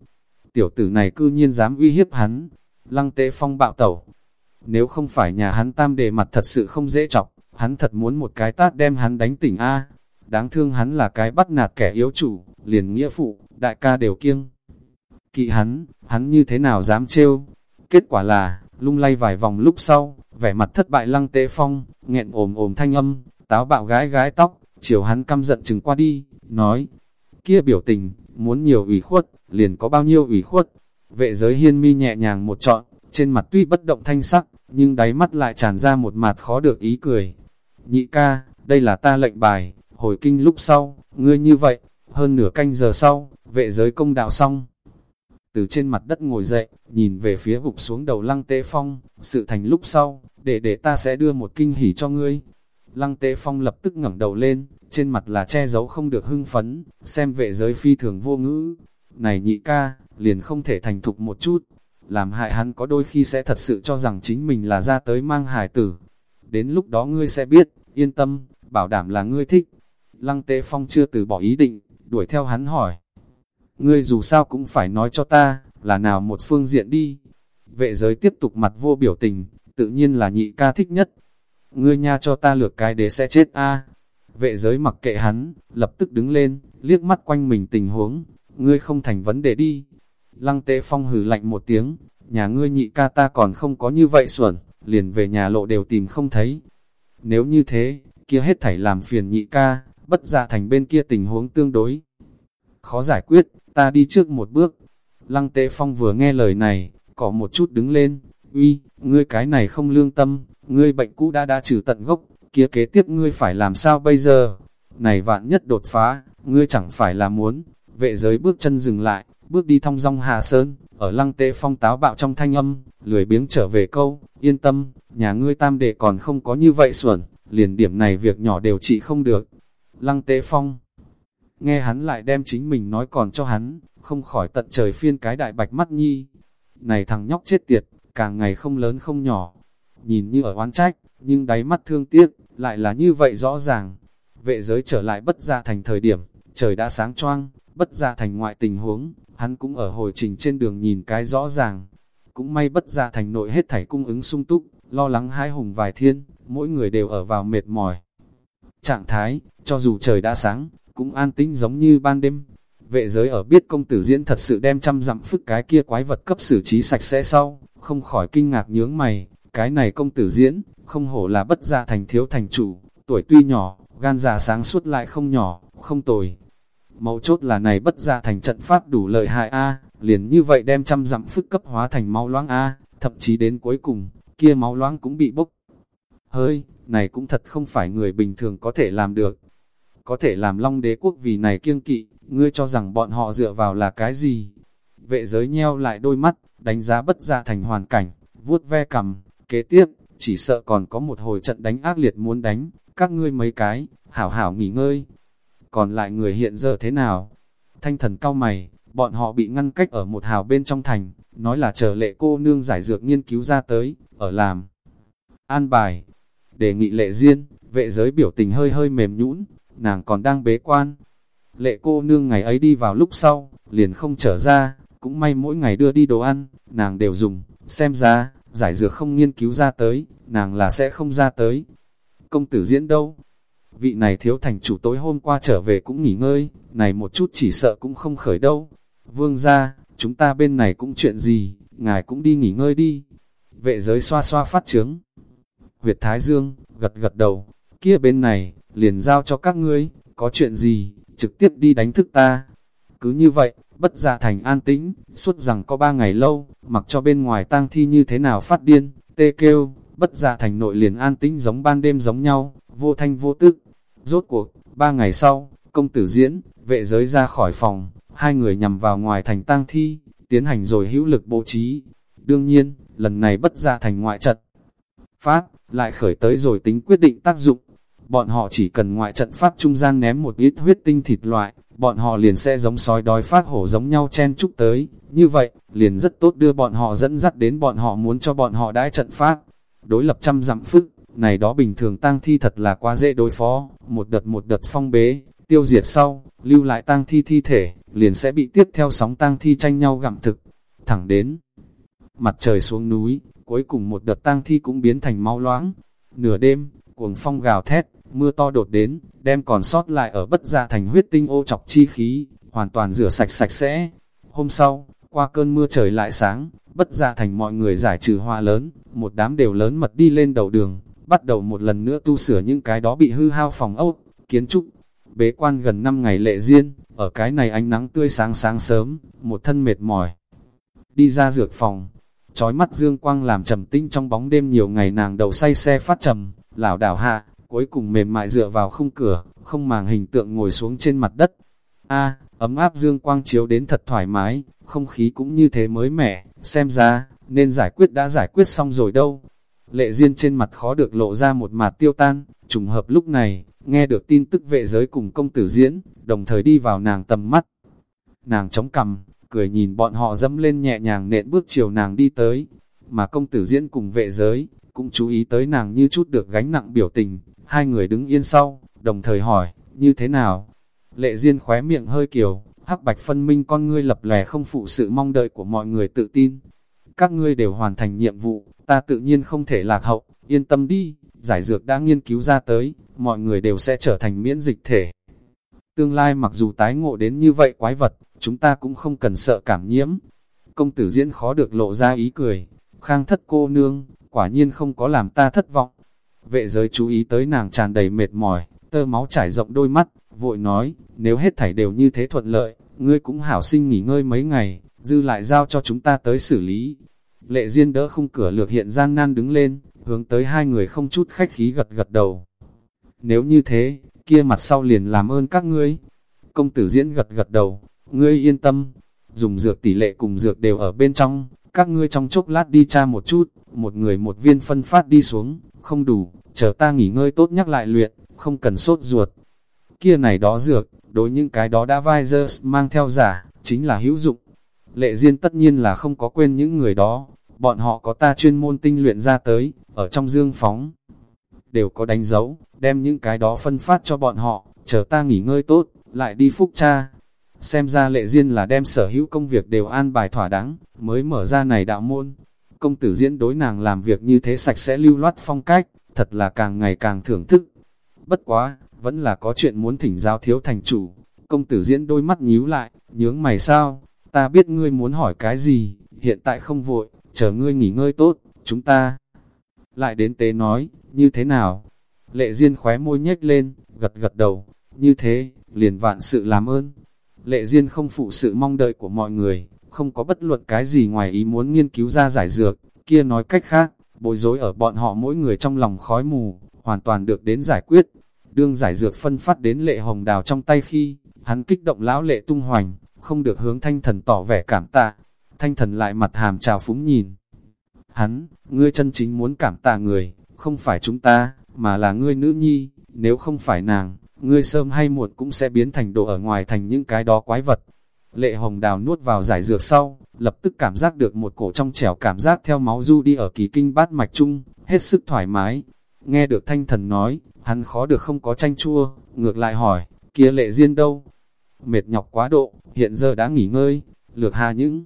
Tiểu tử này cư nhiên dám uy hiếp hắn, lăng tệ phong bạo tẩu. Nếu không phải nhà hắn tam đề mặt thật sự không dễ chọc, hắn thật muốn một cái tát đem hắn đánh tỉnh A. Đáng thương hắn là cái bắt nạt kẻ yếu chủ, liền nghĩa phụ, đại ca đều kiêng. Kỵ hắn, hắn như thế nào dám trêu? Kết quả là, lung lay vài vòng lúc sau, vẻ mặt thất bại lăng tế phong, nghẹn ồm ồm thanh âm, táo bạo gái gái tóc, chiều hắn căm giận chừng qua đi, nói, kia biểu tình, muốn nhiều ủy khuất, liền có bao nhiêu ủy khuất. Vệ giới hiên mi nhẹ nhàng một trọn, trên mặt tuy bất động thanh sắc, nhưng đáy mắt lại tràn ra một mặt khó được ý cười. Nhị ca, đây là ta lệnh bài, hồi kinh lúc sau, ngươi như vậy, hơn nửa canh giờ sau, vệ giới công đạo xong từ trên mặt đất ngồi dậy, nhìn về phía gục xuống đầu lăng tế phong, sự thành lúc sau, để để ta sẽ đưa một kinh hỉ cho ngươi. Lăng tế phong lập tức ngẩng đầu lên, trên mặt là che giấu không được hưng phấn, xem vệ giới phi thường vô ngữ. Này nhị ca, liền không thể thành thục một chút, làm hại hắn có đôi khi sẽ thật sự cho rằng chính mình là ra tới mang hải tử. Đến lúc đó ngươi sẽ biết, yên tâm, bảo đảm là ngươi thích. Lăng tế phong chưa từ bỏ ý định, đuổi theo hắn hỏi, ngươi dù sao cũng phải nói cho ta, là nào một phương diện đi. Vệ giới tiếp tục mặt vô biểu tình, tự nhiên là nhị ca thích nhất. Ngươi nha cho ta lược cái đế sẽ chết a Vệ giới mặc kệ hắn, lập tức đứng lên, liếc mắt quanh mình tình huống, ngươi không thành vấn đề đi. Lăng tế phong hừ lạnh một tiếng, nhà ngươi nhị ca ta còn không có như vậy xuẩn, liền về nhà lộ đều tìm không thấy. Nếu như thế, kia hết thảy làm phiền nhị ca, bất dạ thành bên kia tình huống tương đối. Khó giải quyết, ta đi trước một bước. Lăng tế phong vừa nghe lời này, có một chút đứng lên, uy, ngươi cái này không lương tâm, ngươi bệnh cũ đã đã trừ tận gốc, kia kế tiếp ngươi phải làm sao bây giờ? Này vạn nhất đột phá, ngươi chẳng phải là muốn, vệ giới bước chân dừng lại, bước đi thong dong hà sơn, ở lăng tế phong táo bạo trong thanh âm, lười biếng trở về câu, yên tâm, nhà ngươi tam đệ còn không có như vậy xuẩn, liền điểm này việc nhỏ đều trị không được. Lăng tế phong nghe hắn lại đem chính mình nói còn cho hắn, không khỏi tận trời phiên cái đại bạch mắt nhi. Này thằng nhóc chết tiệt, càng ngày không lớn không nhỏ. Nhìn như ở oán trách, nhưng đáy mắt thương tiếc, lại là như vậy rõ ràng. Vệ giới trở lại bất gia thành thời điểm, trời đã sáng choang, bất gia thành ngoại tình huống, hắn cũng ở hồi trình trên đường nhìn cái rõ ràng. Cũng may bất gia thành nội hết thảy cung ứng sung túc, lo lắng hai hùng vài thiên, mỗi người đều ở vào mệt mỏi. Trạng thái, cho dù trời đã sáng, cũng an tĩnh giống như ban đêm. Vệ giới ở biết công tử diễn thật sự đem trăm dặm phức cái kia quái vật cấp xử trí sạch sẽ sau, không khỏi kinh ngạc nhướng mày, cái này công tử diễn, không hổ là bất gia thành thiếu thành chủ, tuổi tuy nhỏ, gan già sáng suốt lại không nhỏ, không tồi. Mấu chốt là này bất gia thành trận pháp đủ lợi hại A, liền như vậy đem trăm dặm phức cấp hóa thành máu loãng A, thậm chí đến cuối cùng, kia máu loãng cũng bị bốc. Hơi, này cũng thật không phải người bình thường có thể làm được. Có thể làm long đế quốc vì này kiêng kỵ, ngươi cho rằng bọn họ dựa vào là cái gì? Vệ giới nheo lại đôi mắt, đánh giá bất gia thành hoàn cảnh, vuốt ve cầm, kế tiếp, chỉ sợ còn có một hồi trận đánh ác liệt muốn đánh, các ngươi mấy cái, hảo hảo nghỉ ngơi. Còn lại người hiện giờ thế nào? Thanh thần cao mày, bọn họ bị ngăn cách ở một hào bên trong thành, nói là chờ lệ cô nương giải dược nghiên cứu ra tới, ở làm. An bài, đề nghị lệ riêng, vệ giới biểu tình hơi hơi mềm nhũn, nàng còn đang bế quan. Lệ cô nương ngày ấy đi vào lúc sau, liền không trở ra, cũng may mỗi ngày đưa đi đồ ăn, nàng đều dùng, xem ra, giải dược không nghiên cứu ra tới, nàng là sẽ không ra tới. Công tử diễn đâu? Vị này thiếu thành chủ tối hôm qua trở về cũng nghỉ ngơi, này một chút chỉ sợ cũng không khởi đâu. Vương ra, chúng ta bên này cũng chuyện gì, ngài cũng đi nghỉ ngơi đi. Vệ giới xoa xoa phát trướng. Huyệt Thái Dương, gật gật đầu, kia bên này, liền giao cho các ngươi, có chuyện gì, trực tiếp đi đánh thức ta. Cứ như vậy, bất giả thành an tĩnh, suốt rằng có ba ngày lâu, mặc cho bên ngoài tang thi như thế nào phát điên, tê kêu, bất giả thành nội liền an tĩnh giống ban đêm giống nhau, vô thanh vô tức. Rốt cuộc, ba ngày sau, công tử diễn, vệ giới ra khỏi phòng, hai người nhằm vào ngoài thành tang thi, tiến hành rồi hữu lực bố trí. Đương nhiên, lần này bất ra thành ngoại trận. Pháp, lại khởi tới rồi tính quyết định tác dụng. Bọn họ chỉ cần ngoại trận pháp trung gian ném một ít huyết tinh thịt loại, bọn họ liền sẽ giống sói đói phát hổ giống nhau chen chúc tới. Như vậy, liền rất tốt đưa bọn họ dẫn dắt đến bọn họ muốn cho bọn họ đãi trận pháp. Đối lập trăm dặm phức, này đó bình thường tang thi thật là quá dễ đối phó, một đợt một đợt phong bế, tiêu diệt sau, lưu lại tang thi thi thể, liền sẽ bị tiếp theo sóng tang thi tranh nhau gặm thực, thẳng đến. Mặt trời xuống núi, cuối cùng một đợt tang thi cũng biến thành mau loãng. Nửa đêm, cuồng phong gào thét, mưa to đột đến, đem còn sót lại ở bất gia thành huyết tinh ô chọc chi khí, hoàn toàn rửa sạch sạch sẽ. Hôm sau, qua cơn mưa trời lại sáng, bất gia thành mọi người giải trừ hoa lớn, một đám đều lớn mật đi lên đầu đường, bắt đầu một lần nữa tu sửa những cái đó bị hư hao phòng ốc, kiến trúc. Bế quan gần 5 ngày lệ riêng, ở cái này ánh nắng tươi sáng sáng sớm, một thân mệt mỏi. Đi ra dược phòng, trói mắt dương quang làm trầm tinh trong bóng đêm nhiều ngày nàng đầu say xe phát trầm, lảo đảo hạ, cuối cùng mềm mại dựa vào khung cửa, không màng hình tượng ngồi xuống trên mặt đất. A, ấm áp dương quang chiếu đến thật thoải mái, không khí cũng như thế mới mẻ, xem ra, nên giải quyết đã giải quyết xong rồi đâu. Lệ Diên trên mặt khó được lộ ra một mặt tiêu tan, trùng hợp lúc này, nghe được tin tức vệ giới cùng công tử diễn, đồng thời đi vào nàng tầm mắt. Nàng chống cằm, cười nhìn bọn họ dẫm lên nhẹ nhàng nện bước chiều nàng đi tới, mà công tử diễn cùng vệ giới, cũng chú ý tới nàng như chút được gánh nặng biểu tình, hai người đứng yên sau, đồng thời hỏi, như thế nào? Lệ Diên khóe miệng hơi kiều, hắc bạch phân minh con ngươi lập lè không phụ sự mong đợi của mọi người tự tin. Các ngươi đều hoàn thành nhiệm vụ, ta tự nhiên không thể lạc hậu, yên tâm đi, giải dược đã nghiên cứu ra tới, mọi người đều sẽ trở thành miễn dịch thể. Tương lai mặc dù tái ngộ đến như vậy quái vật, chúng ta cũng không cần sợ cảm nhiễm. Công tử diễn khó được lộ ra ý cười, khang thất cô nương, quả nhiên không có làm ta thất vọng. Vệ giới chú ý tới nàng tràn đầy mệt mỏi, tơ máu trải rộng đôi mắt, vội nói, nếu hết thảy đều như thế thuận lợi, ngươi cũng hảo sinh nghỉ ngơi mấy ngày, dư lại giao cho chúng ta tới xử lý. Lệ Diên đỡ khung cửa lược hiện gian nan đứng lên, hướng tới hai người không chút khách khí gật gật đầu. Nếu như thế, kia mặt sau liền làm ơn các ngươi. Công tử diễn gật gật đầu, ngươi yên tâm, dùng dược tỷ lệ cùng dược đều ở bên trong, các ngươi trong chốc lát đi tra một chút, một người một viên phân phát đi xuống, không đủ, chờ ta nghỉ ngơi tốt nhắc lại luyện, không cần sốt ruột. Kia này đó dược, đối những cái đó đã Visors mang theo giả, chính là hữu dụng. Lệ Diên tất nhiên là không có quên những người đó, bọn họ có ta chuyên môn tinh luyện ra tới, ở trong dương phóng. Đều có đánh dấu, đem những cái đó phân phát cho bọn họ, chờ ta nghỉ ngơi tốt, lại đi phúc cha. Xem ra lệ duyên là đem sở hữu công việc đều an bài thỏa đáng, mới mở ra này đạo môn. Công tử diễn đối nàng làm việc như thế sạch sẽ lưu loát phong cách, thật là càng ngày càng thưởng thức. Bất quá, vẫn là có chuyện muốn thỉnh giáo thiếu thành chủ. Công tử diễn đôi mắt nhíu lại, nhướng mày sao, ta biết ngươi muốn hỏi cái gì, hiện tại không vội, chờ ngươi nghỉ ngơi tốt, chúng ta. Lại đến tế nói, như thế nào? Lệ Diên khóe môi nhếch lên, gật gật đầu, như thế, liền vạn sự làm ơn. Lệ Diên không phụ sự mong đợi của mọi người, không có bất luận cái gì ngoài ý muốn nghiên cứu ra giải dược, kia nói cách khác, bối rối ở bọn họ mỗi người trong lòng khói mù, hoàn toàn được đến giải quyết. Đương giải dược phân phát đến lệ hồng đào trong tay khi, hắn kích động lão lệ tung hoành, không được hướng thanh thần tỏ vẻ cảm tạ. Thanh thần lại mặt hàm trào phúng nhìn. Hắn, ngươi chân chính muốn cảm tạ người, không phải chúng ta, mà là ngươi nữ nhi, nếu không phải nàng, ngươi sớm hay muộn cũng sẽ biến thành đồ ở ngoài thành những cái đó quái vật. Lệ hồng đào nuốt vào giải dược sau, lập tức cảm giác được một cổ trong trẻo cảm giác theo máu du đi ở kỳ kinh bát mạch chung, hết sức thoải mái. Nghe được thanh thần nói, hắn khó được không có tranh chua, ngược lại hỏi, kia lệ riêng đâu? Mệt nhọc quá độ, hiện giờ đã nghỉ ngơi, lược hà những.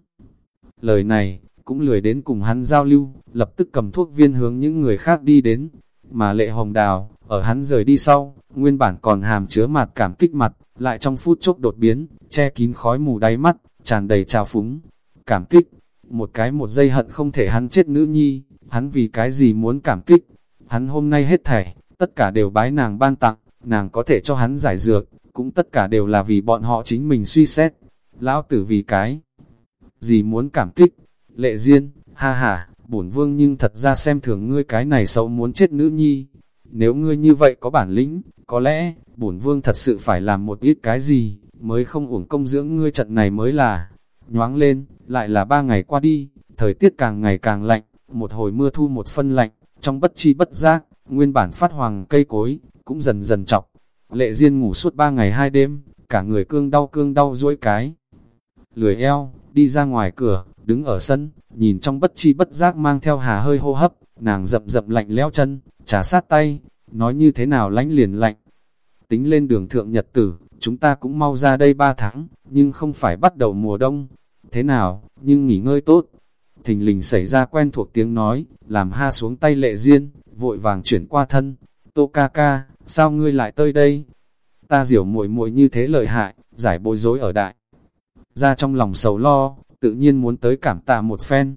Lời này, cũng lười đến cùng hắn giao lưu, lập tức cầm thuốc viên hướng những người khác đi đến. Mà lệ hồng đào, ở hắn rời đi sau, nguyên bản còn hàm chứa mặt cảm kích mặt, lại trong phút chốc đột biến, che kín khói mù đáy mắt, tràn đầy trào phúng. Cảm kích, một cái một giây hận không thể hắn chết nữ nhi, hắn vì cái gì muốn cảm kích. Hắn hôm nay hết thảy, tất cả đều bái nàng ban tặng, nàng có thể cho hắn giải dược, cũng tất cả đều là vì bọn họ chính mình suy xét. Lão tử vì cái gì muốn cảm kích, lệ duyên, ha ha, bổn vương nhưng thật ra xem thường ngươi cái này xấu muốn chết nữ nhi. Nếu ngươi như vậy có bản lĩnh, có lẽ, bổn vương thật sự phải làm một ít cái gì, mới không uổng công dưỡng ngươi trận này mới là. Nhoáng lên, lại là ba ngày qua đi, thời tiết càng ngày càng lạnh, một hồi mưa thu một phân lạnh, trong bất chi bất giác, nguyên bản phát hoàng cây cối, cũng dần dần chọc. Lệ Diên ngủ suốt ba ngày hai đêm, cả người cương đau cương đau duỗi cái. Lười eo, đi ra ngoài cửa, đứng ở sân, nhìn trong bất chi bất giác mang theo hà hơi hô hấp, nàng dập dập lạnh leo chân, trả sát tay, nói như thế nào lánh liền lạnh. Tính lên đường thượng nhật tử, chúng ta cũng mau ra đây ba tháng, nhưng không phải bắt đầu mùa đông. Thế nào, nhưng nghỉ ngơi tốt. Thình lình xảy ra quen thuộc tiếng nói, làm ha xuống tay lệ riêng, vội vàng chuyển qua thân. Tô ca ca, sao ngươi lại tới đây? Ta diểu muội muội như thế lợi hại, giải bối rối ở đại. Ra trong lòng sầu lo, tự nhiên muốn tới cảm tạ một phen.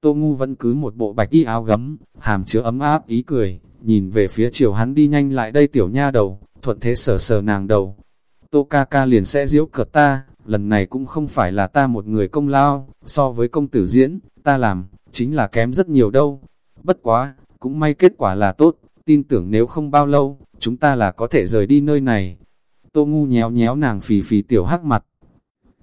Tô Ngu vẫn cứ một bộ bạch y áo gấm, hàm chứa ấm áp ý cười, nhìn về phía chiều hắn đi nhanh lại đây tiểu nha đầu, thuận thế sờ sờ nàng đầu. Tô ca ca liền sẽ diễu cợt ta, lần này cũng không phải là ta một người công lao, so với công tử diễn, ta làm, chính là kém rất nhiều đâu. Bất quá, cũng may kết quả là tốt, tin tưởng nếu không bao lâu, chúng ta là có thể rời đi nơi này. Tô ngu nhéo nhéo nàng phì phì tiểu hắc mặt.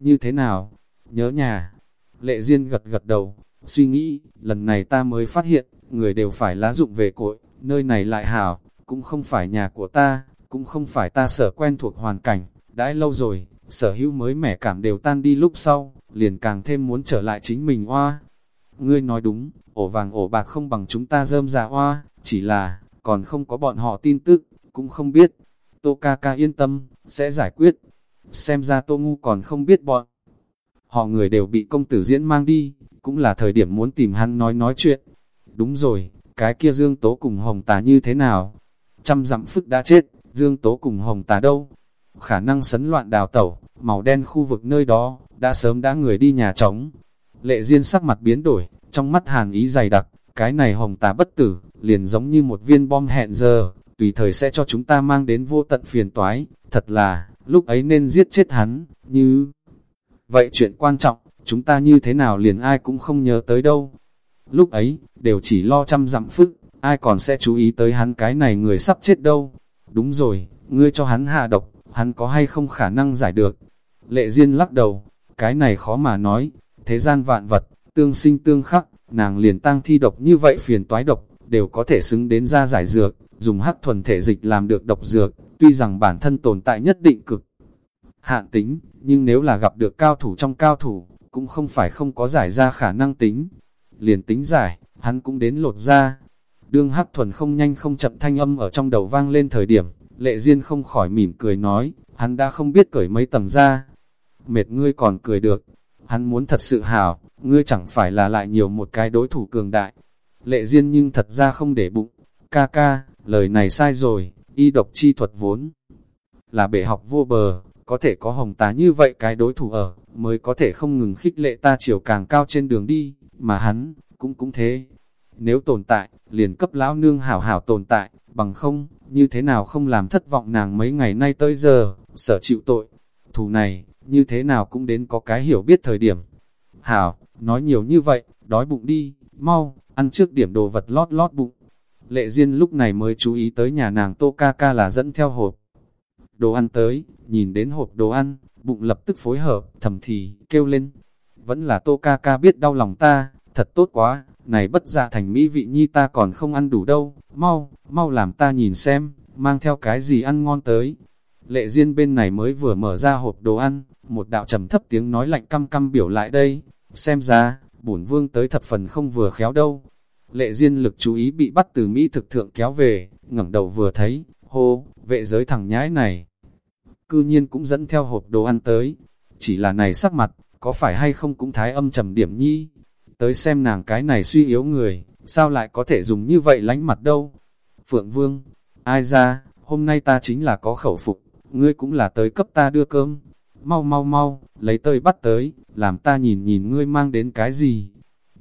Như thế nào? Nhớ nhà. Lệ Diên gật gật đầu, suy nghĩ, lần này ta mới phát hiện, người đều phải lá dụng về cội, nơi này lại hảo, cũng không phải nhà của ta, cũng không phải ta sở quen thuộc hoàn cảnh, đãi lâu rồi, sở hữu mới mẻ cảm đều tan đi lúc sau, liền càng thêm muốn trở lại chính mình hoa Ngươi nói đúng, ổ vàng ổ bạc không bằng chúng ta rơm ra hoa chỉ là, còn không có bọn họ tin tức, cũng không biết. Tô ca ca yên tâm, sẽ giải quyết. Xem ra tô ngu còn không biết bọn. Họ người đều bị công tử diễn mang đi, cũng là thời điểm muốn tìm hắn nói nói chuyện. Đúng rồi, cái kia Dương Tố cùng Hồng Tà như thế nào? Trăm dặm phức đã chết, Dương Tố cùng Hồng Tà đâu? Khả năng sấn loạn đào tẩu, màu đen khu vực nơi đó, đã sớm đã người đi nhà trống. Lệ Diên sắc mặt biến đổi, trong mắt hàn ý dày đặc, cái này Hồng Tà bất tử, liền giống như một viên bom hẹn giờ, tùy thời sẽ cho chúng ta mang đến vô tận phiền toái, thật là, lúc ấy nên giết chết hắn, như... Vậy chuyện quan trọng, chúng ta như thế nào liền ai cũng không nhớ tới đâu. Lúc ấy, đều chỉ lo chăm dặm phức, ai còn sẽ chú ý tới hắn cái này người sắp chết đâu. Đúng rồi, ngươi cho hắn hạ độc, hắn có hay không khả năng giải được. Lệ Diên lắc đầu, cái này khó mà nói, thế gian vạn vật, tương sinh tương khắc, nàng liền tăng thi độc như vậy phiền toái độc, đều có thể xứng đến ra giải dược, dùng hắc thuần thể dịch làm được độc dược, tuy rằng bản thân tồn tại nhất định cực hạn tính, nhưng nếu là gặp được cao thủ trong cao thủ, cũng không phải không có giải ra khả năng tính. Liền tính giải, hắn cũng đến lột ra. Đương hắc thuần không nhanh không chậm thanh âm ở trong đầu vang lên thời điểm, lệ duyên không khỏi mỉm cười nói, hắn đã không biết cởi mấy tầng ra. Mệt ngươi còn cười được, hắn muốn thật sự hảo, ngươi chẳng phải là lại nhiều một cái đối thủ cường đại. Lệ duyên nhưng thật ra không để bụng, ca ca, lời này sai rồi, y độc chi thuật vốn. Là bể học vô bờ, có thể có hồng tá như vậy cái đối thủ ở, mới có thể không ngừng khích lệ ta chiều càng cao trên đường đi, mà hắn, cũng cũng thế. Nếu tồn tại, liền cấp lão nương hảo hảo tồn tại, bằng không, như thế nào không làm thất vọng nàng mấy ngày nay tới giờ, sở chịu tội. Thù này, như thế nào cũng đến có cái hiểu biết thời điểm. Hảo, nói nhiều như vậy, đói bụng đi, mau, ăn trước điểm đồ vật lót lót bụng. Lệ Diên lúc này mới chú ý tới nhà nàng Tô Ca Ca là dẫn theo hộp. Đồ ăn tới, nhìn đến hộp đồ ăn, bụng lập tức phối hợp, thầm thì, kêu lên. Vẫn là Tô Ca Ca biết đau lòng ta, thật tốt quá, này bất ra thành mỹ vị nhi ta còn không ăn đủ đâu, mau, mau làm ta nhìn xem, mang theo cái gì ăn ngon tới. Lệ Diên bên này mới vừa mở ra hộp đồ ăn, một đạo trầm thấp tiếng nói lạnh căm căm biểu lại đây, xem ra, bổn vương tới thập phần không vừa khéo đâu. Lệ Diên lực chú ý bị bắt từ Mỹ thực thượng kéo về, ngẩng đầu vừa thấy, hô, vệ giới thằng nhãi này. Cư nhiên cũng dẫn theo hộp đồ ăn tới, chỉ là này sắc mặt, có phải hay không cũng thái âm trầm điểm nhi. Tới xem nàng cái này suy yếu người, sao lại có thể dùng như vậy lánh mặt đâu. Phượng Vương, ai ra, hôm nay ta chính là có khẩu phục, ngươi cũng là tới cấp ta đưa cơm. Mau mau mau, lấy tơi bắt tới, làm ta nhìn nhìn ngươi mang đến cái gì.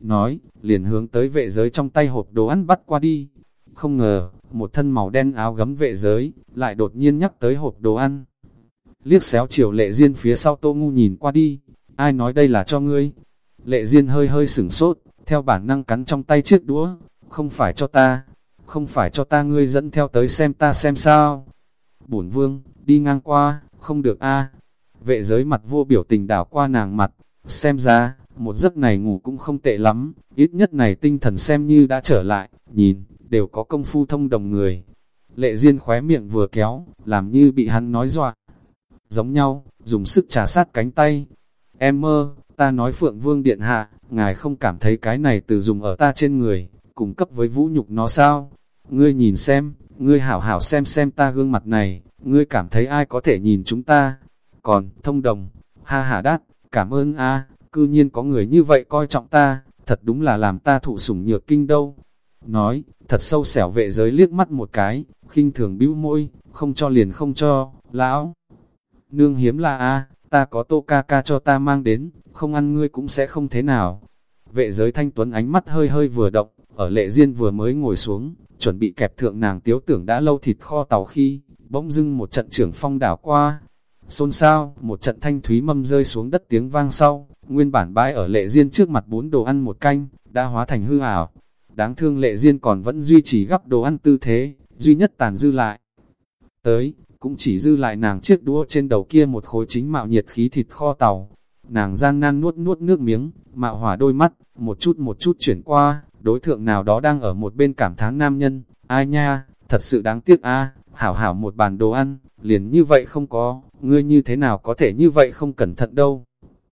Nói, liền hướng tới vệ giới trong tay hộp đồ ăn bắt qua đi. Không ngờ, một thân màu đen áo gấm vệ giới, lại đột nhiên nhắc tới hộp đồ ăn. Liếc xéo chiều lệ riêng phía sau tô ngu nhìn qua đi, ai nói đây là cho ngươi? Lệ riêng hơi hơi sửng sốt, theo bản năng cắn trong tay chiếc đũa, không phải cho ta, không phải cho ta ngươi dẫn theo tới xem ta xem sao. Bổn vương, đi ngang qua, không được a Vệ giới mặt vô biểu tình đảo qua nàng mặt, xem ra, một giấc này ngủ cũng không tệ lắm, ít nhất này tinh thần xem như đã trở lại, nhìn, đều có công phu thông đồng người. Lệ Diên khóe miệng vừa kéo, làm như bị hắn nói dọa. Giống nhau, dùng sức trà sát cánh tay. Em mơ, ta nói Phượng Vương Điện Hạ, ngài không cảm thấy cái này từ dùng ở ta trên người, cùng cấp với vũ nhục nó sao? Ngươi nhìn xem, ngươi hảo hảo xem xem ta gương mặt này, ngươi cảm thấy ai có thể nhìn chúng ta? Còn, thông đồng, ha ha đát, cảm ơn a cư nhiên có người như vậy coi trọng ta, thật đúng là làm ta thụ sủng nhược kinh đâu. Nói, thật sâu xẻo vệ giới liếc mắt một cái, khinh thường bĩu môi, không cho liền không cho, lão. Nương hiếm là a ta có tô ca ca cho ta mang đến, không ăn ngươi cũng sẽ không thế nào. Vệ giới thanh tuấn ánh mắt hơi hơi vừa động, ở lệ duyên vừa mới ngồi xuống, chuẩn bị kẹp thượng nàng tiếu tưởng đã lâu thịt kho tàu khi, bỗng dưng một trận trưởng phong đảo qua. Xôn xao, một trận thanh thúy mâm rơi xuống đất tiếng vang sau, nguyên bản bãi ở lệ riêng trước mặt bốn đồ ăn một canh, đã hóa thành hư ảo. Đáng thương lệ riêng còn vẫn duy trì gắp đồ ăn tư thế, duy nhất tàn dư lại. Tới, cũng chỉ dư lại nàng chiếc đũa trên đầu kia một khối chính mạo nhiệt khí thịt kho tàu. Nàng gian nan nuốt nuốt nước miếng, mạo hỏa đôi mắt, một chút một chút chuyển qua, đối thượng nào đó đang ở một bên cảm thán nam nhân, ai nha, thật sự đáng tiếc a hảo hảo một bàn đồ ăn, liền như vậy không có, ngươi như thế nào có thể như vậy không cẩn thận đâu.